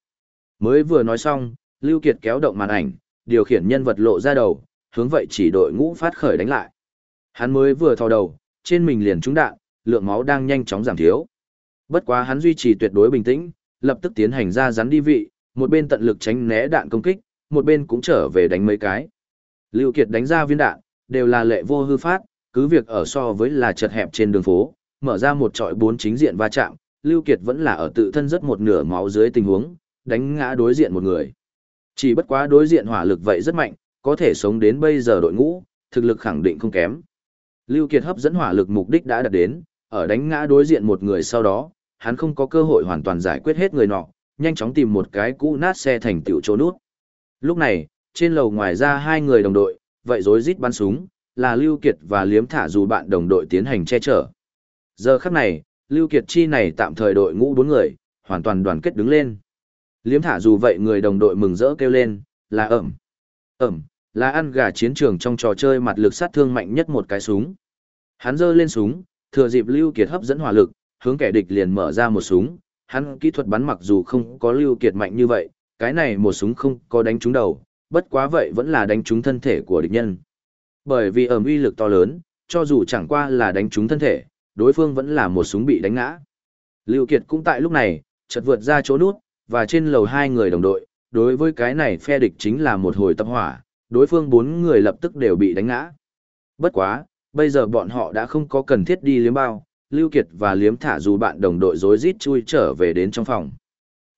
Mới vừa nói xong, Lưu Kiệt kéo động màn ảnh, điều khiển nhân vật lộ ra đầu, hướng vậy chỉ đội ngũ phát khởi đánh lại. Hắn mới vừa thò đầu, trên mình liền trúng đạn, lượng máu đang nhanh chóng giảm thiếu. Bất quá hắn duy trì tuyệt đối bình tĩnh, lập tức tiến hành ra rắn đi vị, một bên tận lực tránh né đạn công kích, một bên cũng trở về đánh mấy cái. Lưu Kiệt đánh ra viên đạn, đều là lệ vô hư phát, cứ việc ở so với là chật hẹp trên đường phố, mở ra một trọi bốn chính diện va chạm, Lưu Kiệt vẫn là ở tự thân rất một nửa máu dưới tình huống, đánh ngã đối diện một người. Chỉ bất quá đối diện hỏa lực vậy rất mạnh, có thể sống đến bây giờ đội ngũ, thực lực khẳng định không kém. Lưu Kiệt hấp dẫn hỏa lực mục đích đã đạt đến, ở đánh ngã đối diện một người sau đó, hắn không có cơ hội hoàn toàn giải quyết hết người nọ, nhanh chóng tìm một cái cũ nát xe thành tiểu chỗ nút. Lúc này, trên lầu ngoài ra hai người đồng đội, vậy rối rít bắn súng, là Lưu Kiệt và Liếm Thả dù bạn đồng đội tiến hành che chở. Giờ khắc này, Lưu Kiệt chi này tạm thời đội ngũ bốn người, hoàn toàn đoàn kết đứng lên. Liếm Thả dù vậy người đồng đội mừng rỡ kêu lên, là ẩm. Ẩm, là ăn gà chiến trường trong trò chơi mặt lực sát thương mạnh nhất một cái súng. Hắn giơ lên súng, thừa dịp Lưu Kiệt hấp dẫn hỏa lực, hướng kẻ địch liền mở ra một súng. Hắn kỹ thuật bắn mặc dù không có Lưu Kiệt mạnh như vậy, cái này một súng không có đánh trúng đầu, bất quá vậy vẫn là đánh trúng thân thể của địch nhân. Bởi vì ẩm uy lực to lớn, cho dù chẳng qua là đánh trúng thân thể, đối phương vẫn là một súng bị đánh ngã. Lưu Kiệt cũng tại lúc này, chợt vượt ra chỗ nút, và trên lầu hai người đồng đội, đối với cái này phe địch chính là một hồi tập hỏa, đối phương bốn người lập tức đều bị đánh ngã. Bất quá, bây giờ bọn họ đã không có cần thiết đi liếm bao, Lưu Kiệt và liếm thả dù bạn đồng đội rối rít chui trở về đến trong phòng.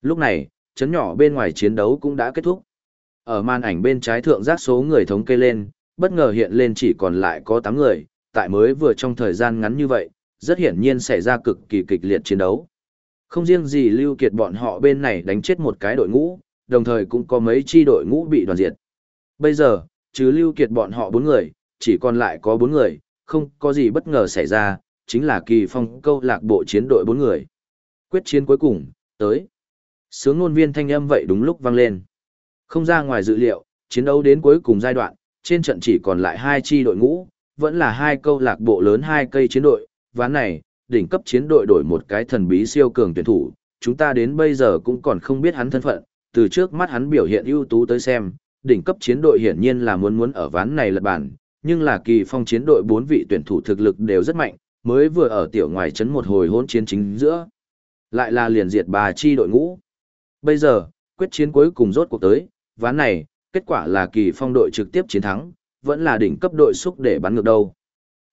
Lúc này, chấn nhỏ bên ngoài chiến đấu cũng đã kết thúc. Ở màn ảnh bên trái thượng giác số người thống kê lên, bất ngờ hiện lên chỉ còn lại có 8 người, tại mới vừa trong thời gian ngắn như vậy, rất hiển nhiên xảy ra cực kỳ kịch liệt chiến đấu. Không riêng gì Lưu Kiệt bọn họ bên này đánh chết một cái đội ngũ, đồng thời cũng có mấy chi đội ngũ bị đoàn diệt. Bây giờ, trừ Lưu Kiệt bọn họ bốn người, chỉ còn lại có bốn người, không có gì bất ngờ xảy ra, chính là kỳ phong câu lạc bộ chiến đội bốn người. Quyết chiến cuối cùng, tới. Sướng ngôn viên thanh âm vậy đúng lúc vang lên. Không ra ngoài dự liệu, chiến đấu đến cuối cùng giai đoạn, trên trận chỉ còn lại hai chi đội ngũ, vẫn là hai câu lạc bộ lớn hai cây chiến đội, ván này, đỉnh cấp chiến đội đổi một cái thần bí siêu cường tuyển thủ, chúng ta đến bây giờ cũng còn không biết hắn thân phận, từ trước mắt hắn biểu hiện ưu tú tới xem, đỉnh cấp chiến đội hiển nhiên là muốn muốn ở ván này lật bản, nhưng là kỳ phong chiến đội bốn vị tuyển thủ thực lực đều rất mạnh, mới vừa ở tiểu ngoài chấn một hồi hỗn chiến chính giữa. Lại là liền diệt bà chi đội ngũ. Bây giờ, quyết chiến cuối cùng rốt cuộc tới, ván này, kết quả là kỳ phong đội trực tiếp chiến thắng, vẫn là đỉnh cấp đội xúc để bắn ngược đâu.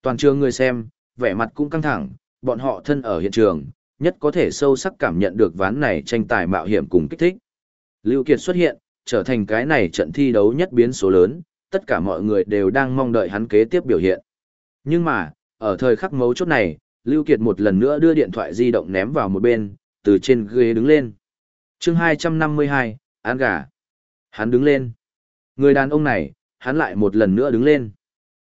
Toàn trường người xem, vẻ mặt cũng căng thẳng, bọn họ thân ở hiện trường, nhất có thể sâu sắc cảm nhận được ván này tranh tài mạo hiểm cùng kích thích. Lưu Kiệt xuất hiện, trở thành cái này trận thi đấu nhất biến số lớn, tất cả mọi người đều đang mong đợi hắn kế tiếp biểu hiện. Nhưng mà, ở thời khắc mấu chốt này, Lưu Kiệt một lần nữa đưa điện thoại di động ném vào một bên, từ trên ghế đứng lên. Chương 252, án gà. Hắn đứng lên. Người đàn ông này, hắn lại một lần nữa đứng lên.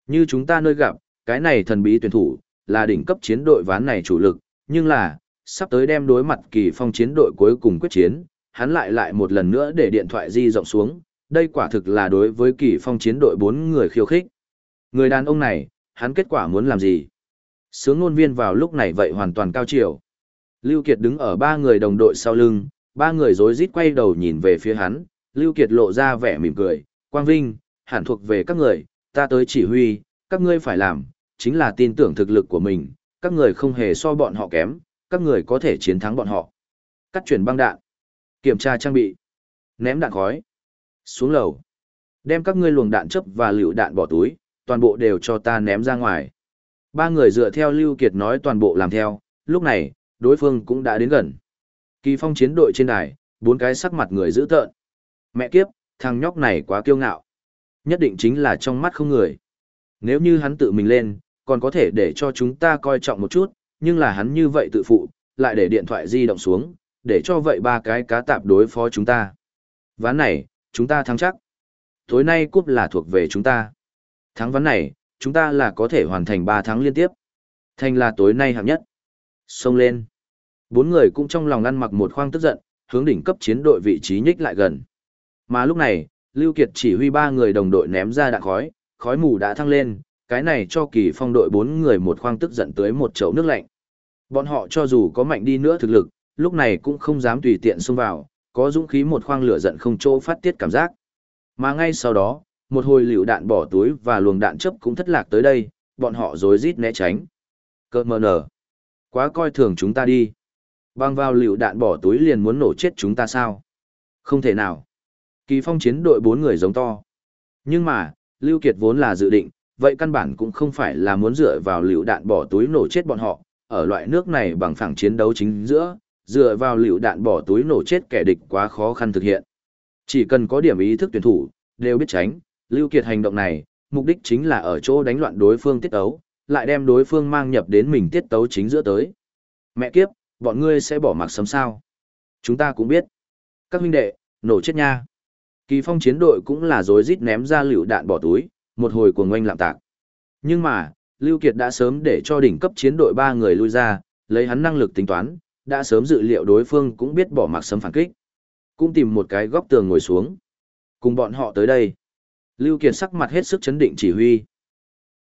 Như chúng ta nơi gặp, cái này thần bí tuyển thủ, là đỉnh cấp chiến đội ván này chủ lực, nhưng là, sắp tới đem đối mặt kỳ phong chiến đội cuối cùng quyết chiến, hắn lại lại một lần nữa để điện thoại di rộng xuống, đây quả thực là đối với kỳ phong chiến đội bốn người khiêu khích. Người đàn ông này, hắn kết quả muốn làm gì? Sướng ngôn viên vào lúc này vậy hoàn toàn cao chiều. Lưu Kiệt đứng ở ba người đồng đội sau lưng, ba người rối rít quay đầu nhìn về phía hắn, Lưu Kiệt lộ ra vẻ mỉm cười, Quang Vinh, hẳn thuộc về các người, ta tới chỉ huy, các ngươi phải làm, chính là tin tưởng thực lực của mình, các người không hề so bọn họ kém, các người có thể chiến thắng bọn họ. Cắt chuyển băng đạn, kiểm tra trang bị, ném đạn khói, xuống lầu, đem các ngươi luồng đạn chấp và lựu đạn bỏ túi, toàn bộ đều cho ta ném ra ngoài. Ba người dựa theo Lưu Kiệt nói toàn bộ làm theo, lúc này, đối phương cũng đã đến gần. Kỳ phong chiến đội trên đài, bốn cái sắc mặt người dữ tợn. Mẹ kiếp, thằng nhóc này quá kiêu ngạo. Nhất định chính là trong mắt không người. Nếu như hắn tự mình lên, còn có thể để cho chúng ta coi trọng một chút, nhưng là hắn như vậy tự phụ, lại để điện thoại di động xuống, để cho vậy ba cái cá tạp đối phó chúng ta. Ván này, chúng ta thắng chắc. Tối nay cúp là thuộc về chúng ta. Thắng ván này, chúng ta là có thể hoàn thành 3 tháng liên tiếp. Thành là tối nay hạng nhất. Xông lên. Bốn người cũng trong lòng ăn mặc một khoang tức giận, hướng đỉnh cấp chiến đội vị trí nhích lại gần. Mà lúc này, Lưu Kiệt chỉ huy ba người đồng đội ném ra đạn khói, khói mù đã thăng lên, cái này cho kỳ phong đội bốn người một khoang tức giận tới một chậu nước lạnh. Bọn họ cho dù có mạnh đi nữa thực lực, lúc này cũng không dám tùy tiện xông vào, có dũng khí một khoang lửa giận không chỗ phát tiết cảm giác. Mà ngay sau đó, một hồi liều đạn bỏ túi và luồng đạn chấp cũng thất lạc tới đây, bọn họ rối rít né tránh. Cơ mờ nở. Quá coi thường chúng ta đi. Bang vào liều đạn bỏ túi liền muốn nổ chết chúng ta sao? Không thể nào. Kỳ phong chiến đội bốn người giống to. Nhưng mà, Lưu Kiệt vốn là dự định, vậy căn bản cũng không phải là muốn dựa vào liều đạn bỏ túi nổ chết bọn họ, ở loại nước này bằng phẳng chiến đấu chính giữa, dựa vào liều đạn bỏ túi nổ chết kẻ địch quá khó khăn thực hiện. Chỉ cần có điểm ý thức tuyển thủ, đều biết tránh, Lưu Kiệt hành động này, mục đích chính là ở chỗ đánh loạn đối phương tiết tấu, lại đem đối phương mang nhập đến mình tiết tấu chính giữa tới. Mẹ kiếp, bọn ngươi sẽ bỏ mặc sấm sao? Chúng ta cũng biết. Các huynh đệ, nổ chết nha. Kỳ phong chiến đội cũng là rối rít ném ra liều đạn bỏ túi, một hồi cuồng oanh lạm tạc. Nhưng mà, Lưu Kiệt đã sớm để cho đỉnh cấp chiến đội ba người lui ra, lấy hắn năng lực tính toán, đã sớm dự liệu đối phương cũng biết bỏ mặc sấm phản kích. Cũng tìm một cái góc tường ngồi xuống. Cùng bọn họ tới đây. Lưu Kiệt sắc mặt hết sức chấn định chỉ huy.